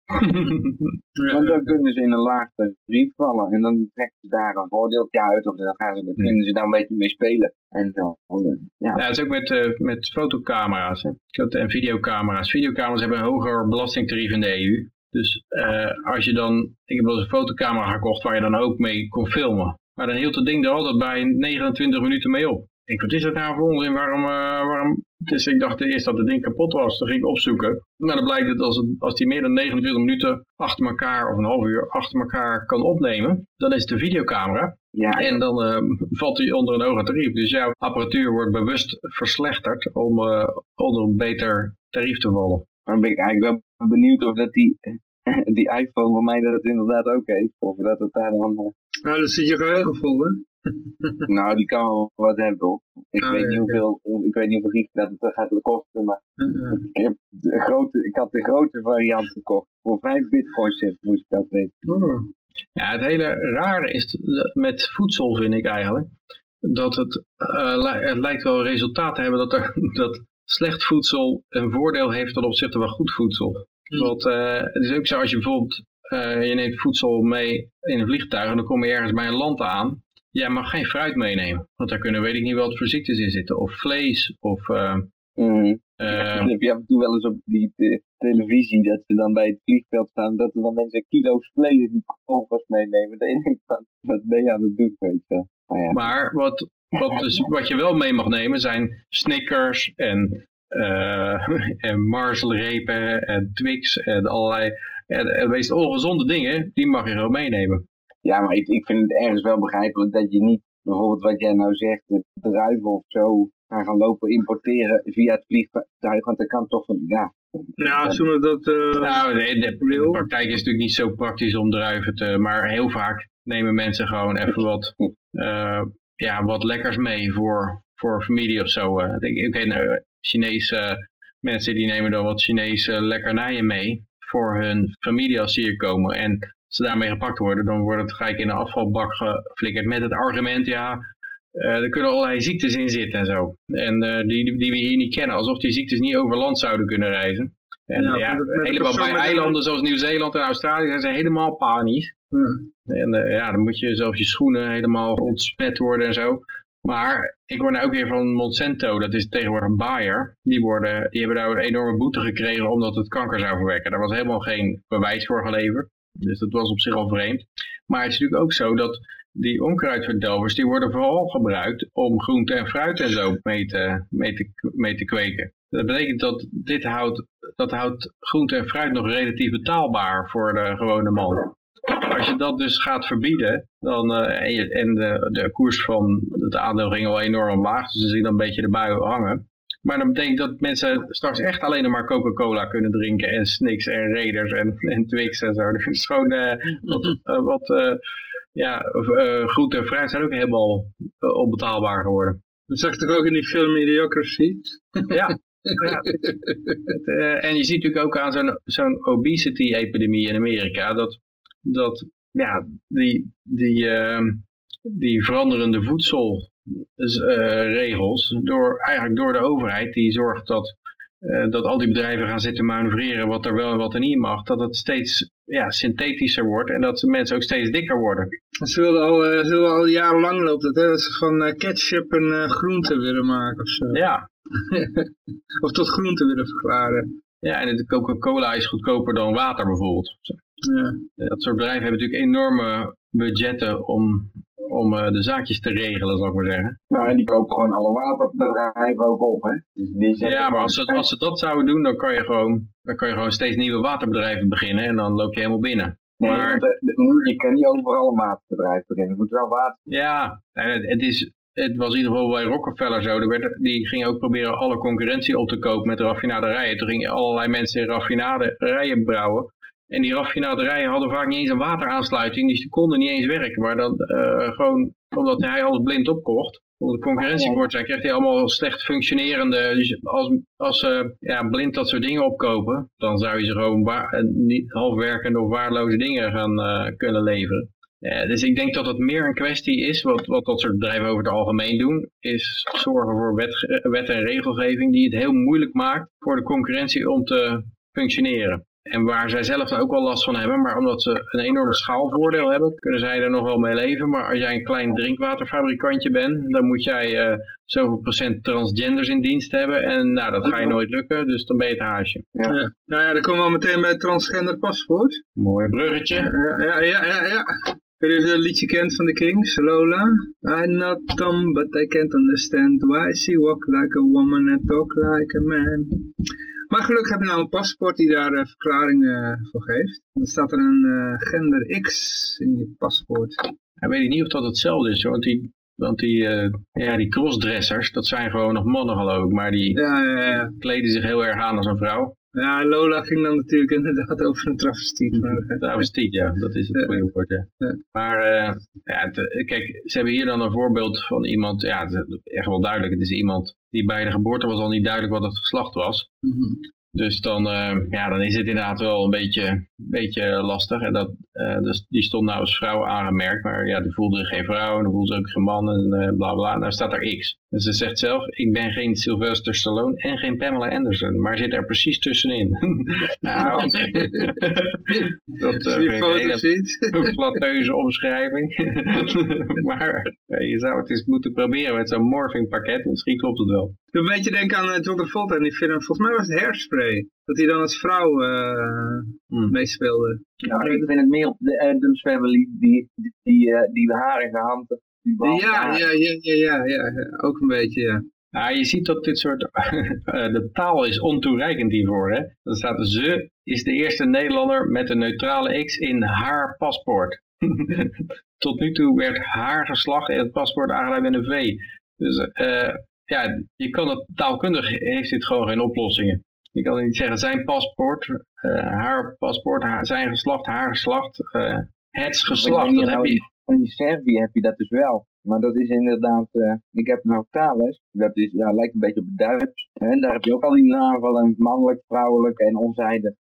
[SPEAKER 2] Want dan kunnen ze in een laag tarief vallen en dan trekken ze daar een voordeeltje uit of dan, gaan ze, dan kunnen ze daar een beetje mee spelen. En zo.
[SPEAKER 3] Ja. ja, het is ook met, uh, met fotocamera's hè. en videocamera's. Videocamera's hebben een hoger belastingtarief in de EU. Dus uh, als je dan, ik heb wel eens een fotocamera gekocht waar je dan ook mee kon filmen. Maar dan hield het ding er altijd bij 29 minuten mee op. Ik, wat is dat nou voor onzin? Waarom, uh, waarom? Dus ik dacht eerst dat het ding kapot was. Dan ging ik opzoeken. Maar dan blijkt dat als, het, als die meer dan 29 minuten achter elkaar, of een half uur achter elkaar kan opnemen, dan is het de videocamera. Ja. En dan uh, valt hij onder een hoger tarief. Dus jouw apparatuur wordt bewust verslechterd om uh, onder een beter tarief te vallen.
[SPEAKER 2] Dan ben ik eigenlijk wel benieuwd of dat die, die iPhone van mij dat het inderdaad ook heeft. Of dat het daar dan...
[SPEAKER 1] Nou, dat zit je geheugen vol, hè?
[SPEAKER 2] nou, die kan wel wat hebben, hoor. Ik, oh, weet niet hoeveel, ik weet niet hoeveel dat het gaat kosten, maar ik, heb de grote, ik had de grote variant gekocht. Voor 5 bitcoins moest ik dat weten.
[SPEAKER 1] Oh.
[SPEAKER 3] Ja, het hele rare is met voedsel, vind ik eigenlijk, dat het, uh, het lijkt wel resultaat te hebben dat, er, dat slecht voedsel een voordeel heeft ten opzichte van goed voedsel. Hmm. Want uh, het is ook zo als je bijvoorbeeld, je neemt voedsel mee in een vliegtuig en dan kom je ergens bij een land aan jij mag geen fruit meenemen. Want daar kunnen weet ik niet wat voor ziektes in zitten. Of vlees. Of, uh,
[SPEAKER 2] mm. uh, heb je af en toe wel eens op die televisie dat ze dan bij het vliegveld staan. Dat er dan mensen kilo's vlees die kogels meenemen. Dan denk ik van, wat ben je aan het doen, weet je.
[SPEAKER 3] Maar, ja. maar wat, wat, dus, wat je wel mee mag nemen zijn Snickers en, uh, en Marselrepen en Twix en allerlei en, en meest ongezonde dingen. Die mag je wel meenemen.
[SPEAKER 2] Ja, maar ik, ik vind het ergens wel begrijpelijk dat je niet bijvoorbeeld wat jij nou zegt, de druiven of zo gaan gaan lopen importeren via het vliegtuig, want dat kan toch van, ja.
[SPEAKER 1] Ja, zullen dat... Uh,
[SPEAKER 3] nou, de, de, praktijk is natuurlijk niet zo praktisch om druiven te, maar heel vaak nemen mensen gewoon even wat, uh, ja, wat lekkers mee voor, voor familie of zo. Uh, ik, ken Chinese mensen die nemen dan wat Chinese lekkernijen mee voor hun familie als ze hier komen. En ze daarmee gepakt worden, dan wordt het gelijk in een afvalbak geflikkerd met het argument, ja, uh, er kunnen allerlei ziektes in zitten en zo. En uh, die, die we hier niet kennen, alsof die ziektes niet over land zouden kunnen reizen. En ja, ja helemaal bij eilanden zoals Nieuw-Zeeland en Australië zijn ze helemaal panisch. En uh, ja, dan moet je zelfs je schoenen helemaal ontsmet worden en zo. Maar ik hoor nou ook weer van Monsanto, dat is tegenwoordig Bayer. Die, worden, die hebben daar een enorme boete gekregen omdat het kanker zou verwekken. Daar was helemaal geen bewijs voor geleverd. Dus dat was op zich al vreemd. Maar het is natuurlijk ook zo dat die onkruidverdelgers, die worden vooral gebruikt om groente en fruit en zo mee te, mee te, mee te kweken. Dat betekent dat dit houdt, dat houdt groente en fruit nog relatief betaalbaar voor de gewone man. Als je dat dus gaat verbieden, dan, uh, en, de, de koers van het aandeel ging al enorm omlaag, dus ze zien dan een beetje de bui hangen. Maar dat betekent dat mensen straks echt alleen maar Coca-Cola kunnen drinken en Snicks en Raiders en, en Twix en zo. Dus gewoon uh, wat, uh, wat uh, ja, groente en fruit zijn ook helemaal onbetaalbaar geworden.
[SPEAKER 1] Dat zag ik ook in die film Idiocracy?
[SPEAKER 3] Ja. eh, en je ziet natuurlijk ook aan zo'n zo'n obesity-epidemie in Amerika, dat, dat ja, die, die, ehm, die veranderende voedselregels, door, eigenlijk door de overheid, die zorgt dat, eh, dat al die bedrijven gaan zitten manoeuvreren wat er wel en wat er niet mag, dat het steeds ja, synthetischer wordt en dat mensen ook steeds dikker worden.
[SPEAKER 1] Ze wilden al, eh, ze wilden al jarenlang loopt dat, hè? dat ze van eh, ketchup een eh, groente willen maken of zo.
[SPEAKER 3] Ja,
[SPEAKER 1] of tot groente willen verklaren.
[SPEAKER 3] ja en de Coca-Cola is goedkoper dan water bijvoorbeeld.
[SPEAKER 1] Ja.
[SPEAKER 3] Dat soort bedrijven hebben natuurlijk enorme budgetten om, om eh, de zaakjes te regelen, zal ik maar zeggen.
[SPEAKER 4] Nou, en die kopen gewoon alle waterbedrijven ook op, hè. Dus die
[SPEAKER 3] Ja, maar als ze, als ze dat zouden doen, dan kan je gewoon, dan kan je gewoon steeds nieuwe waterbedrijven beginnen en dan loop je helemaal binnen.
[SPEAKER 4] Nee,
[SPEAKER 3] maar-
[SPEAKER 4] want, eh, je kan niet overal een waterbedrijf beginnen. Je moet wel water...
[SPEAKER 3] Ja, en het, het is, het was in ieder geval bij Rockefeller zo. Er werd, die gingen ook proberen alle concurrentie op te kopen met raffinaderijen. Toen gingen allerlei mensen raffinaderijen brouwen. En die raffinaderijen hadden vaak niet eens een wateraansluiting, dus die konden niet eens werken. Maar dan eh, gewoon omdat hij alles blind opkocht, om de concurrentie voor te zijn, kreeg hij allemaal slecht functionerende. Dus als, als ze ja, blind dat soort dingen opkopen, dan zou je ze gewoon eh, niet halfwerkende of waardeloze dingen gaan eh, kunnen leveren. Ja, dus ik denk dat het meer een kwestie is, wat, wat dat soort bedrijven over het algemeen doen, is zorgen voor wet, wet en regelgeving die het heel moeilijk maakt voor de concurrentie om te functioneren. En waar zij zelf ook wel last van hebben, maar omdat ze een enorm schaalvoordeel hebben, kunnen zij er nog wel mee leven. Maar als jij een klein drinkwaterfabrikantje bent, dan moet jij eh, zoveel procent transgenders in dienst hebben. En nou, dat ga je nooit lukken, dus dan ben je het haasje.
[SPEAKER 1] Ja. Nou ja, dan komen we al meteen bij het transgender paspoort.
[SPEAKER 3] Mooi bruggetje.
[SPEAKER 1] Ja, ja, ja, ja. ja. Ik weet niet liedje kent van de Kings, Lola. I'm not dumb, but I can't understand why she walk like a woman and talk like a man. Maar gelukkig heb je nou een paspoort die daar eh, verklaringen voor geeft. Dan staat er een eh, gender X in je paspoort.
[SPEAKER 3] Ik weet niet of dat hetzelfde is, hoor, want die, want die, eh, ja, die crossdressers, dat zijn gewoon nog mannen geloof ik, maar die
[SPEAKER 1] Ja, ja, ja.
[SPEAKER 3] kleden zich heel erg aan als een vrouw.
[SPEAKER 1] Ja, Lola ging dan natuurlijk inderdaad over een travestiet. Maar,
[SPEAKER 3] Travestiet, ja, dat is het goede woord, ja. Maar eh, ja, eh, kijk, ze hebben hier dan een voorbeeld van iemand, ja, het is echt wel duidelijk, het is iemand die bij de geboorte was al niet duidelijk wat het geslacht was.
[SPEAKER 1] mhm.
[SPEAKER 3] Dus dan, eh, ja, dan is het inderdaad wel een beetje, beetje lastig. En dat, eh, dus die stond nou als vrouw aangemerkt, maar ja, die voelde geen vrouw en die voelde ook geen man en eh, bla bla. En daar staat er X. Dus ze zegt zelf, ik ben geen Sylvester Stallone en geen Pamela Anderson, maar zit er precies tussenin. nou, dat
[SPEAKER 1] die
[SPEAKER 3] een hele flatteuze omschrijving. maar je zou het eens moeten proberen met zo'n morphing pakket, misschien klopt het wel.
[SPEAKER 1] Doe een beetje denken aan uh, John Travolta in die film. Volgens mij was het hairspray. Dat hij dan als vrouw eh,
[SPEAKER 3] Hmm.
[SPEAKER 1] meespeelde.
[SPEAKER 4] Nou, ik vind het meer op de Adams Family, die, die, die, eh, die harige handen.
[SPEAKER 1] Ja, ja, ja, ja, ja, ja, ja, ook een beetje, ja.
[SPEAKER 3] Ja, je ziet dat dit soort, eh, de taal is ontoereikend hiervoor. Hè? Dan staat ze is de eerste Nederlander met een neutrale X in haar paspoort. Tot nu toe werd haar geslacht in het paspoort aangeduid met een V. Dus eh, ja, je kan het taalkundig heeft dit gewoon geen oplossingen. Je kan niet zeggen zijn paspoort, eh, haar paspoort, haar, zijn geslacht, haar geslacht, eh, het geslacht. Dat heb je,
[SPEAKER 4] In Servië heb je dat dus wel. Maar dat is inderdaad, eh, ik heb nou taalles, dat is, ja, lijkt een beetje op het Duits. En daar heb je ook al die namen van mannelijk, vrouwelijk en onzijdig.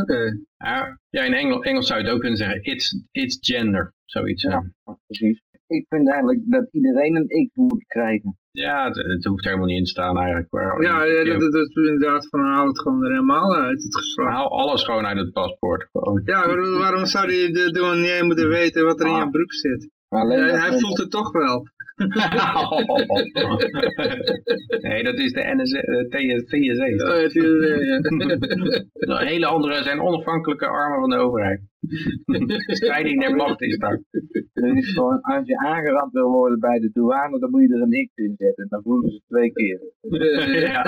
[SPEAKER 1] Oké.
[SPEAKER 3] ja, ja, in Engels, Engels zou je het ook kunnen zeggen, it's, it's gender, zoiets.
[SPEAKER 4] Ja.
[SPEAKER 3] Ja.
[SPEAKER 4] Precies. Ik vind eigenlijk dat iedereen een X moet krijgen.
[SPEAKER 3] Ja, het, het hoeft helemaal niet in te staan eigenlijk.
[SPEAKER 1] Ja, ja, dat, dat, dat is inderdaad van haal het gewoon er helemaal uit, het geslacht.
[SPEAKER 3] haal alles gewoon uit het paspoort. Gewoon.
[SPEAKER 1] Ja, waarom, waarom zou hij de douanier moeten weten wat er in je broek zit?
[SPEAKER 4] Alleen
[SPEAKER 1] Hij, voelt het toch wel.
[SPEAKER 3] nee, dat is de NS, eh, TSE.
[SPEAKER 1] Oh, ja, die- ja.
[SPEAKER 3] Een hele andere zijn onafhankelijke armen van de overheid. Strijding der macht is
[SPEAKER 4] is gewoon, als je aangerand wil worden bij de douane, dan moet je er een X in zetten. Dan voelen ze twee keer.
[SPEAKER 3] Ja.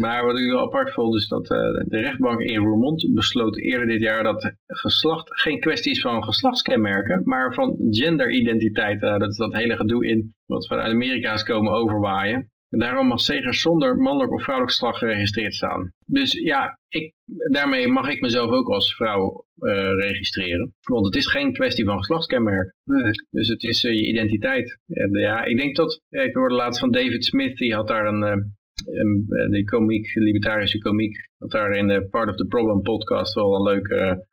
[SPEAKER 3] maar wat ik wel apart vond is dat eh, de rechtbank in Roermond besloot eerder dit jaar dat geslacht geen kwestie is van geslachtskenmerken, maar van genderidentiteit. Eh, dat is dat hele gedoe in wat vanuit Amerika is komen overwaaien. Daarom mag zegers zonder mannelijk of vrouwelijk geslacht geregistreerd staan. Dus ja, ik, daarmee mag ik mezelf ook als vrouw uh, registreren. Want het is geen kwestie van geslachtskenmerk.
[SPEAKER 1] Nee.
[SPEAKER 3] Dus het is uh, je identiteit. En, ja, ik denk dat, ik hoorde laatst van David Smith, die had daar een, een die komiek, libertarische komiek, had daar in de Part of the Problem podcast wel een leuke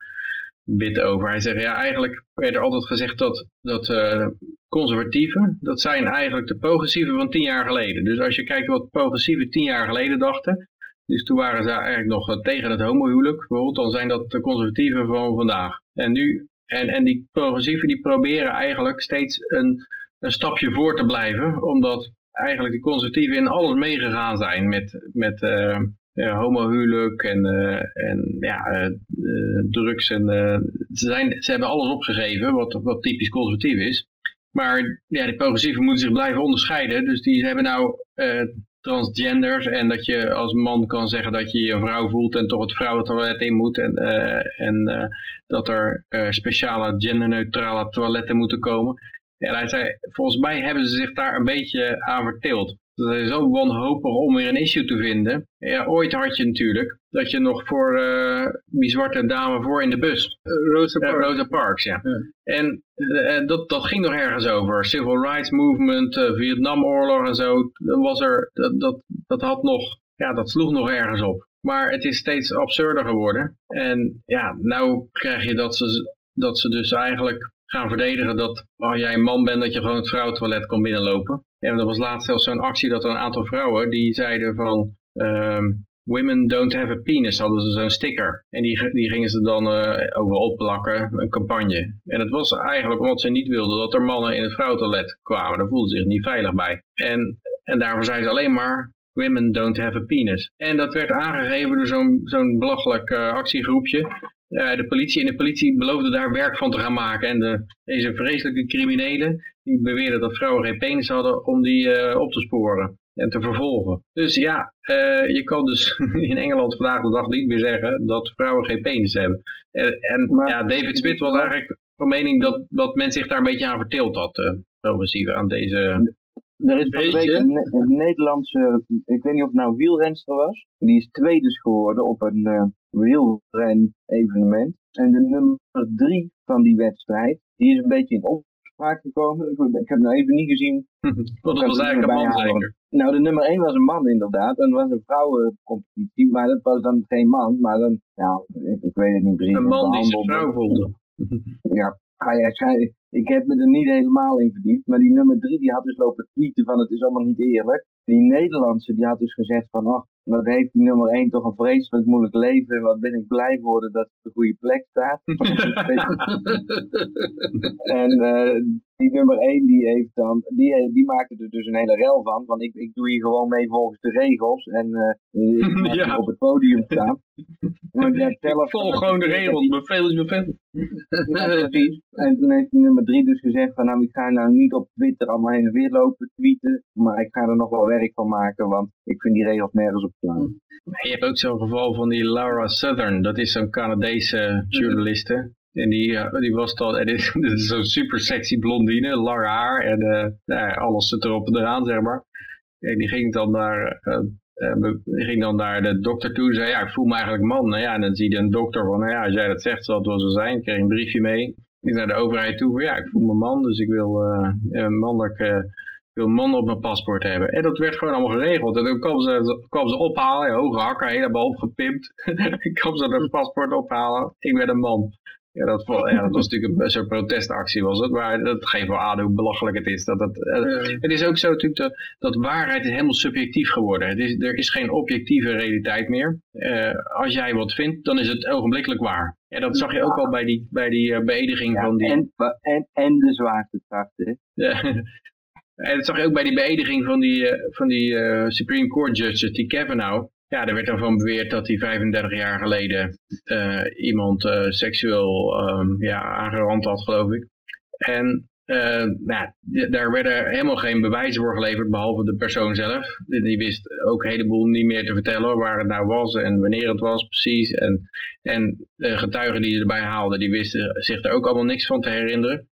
[SPEAKER 3] bit over. Hij zegt, ja, eigenlijk werd er altijd gezegd dat, dat uh, conservatieven, dat zijn eigenlijk de progressieven van tien jaar geleden. Dus als je kijkt wat progressieven tien jaar geleden dachten, dus toen waren ze eigenlijk nog tegen het homohuwelijk, bijvoorbeeld, dan zijn dat de conservatieven van vandaag. En nu, en, en die progressieven die proberen eigenlijk steeds een, een stapje voor te blijven, omdat eigenlijk de conservatieven in alles meegegaan zijn met, met uh, ja, homohuwelijk en, uh, en ja, uh, drugs. En, ze, zijn, ze hebben alles opgegeven wat, wat typisch conservatief is. Maar ja, die progressieven moeten zich blijven onderscheiden. Dus die hebben nou transgenders en dat je als man kan zeggen dat je je vrouw voelt en toch het vrouwentoilet in moet. En, en dat er speciale genderneutrale toiletten moeten komen. En hij zei, volgens mij hebben ze zich daar een beetje aan verteeld. Dat is zo wanhopig om weer een issue te vinden. Ja, ooit had je natuurlijk dat je nog voor uh, die zwarte dame voor in de bus.
[SPEAKER 1] Rosa Parks.
[SPEAKER 3] Uh, Rosa Parks, ja. ja. En uh, dat, dat ging nog ergens over. Civil Rights Movement, Vietnamoorlog en zo. Dat, was er, dat, dat, dat had nog, ja, dat sloeg nog ergens op. Maar het is steeds absurder geworden. En ja, nou krijg je dat ze, dat ze dus eigenlijk gaan verdedigen dat als jij een man bent, dat je gewoon het vrouwentoilet kan binnenlopen. En er was laatst zelfs zo'n actie dat er een aantal vrouwen die zeiden van... Um, Women don't have a penis, hadden ze zo'n sticker. En die, die gingen ze dan uh, overal plakken, een campagne. En het was eigenlijk omdat ze niet wilden dat er mannen in het vrouwentoilet kwamen. Daar voelden ze zich niet veilig bij. En, en daarvoor zeiden ze alleen maar, women don't have a penis. En dat werd aangegeven door zo'n zo'n belachelijk uh, actiegroepje. Uh, de politie en de politie beloofde daar werk van te gaan maken. En de, deze vreselijke criminelen, die beweerden dat vrouwen geen penis hadden om die uh, op te sporen en te vervolgen. Dus ja, uh, je kan dus in Engeland vandaag de dag niet meer zeggen dat vrouwen geen penis hebben. En, en maar, ja, David Smith was eigenlijk van mening dat, dat men zich daar een beetje aan verteeld had, uh, progressief, aan deze...
[SPEAKER 2] Er is van week een, een, Nederlandse, ik weet niet of het nou wielrenster was, die is tweede geworden op een uh, wielren evenement. En de nummer drie van die wedstrijd, die is een beetje in opspraak gekomen. Ik, ik heb nou even niet gezien.
[SPEAKER 3] Wat dat was eigenlijk een man zeker?
[SPEAKER 2] Nou, de nummer 1 was een man inderdaad. En dat was een vrouwencompetitie, maar dat was dan geen man. Maar dan, ja, ik, ik weet het niet precies.
[SPEAKER 3] Een man die zijn vrouw voelde.
[SPEAKER 2] ja, ah, ja, ik heb me er niet helemaal in verdiept. Maar die nummer 3 die had dus lopen tweeten van het is allemaal niet eerlijk. Die Nederlandse die had dus gezegd van, ach, wat heeft die nummer 1 toch een vreselijk moeilijk leven. En wat ben ik blij worden dat het op de goede plek staat. en uh, die nummer 1 die heeft dan, die, die maakte er dus een hele rel van. Want ik, ik doe hier gewoon mee volgens de regels. En uh, ik ja. op het podium staan.
[SPEAKER 3] ik volg gewoon de regels, bevel is bevel.
[SPEAKER 2] precies. En toen heeft die nummer 3 dus gezegd van nou ik ga nou niet op Twitter allemaal heen en weer lopen tweeten. Maar ik ga er nog wel werk van maken, want ik vind die regels nergens op slaan.
[SPEAKER 3] Je hebt ook zo'n geval van die Laura Southern. Dat is zo'n Canadese journaliste. En die, uh, die was dan, en dit, is zo'n super sexy blondine, lang haar en uh, nou, alles zit erop en eraan, zeg maar. En die ging dan naar, die ging dan naar de dokter toe en zei, ja, ik voel me eigenlijk man. Nou ja, en dan zie je een dokter van, nou ja, als jij dat zegt, zal het wel zo zijn. Ik kreeg een briefje mee. Ik naar de overheid toe van, ja, ik voel me man, dus ik wil een wil een man op mijn paspoort hebben. En dat werd gewoon allemaal geregeld. En dan kwamen ze, kwam ze ophalen, hoge hakken, helemaal opgepimpt. ik kwam ze het paspoort ophalen. Ik ben een man. Ja, dat, ja, dat was natuurlijk een soort protestactie was het, maar dat geeft wel aan hoe belachelijk het is. Dat, dat, Het is ook zo natuurlijk dat, dat waarheid is helemaal subjectief geworden. Het is, er is geen objectieve realiteit meer. Uh, als jij wat vindt, dan is het ogenblikkelijk waar. En dat zag je ook al bij die, bij die uh, beëdiging
[SPEAKER 2] ja,
[SPEAKER 3] van die...
[SPEAKER 2] En, en, en de zwaartekracht, hè?
[SPEAKER 3] Ja. En dat zag je ook bij die beëdiging van die, van die Supreme Court judges, die Kavanaugh. Ja, er werd dan van beweerd dat hij 35 jaar geleden uh, iemand uh, seksueel um, ja, aangerand had, geloof ik. En uh, nou, daar werden helemaal geen bewijzen voor geleverd, behalve de persoon zelf. Die wist ook een heleboel niet meer te vertellen waar het nou was en wanneer het was precies. En, en de getuigen die ze erbij haalden, die wisten zich er ook allemaal niks van te herinneren.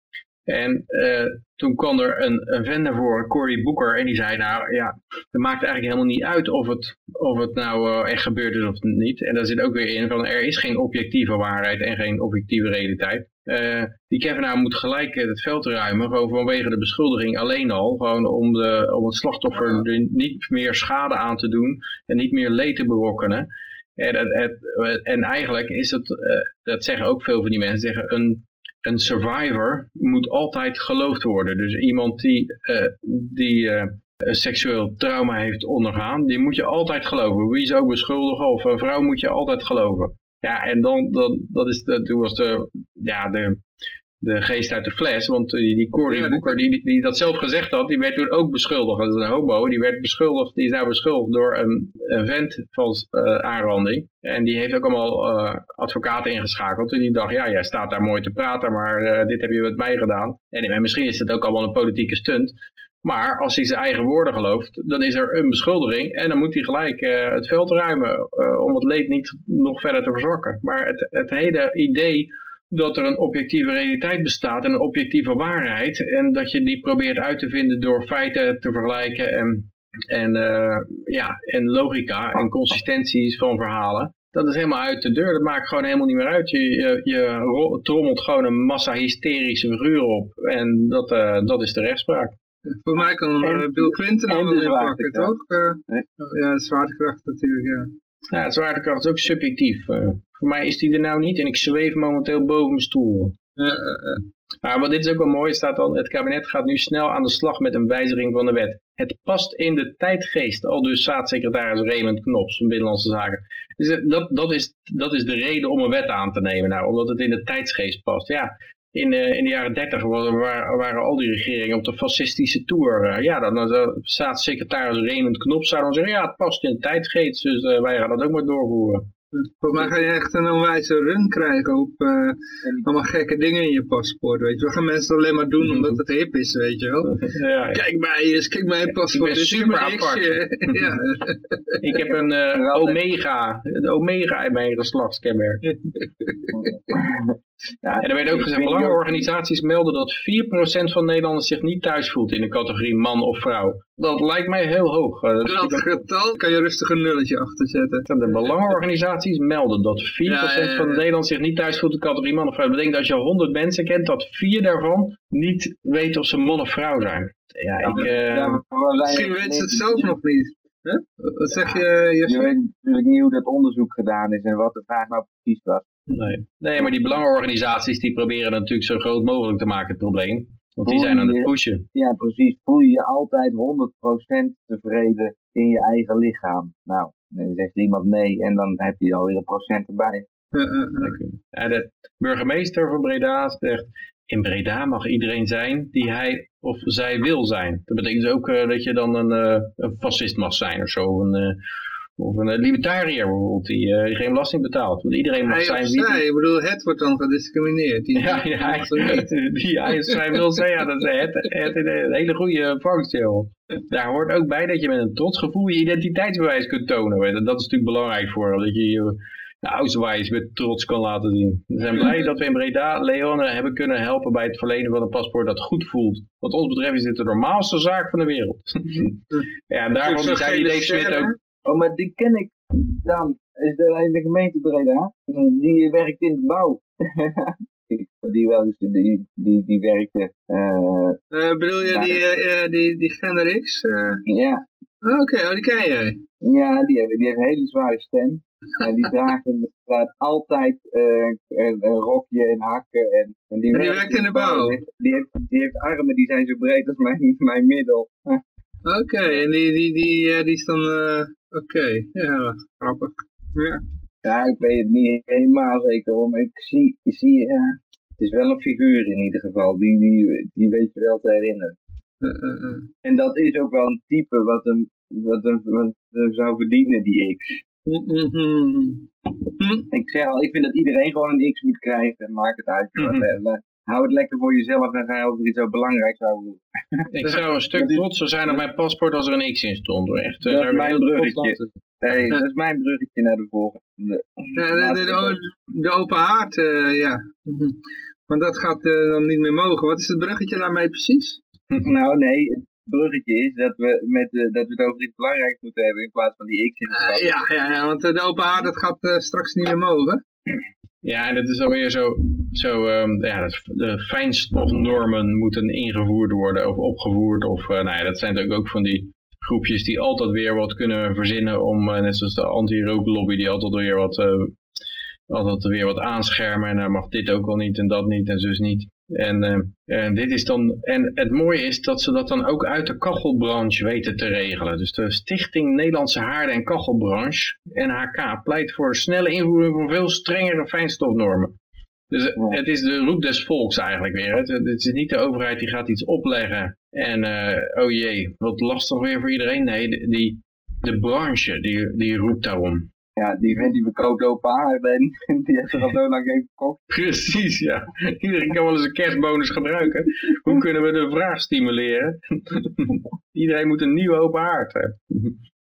[SPEAKER 3] En uh, toen kwam er een, een naar voren, Cory Booker, en die zei nou ja, het maakt eigenlijk helemaal niet uit of het, of het nou uh, echt gebeurd is of niet. En daar zit ook weer in van er is geen objectieve waarheid en geen objectieve realiteit. Uh, die Kevin moet gelijk het veld ruimen, gewoon vanwege de beschuldiging alleen al. Gewoon om, de, om het slachtoffer niet meer schade aan te doen en niet meer leed te berokkenen. En, het, het, en eigenlijk is het, dat zeggen ook veel van die mensen, zeggen een een survivor moet altijd geloofd worden. Dus iemand die, uh, die een seksueel trauma heeft ondergaan, die moet je altijd geloven. Wie is ook beschuldigen of een vrouw moet je altijd geloven. Ja, en dan, dan dat is de, toen was de, ja, de, de geest uit de fles. Want die, die Cory Booker, die, die dat zelf gezegd had, die werd toen ook beschuldigd. Dat is een homo. Die werd beschuldigd, die is nou beschuldigd door een, een vent van uh, aanranding. En die heeft ook allemaal uh, advocaten ingeschakeld. En die dacht, ja, jij staat daar mooi te praten, maar uh, dit heb je met mij gedaan. En, en misschien is het ook allemaal een politieke stunt. Maar als hij zijn eigen woorden gelooft, dan is er een beschuldiging. En dan moet hij gelijk uh, het veld ruimen uh, om het leed niet nog verder te verzwakken. Maar het, het hele idee dat er een objectieve realiteit bestaat en een objectieve waarheid. En dat je die probeert uit te vinden door feiten te vergelijken en, en, uh, ja, en logica en consistenties van verhalen. Dat is helemaal uit de deur. Dat maakt gewoon helemaal niet meer uit. Je, je, je trommelt gewoon een massa hysterische figuren op. En dat, uh, dat is de rechtspraak.
[SPEAKER 1] Voor mij kan en, Bill Clinton al in pakken, toch? Nee. Ja, zwaartekracht natuurlijk, ja.
[SPEAKER 3] Ja, de zwaartekracht is ook subjectief. Uh, voor mij is die er nou niet en ik zweef momenteel boven mijn stoel. Uh, uh, maar wat dit is ook wel mooi, staat al, het kabinet gaat nu snel aan de slag met een wijziging van de wet. Het past in de tijdgeest, al dus staatssecretaris Raymond Knops van Binnenlandse Zaken. Dus dat, dat, is, dat is de reden om een wet aan te nemen, nou, omdat het in de tijdsgeest past. Ja, in, uh, in de jaren dertig waren, waren, al die regeringen op de fascistische tour. Uh, ja, dan, dan staatssecretaris Raymond Knops zou dan zeggen, ja, het past in de tijdgeest, dus uh, wij gaan dat ook maar doorvoeren.
[SPEAKER 1] Volgens mij ga je echt een onwijze run krijgen op uh, allemaal gekke dingen in je paspoort, weet je wel. Gaan mensen alleen maar doen omdat het hip is, weet je wel. Ja, ja. Kijk mij eens, kijk mijn paspoort.
[SPEAKER 3] Ik ben super apart. ja. ik heb een uh, omega, de omega in mijn geslachtskenmerk. Ja, en er werd ook gezegd, belangenorganisaties melden dat 4% van Nederlanders zich niet thuis voelt in de categorie man of vrouw. Dat lijkt mij heel hoog.
[SPEAKER 1] Dat, dat getal kan je rustig een nulletje achter zetten.
[SPEAKER 3] De belangenorganisaties melden dat 4% ja, ja, ja. van Nederlanders zich niet thuis voelt in de categorie man of vrouw. Dat betekent dat als je 100 mensen kent, dat 4 daarvan niet weten of ze man of vrouw zijn. Ja, ik... Uh...
[SPEAKER 1] Misschien weten ze het zelf nog niet. Huh? Wat zeg je,
[SPEAKER 2] Jesse? Je weet natuurlijk niet hoe dat onderzoek gedaan is en wat de vraag nou precies was.
[SPEAKER 3] Nee. nee, maar die belangenorganisaties die proberen natuurlijk zo groot mogelijk te maken het probleem. Want die zijn aan het pushen.
[SPEAKER 2] Ja, precies. Voel je je altijd 100% tevreden in je eigen lichaam? Nou, dan zegt iemand nee en dan heb je alweer een procent erbij.
[SPEAKER 3] Ja, de burgemeester van Breda zegt, in Breda mag iedereen zijn die hij of zij wil zijn. Dat betekent dus ook uh, dat je dan een, uh, een fascist mag zijn of zo. Een, uh, of een libertariër bijvoorbeeld, die, die geen belasting betaalt. Want iedereen mag
[SPEAKER 1] hij
[SPEAKER 3] zijn
[SPEAKER 1] wie... Zij, ik bedoel, het wordt dan gediscrimineerd. Die,
[SPEAKER 3] ja, ja die hij zij wil zijn, ja, dat is het, het, een hele goede functie. Daar hoort ook bij dat je met een trots gevoel je identiteitsbewijs kunt tonen. Dat is natuurlijk belangrijk voor, dat je je de Ausweis met trots kan laten zien. We zijn blij dat we in Breda Leone hebben kunnen helpen bij het verlenen van een paspoort dat goed voelt. Wat ons betreft is dit de normaalste zaak van de wereld. ja, en daarom zei Dave Smit ook...
[SPEAKER 2] Oh, maar die ken ik dan. Is de, de gemeente Breda. Die werkt in de bouw. die wel die, die, die werkte... Uh,
[SPEAKER 1] uh, bedoel je die, uh, die, die Genrix?
[SPEAKER 2] Ja.
[SPEAKER 1] Oké, okay, oh, die ken jij?
[SPEAKER 2] Ja, die heeft, die heeft een hele zware stem. En die dragen altijd uh, een, een, rokje en hakken. En, en
[SPEAKER 1] die, en die werkt in de bouw?
[SPEAKER 2] Die heeft, die heeft armen die zijn zo breed als mijn, mijn middel.
[SPEAKER 1] Oké, okay, en die, die, die, uh, die is dan... Uh, Oké, okay. ja, grappig. Ja.
[SPEAKER 2] ja, ik weet het niet helemaal zeker om. Ik zie, ik zie uh, het is wel een figuur in ieder geval. Die, die, die weet je wel te herinneren. En dat is ook wel een type wat hem, wat hem, wat hem zou verdienen, die X. Ik zeg al, ik vind dat iedereen gewoon een X moet krijgen. Maak het uit. Mm Hou het lekker voor jezelf en ga over iets zo belangrijk zou doen.
[SPEAKER 3] Ik zou een stuk trotser zijn op mijn paspoort als er een X in stond. Hoor. Echt,
[SPEAKER 2] dat is mijn bruggetje. Nee, dat is mijn bruggetje naar de volgende.
[SPEAKER 1] Ja, de, de, de, de, open haard, uh, ja. Want dat gaat dan niet meer mogen. Wat is het bruggetje daarmee precies?
[SPEAKER 4] nou nee, het bruggetje is dat we, met, dat we het over iets belangrijks moeten hebben in plaats van die X in
[SPEAKER 1] de ja, ja, ja, want de open haard dat gaat straks niet meer mogen.
[SPEAKER 3] Ja, en dat is alweer zo, zo um, ja, de fijnstofnormen moeten ingevoerd worden of opgevoerd. Of, uh, nou ja, dat zijn natuurlijk ook van die groepjes die altijd weer wat kunnen verzinnen om, uh, net zoals de anti-rooklobby, die altijd weer wat, uh, altijd weer wat aanschermen. En dan mag dit ook wel niet en dat niet en zus niet. En, uh, en, dit is dan, en het mooie is dat ze dat dan ook uit de kachelbranche weten te regelen. Dus de Stichting Nederlandse Haarden en Kachelbranche, NHK, pleit voor snelle invoering van veel strengere fijnstofnormen. Dus het is de roep des volks eigenlijk weer. Het, het is niet de overheid die gaat iets opleggen en uh, oh jee, wat lastig weer voor iedereen. Nee, die, de branche die, die roept daarom.
[SPEAKER 4] Ja, die vent die verkoopt open en die heeft er al zo lang geen verkocht.
[SPEAKER 3] Precies, ja. Iedereen kan wel eens een kerstbonus gebruiken. Hoe kunnen we de vraag stimuleren? Iedereen moet een nieuwe open haard hebben.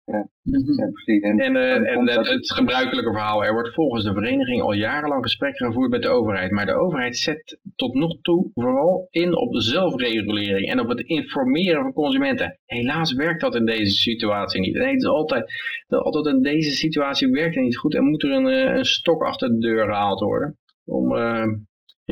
[SPEAKER 4] Ja, ja precies.
[SPEAKER 3] En, en, uh, en het gebruikelijke verhaal, er wordt volgens de vereniging al jarenlang gesprekken gevoerd met de overheid. Maar de overheid zet tot nog toe vooral in op de zelfregulering en op het informeren van consumenten. Helaas werkt dat in deze situatie niet. Nee, het is altijd, altijd in deze situatie werkt het niet goed en moet er een, eh, een stok achter de deur gehaald worden. Om, uh,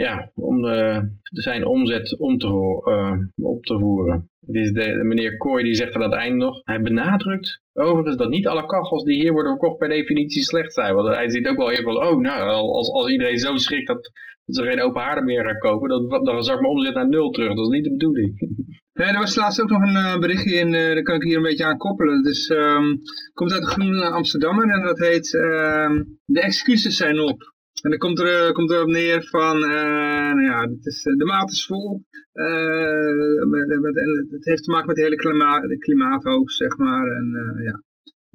[SPEAKER 3] ja, om de, zijn omzet om te, uh, op te voeren. Het is de, meneer Kooi die zegt aan het eind nog, hij benadrukt overigens dat niet alle kachels die hier worden verkocht per definitie slecht zijn. Want hij ziet ook wel heel van, oh nou, als, als iedereen zo schrikt dat, ze geen open haarden meer gaan kopen, dan, dan zak mijn omzet naar nul terug. Dat is niet de bedoeling.
[SPEAKER 1] Nee, er was laatst ook nog een berichtje in, uh, daar kan ik hier een beetje aan koppelen. Dus um, komt uit de Groene Amsterdammer en dat heet uh, De excuses zijn op. En dan komt er, uh, komt er op neer van, uh, nou ja, het, is, de maat is vol. Het heeft te maken met de hele klimaat, de klimaathoogst, zeg maar. En ja,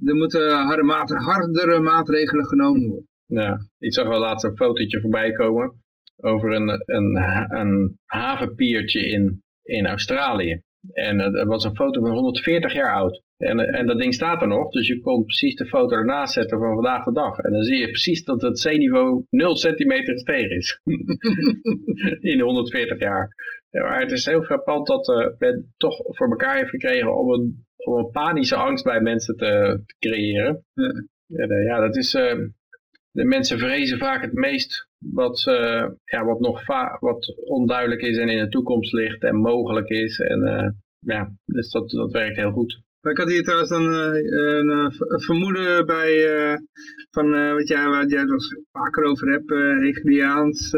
[SPEAKER 1] er moeten harde maat, hardere maatregelen genomen worden.
[SPEAKER 3] Ja, ik zag wel laatst een fotootje voorbij komen over een, een, een havenpiertje in, in Australië. En het was een foto van 140 jaar oud. En, en dat ding staat er nog, dus je kon precies de foto ernaast zetten van vandaag de dag. En dan zie je precies dat het zeeniveau 0 centimeter gestegen is. In 140 jaar. Ja, maar het is heel frappant dat uh, men toch voor elkaar heeft gekregen om een, om een panische angst bij mensen te, te creëren. Ja. En, uh, ja, dat is... Uh, de mensen vrezen vaak het meest wat, ja, wat nog wat onduidelijk is en in de toekomst ligt en mogelijk is. En ja, dus dat, dat werkt heel goed.
[SPEAKER 1] Ik had hier trouwens dan uh, een, een, vermoeden bij, uh, van uh, wat jij, waar jij het vaker over hebt, Hegeliaans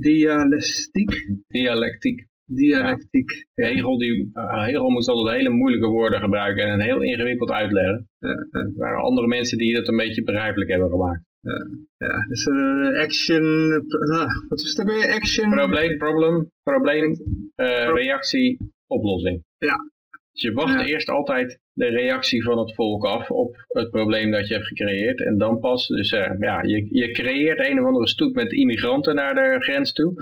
[SPEAKER 1] dialectiek.
[SPEAKER 3] Dialectiek.
[SPEAKER 1] Dialectiek.
[SPEAKER 3] Ja. Hegel, die, Hegel moest altijd hele moeilijke woorden gebruiken en heel ingewikkeld uitleggen. Er waren andere mensen die dat een beetje begrijpelijk hebben gemaakt.
[SPEAKER 1] Ja, dus action, wat is dat weer? Action?
[SPEAKER 3] Probleem, problem, probleem, reactie, oplossing.
[SPEAKER 1] Ja,
[SPEAKER 3] dus je wacht eerst altijd de reactie van het volk af op het probleem dat je hebt gecreëerd. En dan pas, dus uh, ja, je, je creëert een of andere stoet met immigranten naar de grens toe.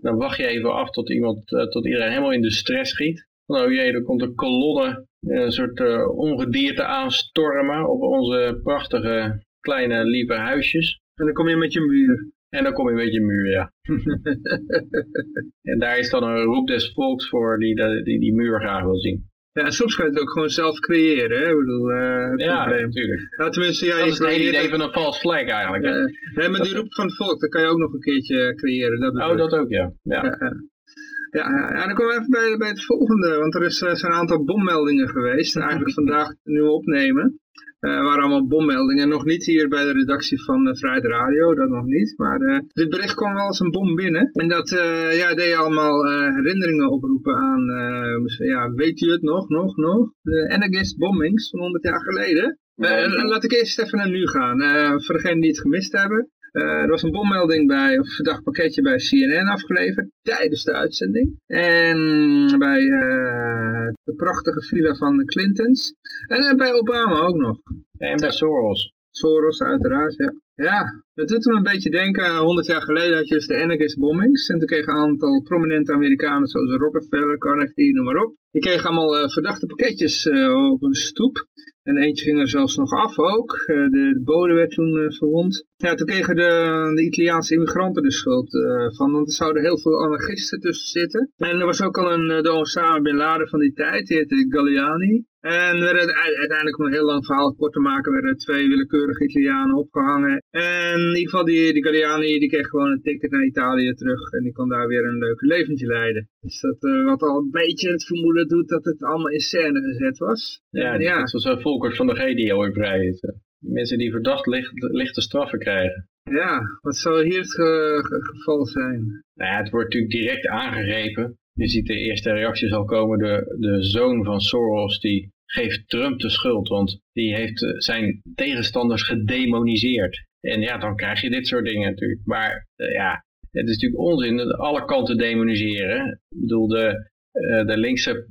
[SPEAKER 3] Dan wacht je even af tot, iemand, uh, tot iedereen helemaal in de stress schiet. oh jee, er komt een kolonne, een soort uh, ongedierte aanstormen op onze prachtige kleine lieve huisjes.
[SPEAKER 1] En dan kom je met je muur.
[SPEAKER 3] En dan kom je met je muur, ja. en daar is dan een roep des volks voor die, die die muur graag wil zien.
[SPEAKER 1] Ja, soms kan je het ook gewoon zelf creëren, hè? Ik bedoel, uh,
[SPEAKER 3] ja, natuurlijk.
[SPEAKER 1] Ja, tenminste, ja,
[SPEAKER 3] dat is het hele idee van een false flag eigenlijk. Hè?
[SPEAKER 1] nee, maar die roep van het volk, dat kan je ook nog een keertje creëren. Dat
[SPEAKER 3] oh, dat ook, ja. Ja, ja,
[SPEAKER 1] ja. ja, dan komen we even bij, bij het volgende, want er is, uh, zijn een aantal bommeldingen geweest. Eigenlijk vandaag nu opnemen. Uh, waren allemaal bommeldingen. Nog niet hier bij de redactie van uh, Vrijheid Radio, dat nog niet. Maar uh, dit bericht kwam wel als een bom binnen. En dat ja, deed allemaal herinneringen oproepen aan, ja, weet u het nog, nog, nog? De Energist bombings van 100 jaar geleden. laat ik eerst even naar nu gaan. voor degenen die het gemist hebben. Uh, er was een bommelding bij, of verdacht pakketje bij CNN afgeleverd tijdens de uitzending. En bij uh, de prachtige villa van de Clintons. En uh, bij Obama ook nog.
[SPEAKER 3] En bij Soros.
[SPEAKER 1] Soros uiteraard, ja. Ja, dat doet me een beetje denken, 100 jaar geleden had je dus de Anarchist bombings. En toen kregen een aantal prominente Amerikanen zoals Rockefeller, Carnegie, noem maar op. Die kregen allemaal verdachte pakketjes op een stoep. En eentje ging er zelfs nog af ook. de, de bode werd toen verwond. Ja, toen kregen de, de Italiaanse immigranten de schuld uh, van, want er zouden heel veel anarchisten tussen zitten. En er was ook al een, de Osama Bin Laden van die tijd, die heette Galliani. En werden uiteindelijk om een heel lang verhaal kort te maken, werden twee willekeurige Italianen opgehangen. En in ieder geval die, die Galliani, die kreeg gewoon een ticket naar Italië terug. En die kon daar weer een leuk leventje leiden. Dus dat uh, wat al een beetje het vermoeden doet dat het allemaal in scène gezet was.
[SPEAKER 3] Ja, ja. zoals uh, Volkers van de G die vrij is. Mensen die verdacht licht, lichte straffen krijgen.
[SPEAKER 1] Ja, wat zou hier het ge geval zijn?
[SPEAKER 3] Nou ja, het wordt natuurlijk direct aangegrepen. Je ziet de eerste reacties al komen. De, de zoon van Soros die geeft Trump de schuld, want die heeft eh, zijn tegenstanders gedemoniseerd. En ja, dan krijg je dit soort dingen natuurlijk. Maar uh, ja, het is natuurlijk onzin dat alle kanten demoniseren. Ik bedoel, de, uh, de linkse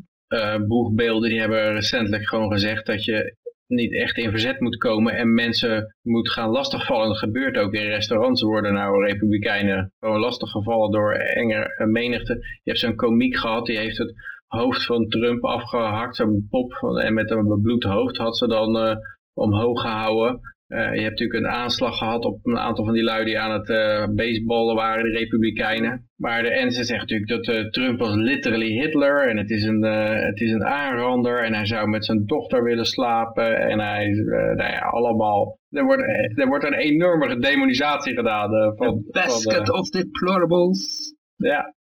[SPEAKER 3] boegbeelden die hebben recentelijk gewoon gezegd dat je niet echt in verzet moet komen en mensen moet gaan lastigvallen. Dat gebeurt ook in restaurants worden nou republikeinen gewoon lastiggevallen door enge menigte. Je hebt zo'n komiek gehad, die heeft het hoofd van Trump afgehakt, zo'n pop en met een bebloed hoofd had ze dan uh, omhoog gehouden. Uh, je hebt natuurlijk een aanslag gehad op een aantal van die lui die aan het uh, baseballen waren, de republikeinen. Maar de, ze zegt natuurlijk dat Trump was literally Hitler en het is, een, het is een aanrander en hij zou met zijn dochter willen slapen en hij, nou ja, allemaal. Er wordt, er wordt een enorme demonisatie gedaan. van,
[SPEAKER 1] The basket
[SPEAKER 3] van,
[SPEAKER 1] of deplorables.
[SPEAKER 3] Ja,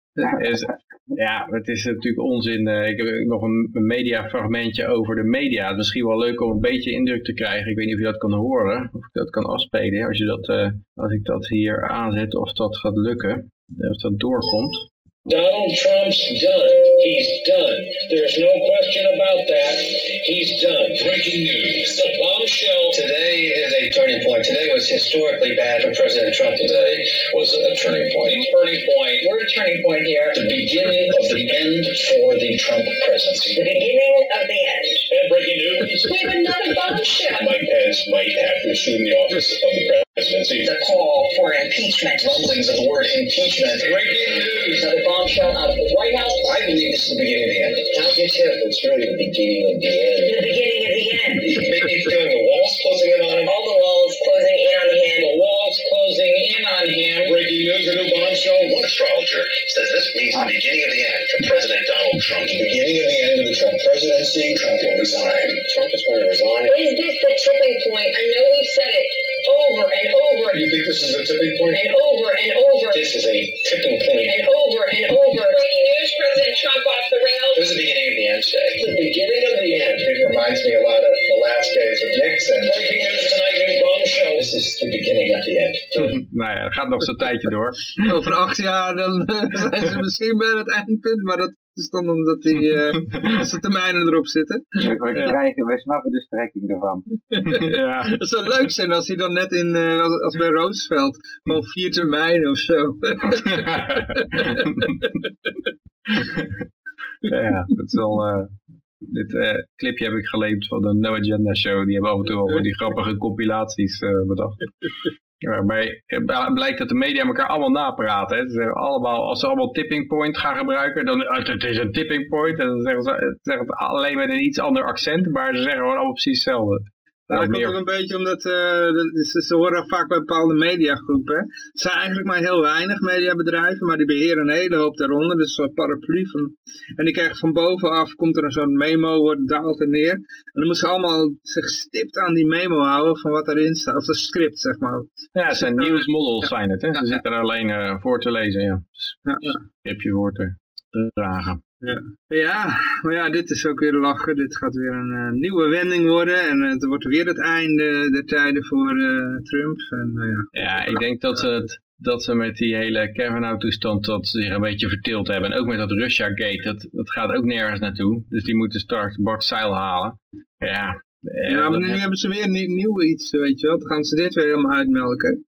[SPEAKER 3] ja, het is natuurlijk onzin. Eh, ik heb nog een, mediafragmentje over de media. Het is misschien wel leuk om een beetje indruk te krijgen. Ik weet niet of je dat kan horen, of ik dat kan afspelen. Als, je dat, uh, als ik dat hier aanzet, of dat gaat lukken, of dat doorkomt.
[SPEAKER 5] Donald Trump's done. He's done. There's no question about that. He's done. Breaking news. The bombshell today is a turning point. Today was historically bad for President Trump. Today was a turning point. Turning point. We're a turning point here. The beginning of the end for the Trump presidency.
[SPEAKER 6] The beginning of the end.
[SPEAKER 5] And breaking news.
[SPEAKER 6] We have another bombshell.
[SPEAKER 5] Mike Pence might have to assume the office of the presidency.
[SPEAKER 6] The call for impeachment.
[SPEAKER 5] Rumblings of the word impeachment. Breaking news.
[SPEAKER 6] Another bombshell out of the White House.
[SPEAKER 5] I believe this is the beginning of the end. Not just him, it's really the beginning of the end.
[SPEAKER 6] The beginning of the end.
[SPEAKER 5] Maybe feeling the walls closing in on him.
[SPEAKER 6] All the walls closing in on him.
[SPEAKER 5] The walls closing in on him. Breaking news, a new bombshell. One astrologer says this means the beginning of the end for President Donald Trump. The beginning of the end of the Trump presidency. Trump will resign. Trump is going to resign.
[SPEAKER 6] Is this the tipping point? I know
[SPEAKER 5] think this is a tipping point?
[SPEAKER 6] And over and over.
[SPEAKER 5] This is a tipping point.
[SPEAKER 6] And over and over. Breaking news, President Trump off the rails.
[SPEAKER 5] This is the beginning of the end today. The beginning of the end. It reminds me a lot of the last days of Nixon. Breaking news tonight, new bombshell. This is the beginning of the end.
[SPEAKER 3] Gaat nog zo'n tijdje door.
[SPEAKER 1] Over acht jaar dan zijn ze misschien bij het eindpunt, maar dat is dan omdat die, uh, de termijnen erop zitten.
[SPEAKER 4] We, we, krijgen, we snappen de strekking ervan.
[SPEAKER 3] ja.
[SPEAKER 1] Het zou leuk zijn als hij dan net in, uh, als, als bij Roosevelt, gewoon vier termijnen of zo.
[SPEAKER 3] ja, dat is wel... Uh, dit uh, clipje heb ik geleend van de No Agenda Show. Die hebben af en toe al die grappige compilaties uh, bedacht. Waarbij het blijkt dat de media elkaar allemaal napraten. Ze zeggen allemaal, als ze allemaal tipping point gaan gebruiken, dan het is een tipping point. En dan zeggen ze, zeggen het alleen met een iets ander accent, maar ze zeggen gewoon allemaal precies hetzelfde.
[SPEAKER 1] Nou, dat komt ook een beetje omdat uh, ze, ze horen vaak bij bepaalde mediagroepen. Het zijn eigenlijk maar heel weinig mediabedrijven, maar die beheren een hele hoop daaronder. Dus een paraplu van. En die krijgen van bovenaf, komt er zo'n memo, wordt daalt er neer. En dan moeten ze allemaal zich stipt aan die memo houden van wat erin staat. Of een script, zeg maar.
[SPEAKER 3] Ja, het zijn nieuwsmodels ja. zijn het. Hè? Ze ja, zitten er alleen uh, voor te lezen, ja.
[SPEAKER 1] ja,
[SPEAKER 3] ja. Scriptje voor te dragen.
[SPEAKER 1] Ja. ja, maar ja, dit is ook weer lachen. Dit gaat weer een uh, nieuwe wending worden. En het wordt weer het einde der tijden voor uh, Trump. En, uh, ja,
[SPEAKER 3] ja, ik denk dat ze, het, dat ze met die hele Kavanaugh-toestand dat ze zich een beetje verteeld hebben. En ook met dat Russia-gate, dat, dat gaat ook nergens naartoe. Dus die moeten straks Bart Seil halen. Ja,
[SPEAKER 1] ja maar nu hebben ze weer nieuw, nieuw iets, weet je wel. Dan gaan ze dit weer helemaal uitmelken.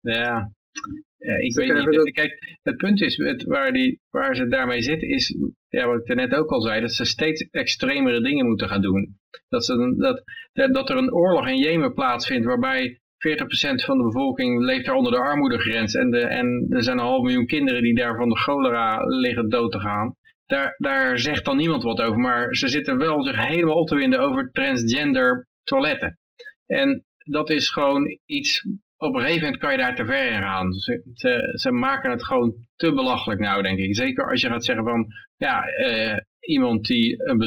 [SPEAKER 3] Ja, ja, ik weet niet. Dat... Kijk, het punt is, het, waar, die, waar ze daarmee zitten, is, ja, wat ik net ook al zei, dat ze steeds extremere dingen moeten gaan doen. Dat, ze, dat, dat er een oorlog in Jemen plaatsvindt, waarbij 40% van de bevolking leeft daar onder de armoedegrens. En, de, en er zijn een half miljoen kinderen die daar van de cholera liggen dood te gaan. Daar, daar zegt dan niemand wat over, maar ze zitten wel zich helemaal op te winden over transgender toiletten. En dat is gewoon iets op een gegeven moment kan je daar te ver in gaan. Ze, ze, ze maken het gewoon te belachelijk nou, denk ik. Zeker als je gaat zeggen van, ja, eh, iemand die een,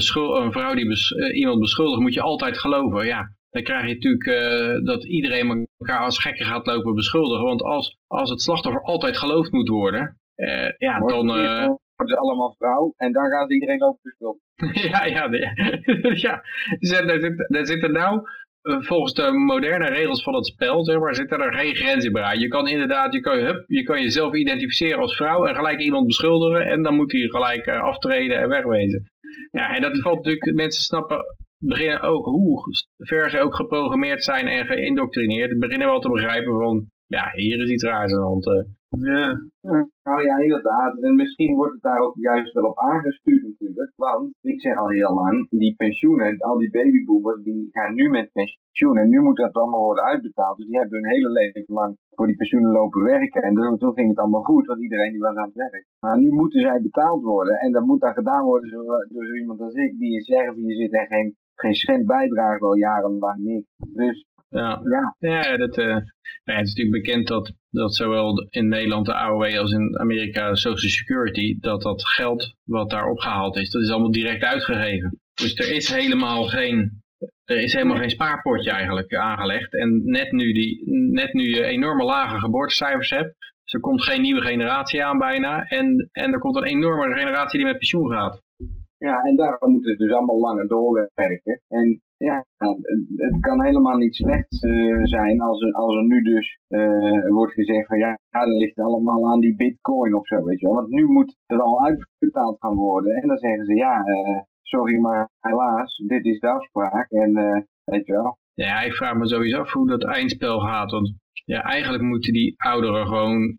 [SPEAKER 3] een vrouw die bes eh, iemand beschuldigt, moet je altijd geloven. Ja, dan krijg je natuurlijk eh, dat iedereen elkaar als gekken gaat lopen beschuldigen. Want als, als het slachtoffer altijd geloofd moet worden, ja,
[SPEAKER 2] Wordt
[SPEAKER 3] dan... eh,
[SPEAKER 2] worden ze allemaal vrouw en dan gaan ze iedereen over beschuldigen.
[SPEAKER 3] ja, ja, ja. Dus Daar, zit, daar zitten nou, volgens de moderne regels van het spel, zeg maar, zitten er geen grenzen bij. Je kan inderdaad, je kan, hup, je kan jezelf identificeren als vrouw en gelijk iemand beschuldigen en dan moet hij gelijk eh, aftreden en wegwezen. Ja, en dat valt natuurlijk, mensen snappen, beginnen ook hoe ver ze ook geprogrammeerd zijn en geïndoctrineerd, beginnen wel te begrijpen van, ja, hier is iets raars aan de hand. eh.
[SPEAKER 1] Ja.
[SPEAKER 2] Nou ja, inderdaad. En misschien wordt het daar ook juist wel op aangestuurd natuurlijk. Want, ik zeg al heel lang, die pensioenen, al die babyboomers, die gaan nu met pensioen. En nu moet dat allemaal worden uitbetaald. Dus die hebben hun hele leven lang voor die pensioenen lopen werken. En toen, toen ging het allemaal goed, want iedereen die was aan het werk. Maar nu moeten zij betaald worden. En dat moet dan gedaan worden door, door zo iemand als ik, die in Servië zit en geen, geen cent bijdraagt al jarenlang niks. Dus
[SPEAKER 3] Ja.
[SPEAKER 2] ja,
[SPEAKER 3] Ja, dat, eh, nou ja, het is natuurlijk bekend dat, dat zowel in Nederland de AOW als in Amerika de Social Security, dat dat geld wat daar opgehaald is, dat is allemaal direct uitgegeven. Dus er is helemaal geen, er is helemaal geen spaarpotje eigenlijk aangelegd. En net nu, die, net nu je enorme lage geboortecijfers hebt, dus er komt geen nieuwe generatie aan bijna. En, en er komt een enorme generatie die met pensioen gaat.
[SPEAKER 2] Ja, en daarom moeten ze dus allemaal langer doorwerken. En ja, het, het kan helemaal niet slecht eh, zijn als er, als er nu dus eh, wordt gezegd van ja, dat ligt allemaal aan die bitcoin of zo, weet je wel. Want nu moet het al uitbetaald gaan worden. En dan zeggen ze ja, eh, sorry maar helaas, dit is de afspraak. En weet je wel.
[SPEAKER 3] Ja, ik vraag me sowieso af hoe dat eindspel gaat. Want ja, eigenlijk moeten die ouderen gewoon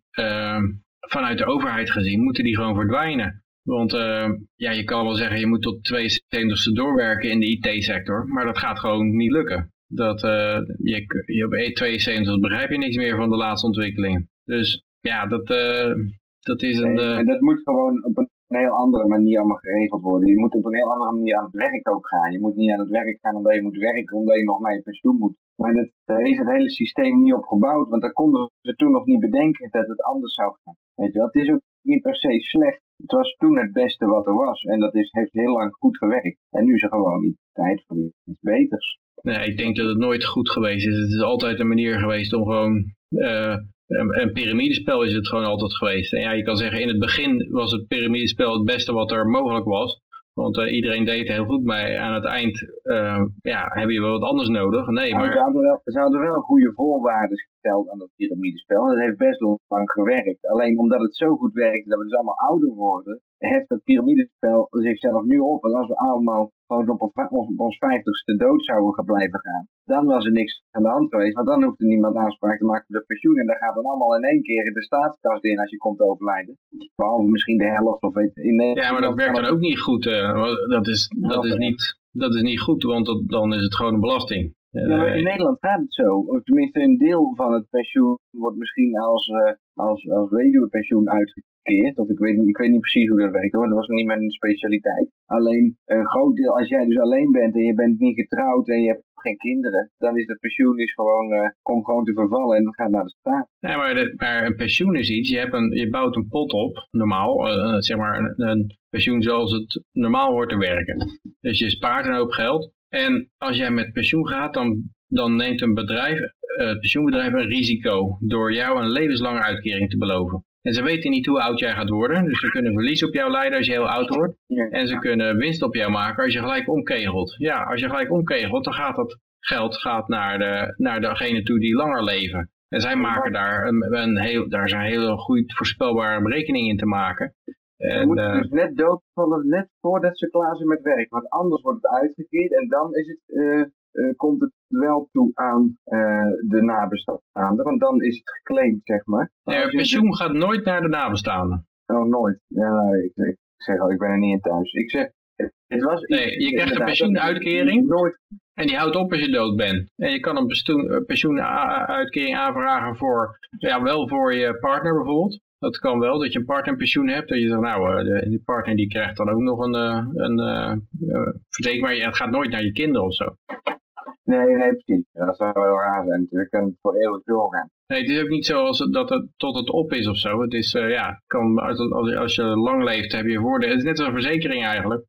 [SPEAKER 3] vanuit de overheid gezien, moeten die gewoon verdwijnen. Want eh, ja, je kan wel zeggen, je moet tot 72e doorwerken in de IT-sector, maar dat gaat gewoon niet lukken. Dat, eh, je, je op E72 begrijp je niks meer van de laatste ontwikkelingen. Dus ja, dat, eh, dat is een...
[SPEAKER 2] Nee, en dat moet gewoon op een heel andere manier allemaal geregeld worden. Je moet op een heel andere manier aan het werk ook gaan. Je moet niet aan het werk gaan omdat je moet werken, omdat je nog naar je pensioen moet. Maar dat, daar is het hele systeem niet op gebouwd, want daar konden ze toen nog niet bedenken dat het anders zou gaan. Weet je wel, het is ook niet per se slecht. Het was toen het beste wat er was en dat is, heeft heel lang goed gewerkt. En nu is er gewoon niet tijd voor iets beters.
[SPEAKER 3] Nee, ik denk dat het nooit goed geweest is. Het is altijd een manier geweest om gewoon... eh, een, een piramidespel is het gewoon altijd geweest. En ja, je kan zeggen, in het begin was het piramidespel het beste wat er mogelijk was. Want eh, iedereen deed heel goed, maar aan het eind eh, ja, heb je wel wat anders nodig. Nee,
[SPEAKER 2] Maar ze hadden wel, ze hadden wel goede voorwaarden gesteld aan dat piramidespel. En dat heeft best wel lang gewerkt. Alleen omdat het zo goed werkt dat we dus allemaal ouder worden, heft het piramidespel zichzelf nu op. En als we allemaal gewoon op ons, op ons vijftigste dood zouden gaan blijven gaan, dan was er niks aan de hand geweest. Want dan hoeft er niemand aanspraak te maken op de pensioen. En dat gaat dan allemaal in één keer in de staatskast in als je komt overlijden. Behalve misschien de helft of weet in Nederland
[SPEAKER 3] ja, maar dat werkt dan ook niet goed. eh, dat, is, dat, is niet, dat is niet goed, want dat, dan is het gewoon een belasting. Eh,
[SPEAKER 2] Ja, maar in Nederland gaat het zo. Of tenminste, een deel van het pensioen wordt misschien als, eh als, als weduwepensioen uitgekeerd. Of ik weet, niet, ik weet niet precies hoe dat werkt hoor. Dat was niet mijn specialiteit. Alleen een groot deel, als jij dus alleen bent en je bent niet getrouwd en je hebt geen kinderen, dan is het pensioen is gewoon, eh komt gewoon te vervallen en dat gaat naar de staat.
[SPEAKER 3] Nee, maar, de- maar een pensioen is iets. Je, hebt een, je bouwt een pot op, normaal. eh, zeg maar een, een pensioen zoals het normaal hoort te werken. Dus je spaart een hoop geld. En als jij met pensioen gaat, dan, dan neemt een bedrijf, eh, het pensioenbedrijf een risico door jou een levenslange uitkering te beloven. En ze weten niet hoe oud jij gaat worden. Dus ze kunnen verlies op jou leiden als je heel oud wordt. En ze kunnen winst op jou maken als je gelijk omkegelt. Ja, als je gelijk omkegelt, dan gaat dat geld gaat naar, de, naar degene toe die langer leven. En zij maken daar, een, een heel, daar zijn hele goed voorspelbare berekeningen in te maken. En,
[SPEAKER 2] moeten
[SPEAKER 3] eh,
[SPEAKER 2] dus net doodvallen, net voordat ze klaar zijn met werk. Want anders wordt het uitgekeerd en dan is het, eh, eh, komt het wel toe aan de nabestaanden. Want dan is het geclaimd, zeg maar. Maar
[SPEAKER 3] nee, pensioen gaat nooit naar de nabestaanden.
[SPEAKER 2] Oh, nooit. Ja, ik, ik zeg al, ik ben er niet in thuis. Ik zeg, het, was...
[SPEAKER 3] Nee, je krijgt een pensioenuitkering.
[SPEAKER 2] Nooit.
[SPEAKER 3] En die houdt op als je dood bent. En je kan een pensioenuitkering aanvragen voor, ja, wel voor je partner bijvoorbeeld. Dat kan wel, dat je een partnerpensioen hebt. Dat je zegt, nou, eh, de, die partner die krijgt dan ook nog een, eh, een eh, verzekering. Maar het gaat nooit naar je kinderen of zo.
[SPEAKER 4] Nee, nee, precies. Dat zou wel raar zijn. We kunnen het voor eeuwig doorgaan.
[SPEAKER 3] Nee, het is ook niet zo als het, dat het tot het op is of zo. Het is, ja, kan, als, als, je lang leeft heb je voordeel. Het is net als een verzekering eigenlijk.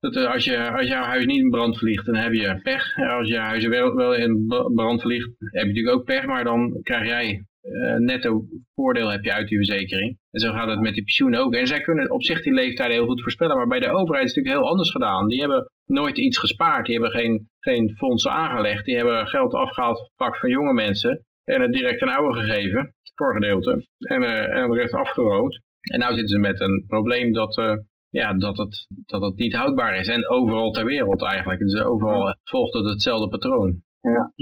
[SPEAKER 3] Dat, als, je, als jouw huis niet in brand vliegt, dan heb je pech. Als je huis wel, wel in brand vliegt, heb je natuurlijk ook pech. Maar dan krijg jij eh, netto voordeel heb je uit die verzekering. En zo gaat het met die pensioenen ook. En zij kunnen op zich die leeftijden heel goed voorspellen. Maar bij de overheid is het natuurlijk heel anders gedaan. Die hebben nooit iets gespaard. Die hebben geen, geen fondsen aangelegd. Die hebben geld afgehaald pak van jonge mensen. En het direct aan oude gegeven, voor gedeelte. En, eh en de rest afgerood. En nu zitten ze met een probleem dat, eh, ja, dat, het, dat het niet houdbaar is. En overal ter wereld eigenlijk. Dus overal volgt het hetzelfde patroon.
[SPEAKER 4] Ja.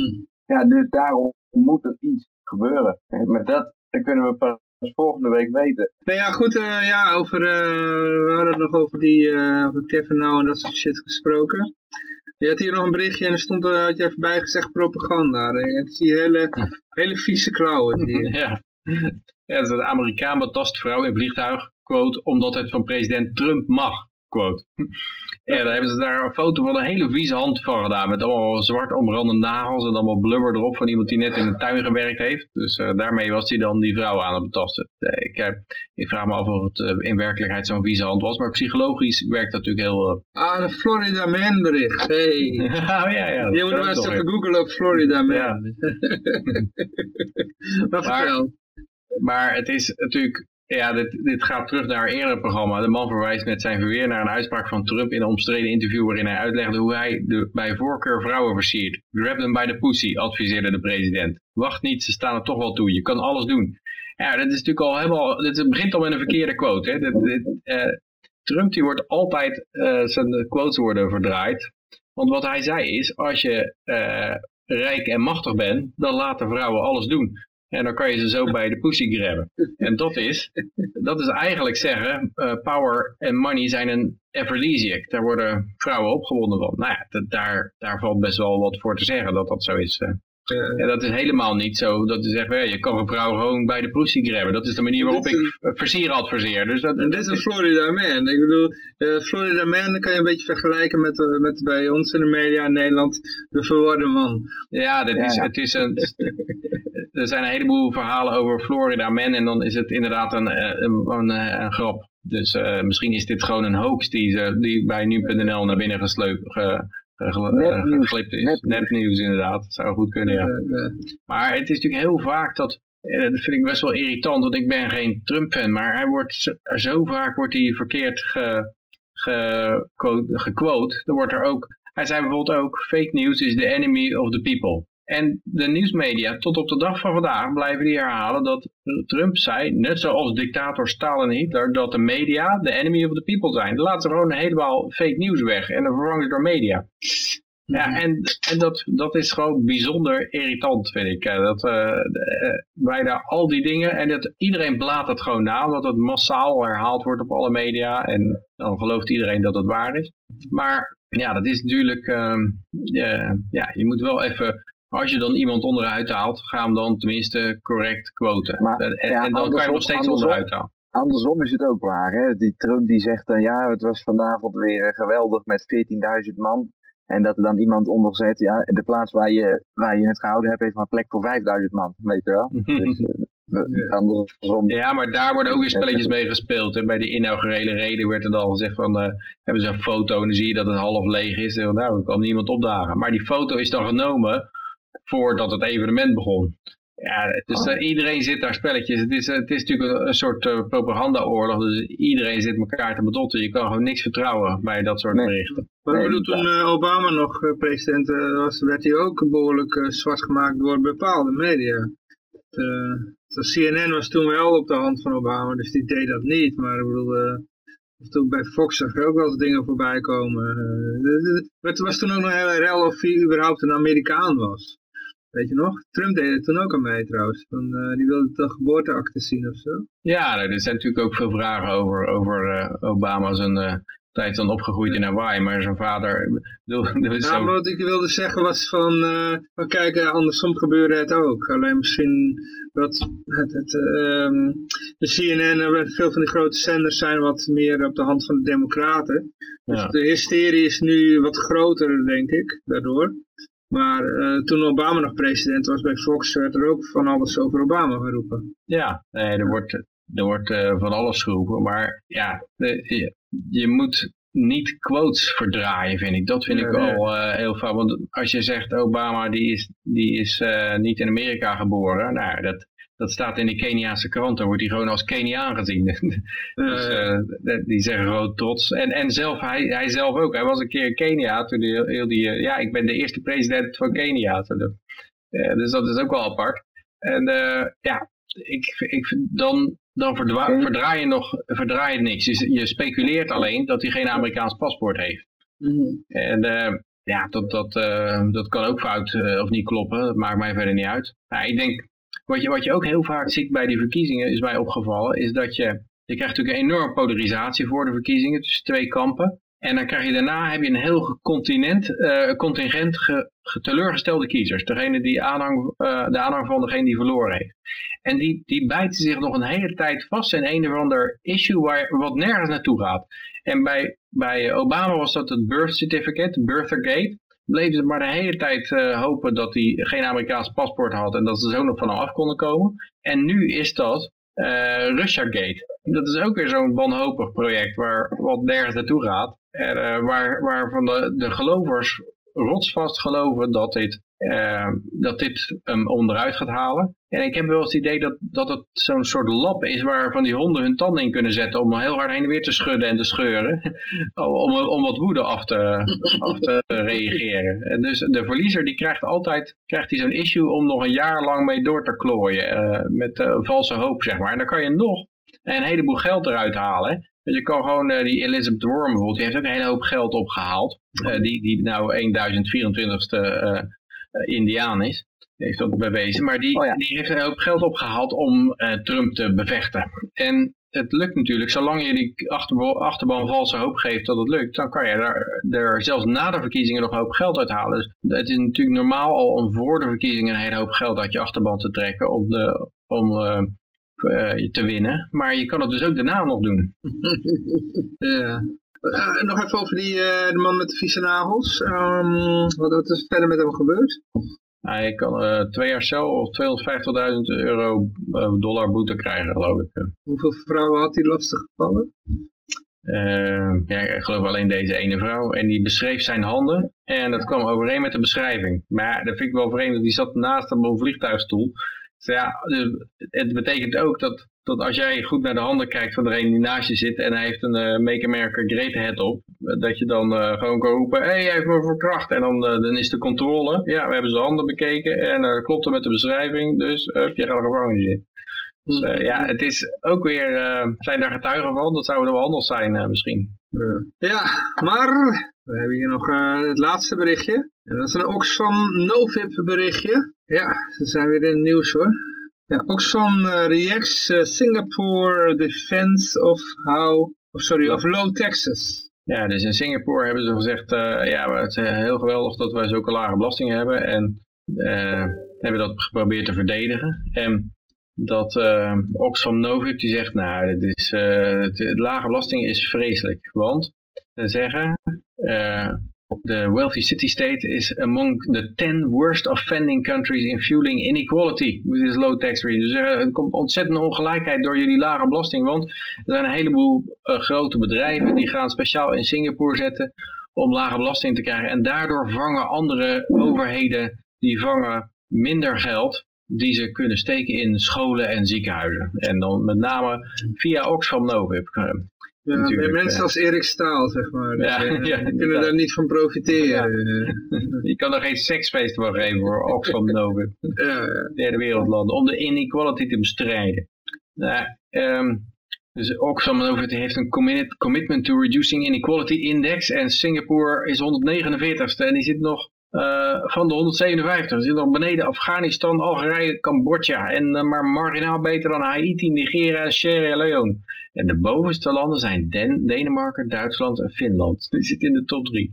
[SPEAKER 4] ja, dus daarom moet er iets gebeuren. En met dat kunnen we pas volgende week weten.
[SPEAKER 1] Nou ja, goed, eh, ja, over, eh, we hadden het nog over die eh, over Kevin nou en dat soort shit gesproken. Je had hier nog een berichtje en er stond er, had je even bij gezegd propaganda. Je ziet die hele, hele vieze klauwen. je.
[SPEAKER 3] Ja. ja, dat is een Amerikaan betast vrouw in vliegtuig, quote, omdat het van president Trump mag, quote. Ja, daar hebben ze daar een foto van een hele vieze hand van gedaan, met allemaal zwart omrande nagels en allemaal blubber erop van iemand die net in de tuin gewerkt heeft. Dus eh, daarmee was hij dan die vrouw aan het betasten. Eh, ik, heb- ik vraag me af of het eh, in werkelijkheid zo'n vieze hand was, maar psychologisch werkt dat natuurlijk heel... eh,
[SPEAKER 1] Ah, een Florida Man bericht. Hey.
[SPEAKER 3] oh, ja, ja.
[SPEAKER 1] Je moet maar eens even googlen op Florida Man.
[SPEAKER 3] Ja.
[SPEAKER 1] maar.
[SPEAKER 3] Maar het is natuurlijk, ja, dit, dit gaat terug naar een eerder programma. De man verwijst met zijn verweer naar een uitspraak van Trump in een omstreden interview waarin hij uitlegde hoe hij de, bij voorkeur vrouwen versiert. Grab them by the pussy, adviseerde de president. Wacht niet, ze staan er toch wel toe. Je kan alles doen. Ja, dat is natuurlijk al helemaal, dit begint al met een verkeerde quote. Hè. Dit, eh, Trump die wordt altijd, eh, zijn quotes verdraaid. Want wat hij zei is, als je eh, rijk en machtig bent, dan laten vrouwen alles doen. En dan kan je ze zo bij de pussy grabben. En dat is, dat is eigenlijk zeggen, eh, power en money zijn een aphrodisiac. Daar worden vrouwen opgewonden van. Nou ja, daar, daar valt best wel wat voor te zeggen dat dat zo is. eh. En dat is helemaal niet zo dat ze zeggen, ja, je kan een vrouw gewoon bij de pussy grabben. Dat is de manier waarop ik
[SPEAKER 1] is-
[SPEAKER 3] eh, versier adviseer. Dus dat,
[SPEAKER 1] En dit is een Florida Man. Ik bedoel, eh, Florida Man kan je een beetje vergelijken met, eh, met bij ons in de media in Nederland de verwarde man.
[SPEAKER 3] Ja,
[SPEAKER 4] Ja,
[SPEAKER 3] is,
[SPEAKER 4] ja.
[SPEAKER 3] Het is een, er zijn een heleboel verhalen over Florida Man en dan is het inderdaad een, eh, een, een, eh, een grap. Dus eh, misschien is dit gewoon een hoax die, ze, die bij nu.nl naar binnen gesleup, ge, ge, ge-
[SPEAKER 4] Nepnieuws.
[SPEAKER 3] Geglipt is.
[SPEAKER 4] Nepnieuws.
[SPEAKER 3] Nepnieuws inderdaad, dat zou goed kunnen ja.
[SPEAKER 1] Eh, eh,
[SPEAKER 3] Maar het is natuurlijk heel vaak dat, eh, dat vind ik best wel irritant, want ik ben geen Trump-fan, maar hij wordt zo, vaak wordt hij verkeerd ge, ge, quote- gequote. Er wordt er ook, hij zei bijvoorbeeld ook, fake news is the enemy of the people. En de nieuwsmedia, tot op de dag van vandaag, blijven die herhalen dat Trump zei, net zoals dictator Stalin en Hitler, dat de media de enemy of the people zijn. Dan laten ze gewoon helemaal fake news weg en dan vervangen ze door media. Ja, en, en dat, dat is gewoon bijzonder irritant, vind ik. Eh, Dat eh, de- eh, bijna al die dingen, en dat iedereen blaat het gewoon na, omdat het massaal herhaald wordt op alle media. En dan gelooft iedereen dat het waar is. Maar ja, dat is natuurlijk, ehm, ja, je moet wel even, als je dan iemand onderuit haalt, ga hem dan tenminste correct quoten.
[SPEAKER 4] Maar,
[SPEAKER 3] en, dan kan je nog steeds onderuit halen.
[SPEAKER 4] Andersom is het ook waar. Hè? Die Trump die zegt dan ja, het was vanavond weer eh, geweldig met 14.000 man. En dat er dan iemand onder zet, ja, de plaats waar je, waar je het gehouden hebt, heeft maar plek voor 5000 man, weet je wel. Dus, eh, andersom.
[SPEAKER 3] Ja, maar daar worden ook weer spelletjes mee gespeeld. Hè. Bij de inaugurele reden werd er dan gezegd van, eh, hebben ze een foto en dan zie je dat het half leeg is. En, nou, er kan niemand opdagen. Maar die foto is dan genomen voordat het evenement begon. Ja, dus iedereen zit daar spelletjes. Het is, eh, het is natuurlijk een, een soort eh, propagandaoorlog. Dus iedereen zit elkaar te bedotten. Je kan gewoon niks vertrouwen bij dat soort
[SPEAKER 4] Nee.
[SPEAKER 3] berichten.
[SPEAKER 1] Maar
[SPEAKER 4] Nee,
[SPEAKER 1] bedoel, toen eh, Obama nog president eh, was, werd hij ook behoorlijk eh, zwart gemaakt door bepaalde media. Eh, zo CNN was toen wel op de hand van Obama, dus die deed dat niet. Maar ik bedoel, eh, toen bij Fox zag je ook wel eens dingen voorbij komen. Het was toen ook nog hele rel of hij überhaupt een Amerikaan was. Weet je nog? Trump deed het toen ook aan mee trouwens. Van, eh, die wilde de geboorteakte zien of zo.
[SPEAKER 3] Ja, nou, er zijn natuurlijk ook veel vragen over, over eh, Obama zijn... hij is dan opgegroeid in Hawaii, maar zijn vader... bedoel, er
[SPEAKER 1] Ja,
[SPEAKER 3] zo-
[SPEAKER 1] wat ik wilde zeggen was van, eh van kijk, andersom gebeurde het ook. Alleen misschien dat het, het, ehm, de CNN en veel van die grote zenders zijn wat meer op de hand van de democraten. Dus
[SPEAKER 3] Ja.
[SPEAKER 1] de hysterie is nu wat groter, denk ik, daardoor. Maar eh, toen Obama nog president was bij Fox, werd er ook van alles over Obama geroepen.
[SPEAKER 3] Ja, nee, er wordt, er wordt eh, van alles geroepen. Maar ja, je, je moet niet quotes verdraaien, vind ik. Dat vind
[SPEAKER 1] Ja,
[SPEAKER 3] ik al eh, heel fout. Want als je zegt Obama die is, die is niet in Amerika geboren. Nou, dat, dat staat in de Keniaanse kranten. Wordt hij gewoon als Keniaan gezien. Dus,
[SPEAKER 1] Eh,
[SPEAKER 3] die zeggen gewoon trots. En, en zelf, hij, hij zelf ook. Hij was een keer in Kenia. Toen hij heel die, eh, ja, ik ben de eerste president van Kenia. De- eh, dus dat is ook wel apart. En ja, ik, ik, dan, dan verdwa- verdraai je nog verdraai je niks. Je, je speculeert alleen dat hij geen Amerikaans paspoort heeft.
[SPEAKER 1] mhm.
[SPEAKER 3] En ja, dat, dat, dat kan ook fout of niet kloppen. Dat maakt mij verder niet uit. Maar ik denk, wat je, wat je ook heel vaak ziet bij die verkiezingen, is mij opgevallen, is dat je, je krijgt natuurlijk een enorme polarisatie voor de verkiezingen tussen twee kampen. En dan krijg je daarna heb je een heel continent, eh, contingent ge, ge- teleurgestelde kiezers. Degene die eh, de aanhang van degene die verloren heeft. En die, die bijten zich nog een hele tijd vast in een of ander issue waar, wat nergens naartoe gaat. En bij, bij Obama was dat het birth certificate, Birthergate. Bleven ze maar de hele tijd eh, hopen dat hij geen Amerikaans paspoort had en dat ze zo nog van hem af konden komen. En nu is dat eh Russiagate. Dat is ook weer zo'n wanhopig project waar wat nergens naartoe gaat. En, eh, waar, waarvan de, de gelovers rotsvast geloven dat dit, eh, dat dit hem onderuit gaat halen. En ik heb wel eens het idee dat, dat het zo'n soort lab is waar van die honden hun tanden in kunnen zetten om heel hard heen en weer te schudden en te scheuren. om, om wat woede af te, af te reageren. En dus de verliezer die krijgt altijd krijgt zo'n issue om nog een jaar lang mee door te klooien. eh, met eh, valse hoop, zeg maar. En dan kan je nog een heleboel geld eruit halen. Dus je kan gewoon, eh, die Elizabeth Warren bijvoorbeeld, die heeft ook een hele hoop geld opgehaald. Eh, die, die nou 1024ste eh, Indiaan is. Heeft dat bewezen. Maar die,
[SPEAKER 4] Oh ja.
[SPEAKER 3] die heeft een hoop geld opgehaald om Trump te bevechten. En het lukt natuurlijk, zolang je die achterban, achterban valse hoop geeft dat het lukt, dan kan je er, er zelfs na de verkiezingen nog een hoop geld uithalen. Dus het is natuurlijk normaal al om voor de verkiezingen een hele hoop geld uit je achterban te trekken om, de, om te winnen. Maar je kan het dus ook daarna nog doen.
[SPEAKER 1] ja. Eh, nog even over die eh, de man met de vieze nagels. Ehm, wat, wat is er verder met hem gebeurd?
[SPEAKER 3] Hij kan eh, twee jaar cel of 250.000 euro eh, dollar boete krijgen, geloof ik.
[SPEAKER 1] Hoeveel vrouwen had hij lastig gevallen?
[SPEAKER 3] Eh, ja, ik geloof alleen deze ene vrouw. En die beschreef zijn handen. En dat kwam overeen met de beschrijving. Maar dat vind ik wel vreemd. Die zat naast hem op een vliegtuigstoel. Dus ja, dus het betekent ook dat, dat als jij goed naar de handen kijkt van degene die naast je zit. En hij heeft een uh, Make America Great Head op. eh, Dat je dan eh, gewoon kan roepen. Hé, hey, hij heeft me verkracht. En dan, eh, dan is de controle. Ja, we hebben zijn handen bekeken. En uh, klopt er met de beschrijving. Dus up, je gaat de gevangenis in. Dus ja, het is ook weer, zijn daar getuigen van? Dat zou wel anders zijn misschien.
[SPEAKER 1] Ja, maar we hebben hier nog het laatste berichtje. En dat is een Oxfam Novib berichtje. Ja, ze zijn weer in het nieuws hoor. Ja, Oxfam uh, reacts uh, Singapore defense of how, of sorry, of low taxes.
[SPEAKER 3] Ja, dus in Singapore hebben ze gezegd, uh, ja, het is heel geweldig dat wij zulke lage belastingen hebben. En hebben dat geprobeerd te verdedigen. En dat Oxfam Novib die zegt, nou, dit is, het, het lage belasting is vreselijk. Want ze zeggen, the wealthy city state is among the 10 worst offending countries in fueling inequality with this low tax rate. Dus er komt ontzettende ongelijkheid door jullie lage belasting. Want er zijn een heleboel uh, grote bedrijven die gaan speciaal in Singapore zetten om lage belasting te krijgen. En daardoor vangen andere overheden, die vangen minder geld die ze kunnen steken in scholen en ziekenhuizen. En dan met name via Oxfam Novib.
[SPEAKER 1] Ja, bij mensen als Erik Staal, zeg maar.
[SPEAKER 3] Ja,
[SPEAKER 1] die,
[SPEAKER 3] ja,
[SPEAKER 1] die kunnen daar niet van profiteren.
[SPEAKER 3] Je kan er geen seksfeest van geven voor Oxfam.
[SPEAKER 1] Ja,
[SPEAKER 3] Derde wereldlanden. Om de inequality te bestrijden. Nou, um, dus Oxfam Novib heeft een commitment to reducing inequality index. En Singapore is 149ste. En die zit nog uh, van de 157. Zit nog beneden Afghanistan, Algerije, Cambodja. En uh, maar marginaal beter dan Haiti, Nigeria Sierra Leone. En de bovenste landen zijn Den Denemarken, Duitsland en Finland. Die zitten in de top drie.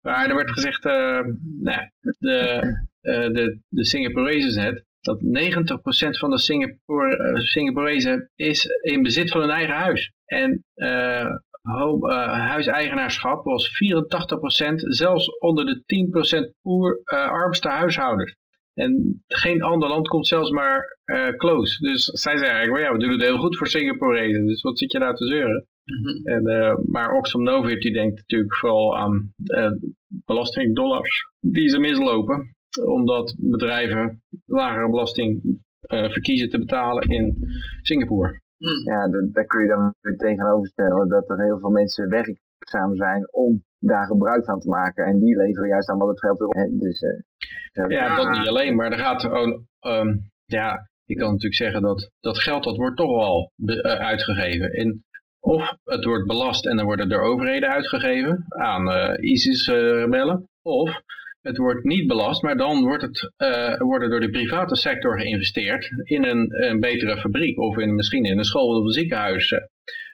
[SPEAKER 3] Maar er werd gezegd, uh, nou, de, de, de Singaporezen dat 90% van de Singapore, Singaporezen is in bezit van een eigen huis. En eh, huiseigenaarschap was 84%, zelfs onder de 10% oer, eh, armste huishoudens. En geen ander land komt zelfs maar eh, close. Dus zij zeggen eigenlijk, well, ja, we doen het heel goed voor Singaporezen. Dus wat zit je nou te zeuren?
[SPEAKER 1] Mhm.
[SPEAKER 3] En, eh, maar Oxfam Novib die denkt natuurlijk vooral aan eh, belastingdollars die ze mislopen. Omdat bedrijven lagere belasting eh, verkiezen te betalen in Singapore.
[SPEAKER 4] Ja, da- daar kun je dan weer tegenover stellen dat er heel veel mensen werkzaam zijn om daar gebruik van te maken. En die leveren juist allemaal het geld. Hè, Dus, eh,
[SPEAKER 3] Ja, dat niet alleen, maar er gaat gewoon, ehm, ja, je kan natuurlijk zeggen dat dat geld dat wordt toch al be- eh, uitgegeven. En of het wordt belast en dan wordt het door overheden uitgegeven aan eh, ISIS-rebellen. of het wordt niet belast, maar dan wordt het, wordt er door de private sector geïnvesteerd in een, een betere fabriek of in, misschien in een school of een ziekenhuis.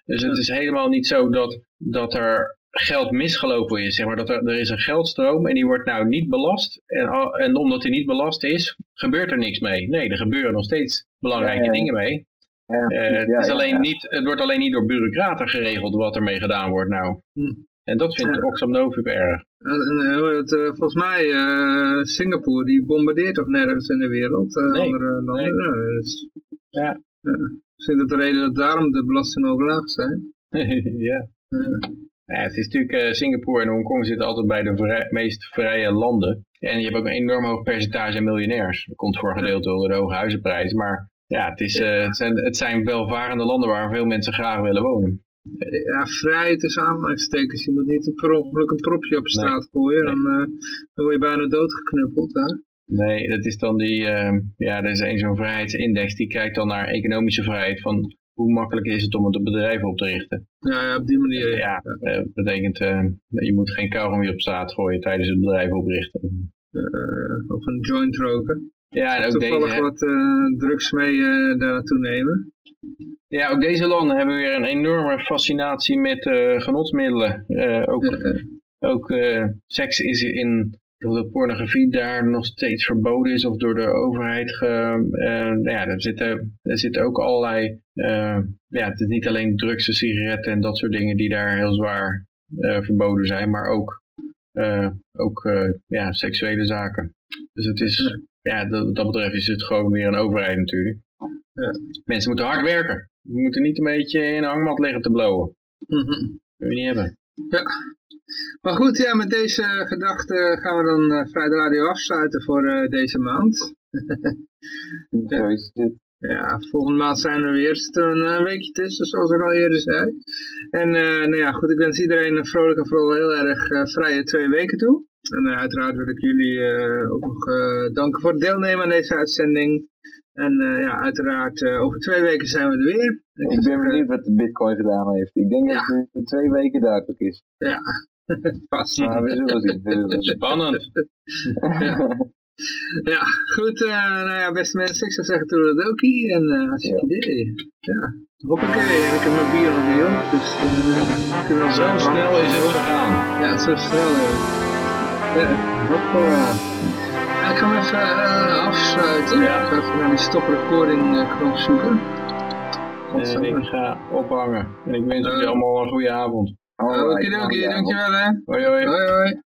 [SPEAKER 3] Dus het is helemaal niet zo dat, dat er geld misgelopen is. Zeg maar, dat er, er is een geldstroom en die wordt nou niet belast. En, en omdat die niet belast is, gebeurt er niks mee. Nee, er gebeuren nog steeds belangrijke
[SPEAKER 4] Ja, ja.
[SPEAKER 3] dingen mee.
[SPEAKER 4] ja,
[SPEAKER 3] Eh, het, is alleen. Niet, het wordt alleen niet door bureaucraten geregeld wat ermee gedaan wordt nou.
[SPEAKER 1] Hm.
[SPEAKER 3] En dat vindt
[SPEAKER 1] Ja.
[SPEAKER 3] Oxfam Novib erg.
[SPEAKER 1] En, het, eh, volgens mij, eh, Singapore, die bombardeert toch nergens in de wereld? eh,
[SPEAKER 3] Nee,
[SPEAKER 1] andere landen?
[SPEAKER 3] nee.
[SPEAKER 1] Ja, dus,
[SPEAKER 3] Ja.
[SPEAKER 1] Misschien dat de reden dat daarom de belastingen ook laag zijn.
[SPEAKER 3] ja.
[SPEAKER 1] Ja.
[SPEAKER 3] Het is natuurlijk, eh, Singapore en Hongkong zitten altijd bij de vrij- meest vrije landen. En je hebt ook een enorm hoog percentage miljonairs. Dat komt voor een gedeelte door de hoge huizenprijzen. Maar ja, het, is, eh, het, zijn, het zijn welvarende landen waar veel mensen graag willen wonen.
[SPEAKER 1] Ja, vrij tussen aanhalingstekens. Je moet niet per ongeluk een propje op straat gooien. Dan, eh, dan word je bijna doodgeknuppeld. Hè?
[SPEAKER 3] Nee, dat is dan die, eh, ja, er is een zo'n vrijheidsindex. Die kijkt dan naar economische vrijheid. Van hoe makkelijk is het om het bedrijf op te richten.
[SPEAKER 1] Ja, ja, op die manier.
[SPEAKER 3] Ja, eh, betekent, eh, je moet geen kauwgom op straat gooien tijdens het bedrijf oprichten.
[SPEAKER 1] Of een joint roken.
[SPEAKER 3] Ja, en ook
[SPEAKER 1] Toevallig
[SPEAKER 3] deze,
[SPEAKER 1] wat drugs mee daar naartoe nemen.
[SPEAKER 3] Ja, ook deze landen hebben weer een enorme fascinatie met eh genotsmiddelen. Eh, ook
[SPEAKER 1] Eh,
[SPEAKER 3] ook seks is in dat pornografie daar nog steeds verboden is of door de overheid. Ge, nou ja, er zitten, er zitten ook allerlei, ja, het is niet alleen drugs en sigaretten en dat soort dingen die daar heel zwaar verboden zijn, maar ook, ook ja, seksuele zaken. Dus het is, ja, dat, wat dat betreft is het gewoon weer een overheid natuurlijk.
[SPEAKER 1] Ja.
[SPEAKER 3] Mensen moeten hard werken. Je moeten niet een beetje in een hangmat liggen te blowen. Dat wil je niet hebben.
[SPEAKER 1] Maar goed, ja, met deze gedachte gaan we dan eh Vrijde Radio afsluiten voor eh, deze maand.
[SPEAKER 4] Zo is het.
[SPEAKER 1] Ja, volgende maand zijn we weer. Er zit een eh, weekje tussen, zoals ik al eerder zei. En nou ja, goed, ik wens iedereen een vrolijk en vooral heel erg vrije twee weken toe. En uiteraard wil ik jullie ook nog danken voor het deelnemen aan deze uitzending. En eh, ja, uiteraard eh, over twee weken zijn we er weer.
[SPEAKER 4] Ik ben benieuwd wat de bitcoin gedaan heeft. Ik denk
[SPEAKER 1] Ja.
[SPEAKER 4] dat het in twee weken duidelijk is.
[SPEAKER 1] Vast.
[SPEAKER 4] Maar we zullen zien.
[SPEAKER 3] Spannend.
[SPEAKER 1] Ja, goed. eh, nou ja, beste mensen, ik zou zeggen toedeledokie. En eh hartstikke idee. Ja, hoppakee. En ik heb mijn bier nog niet op. Dus eh, kunnen we
[SPEAKER 3] Zo snel is het gegaan.
[SPEAKER 1] Ja, zo snel. Ja, ja hoppa. Ja, ik ga hem even afsluiten.
[SPEAKER 3] Ja.
[SPEAKER 1] Ik ga even naar die stop recording eh, knop zoeken.
[SPEAKER 3] En ik ga ophangen. En ik wens jullie allemaal een goede avond.
[SPEAKER 1] Oké, oké, dankjewel hè.
[SPEAKER 3] Hoi hoi.
[SPEAKER 1] Hoi hoi.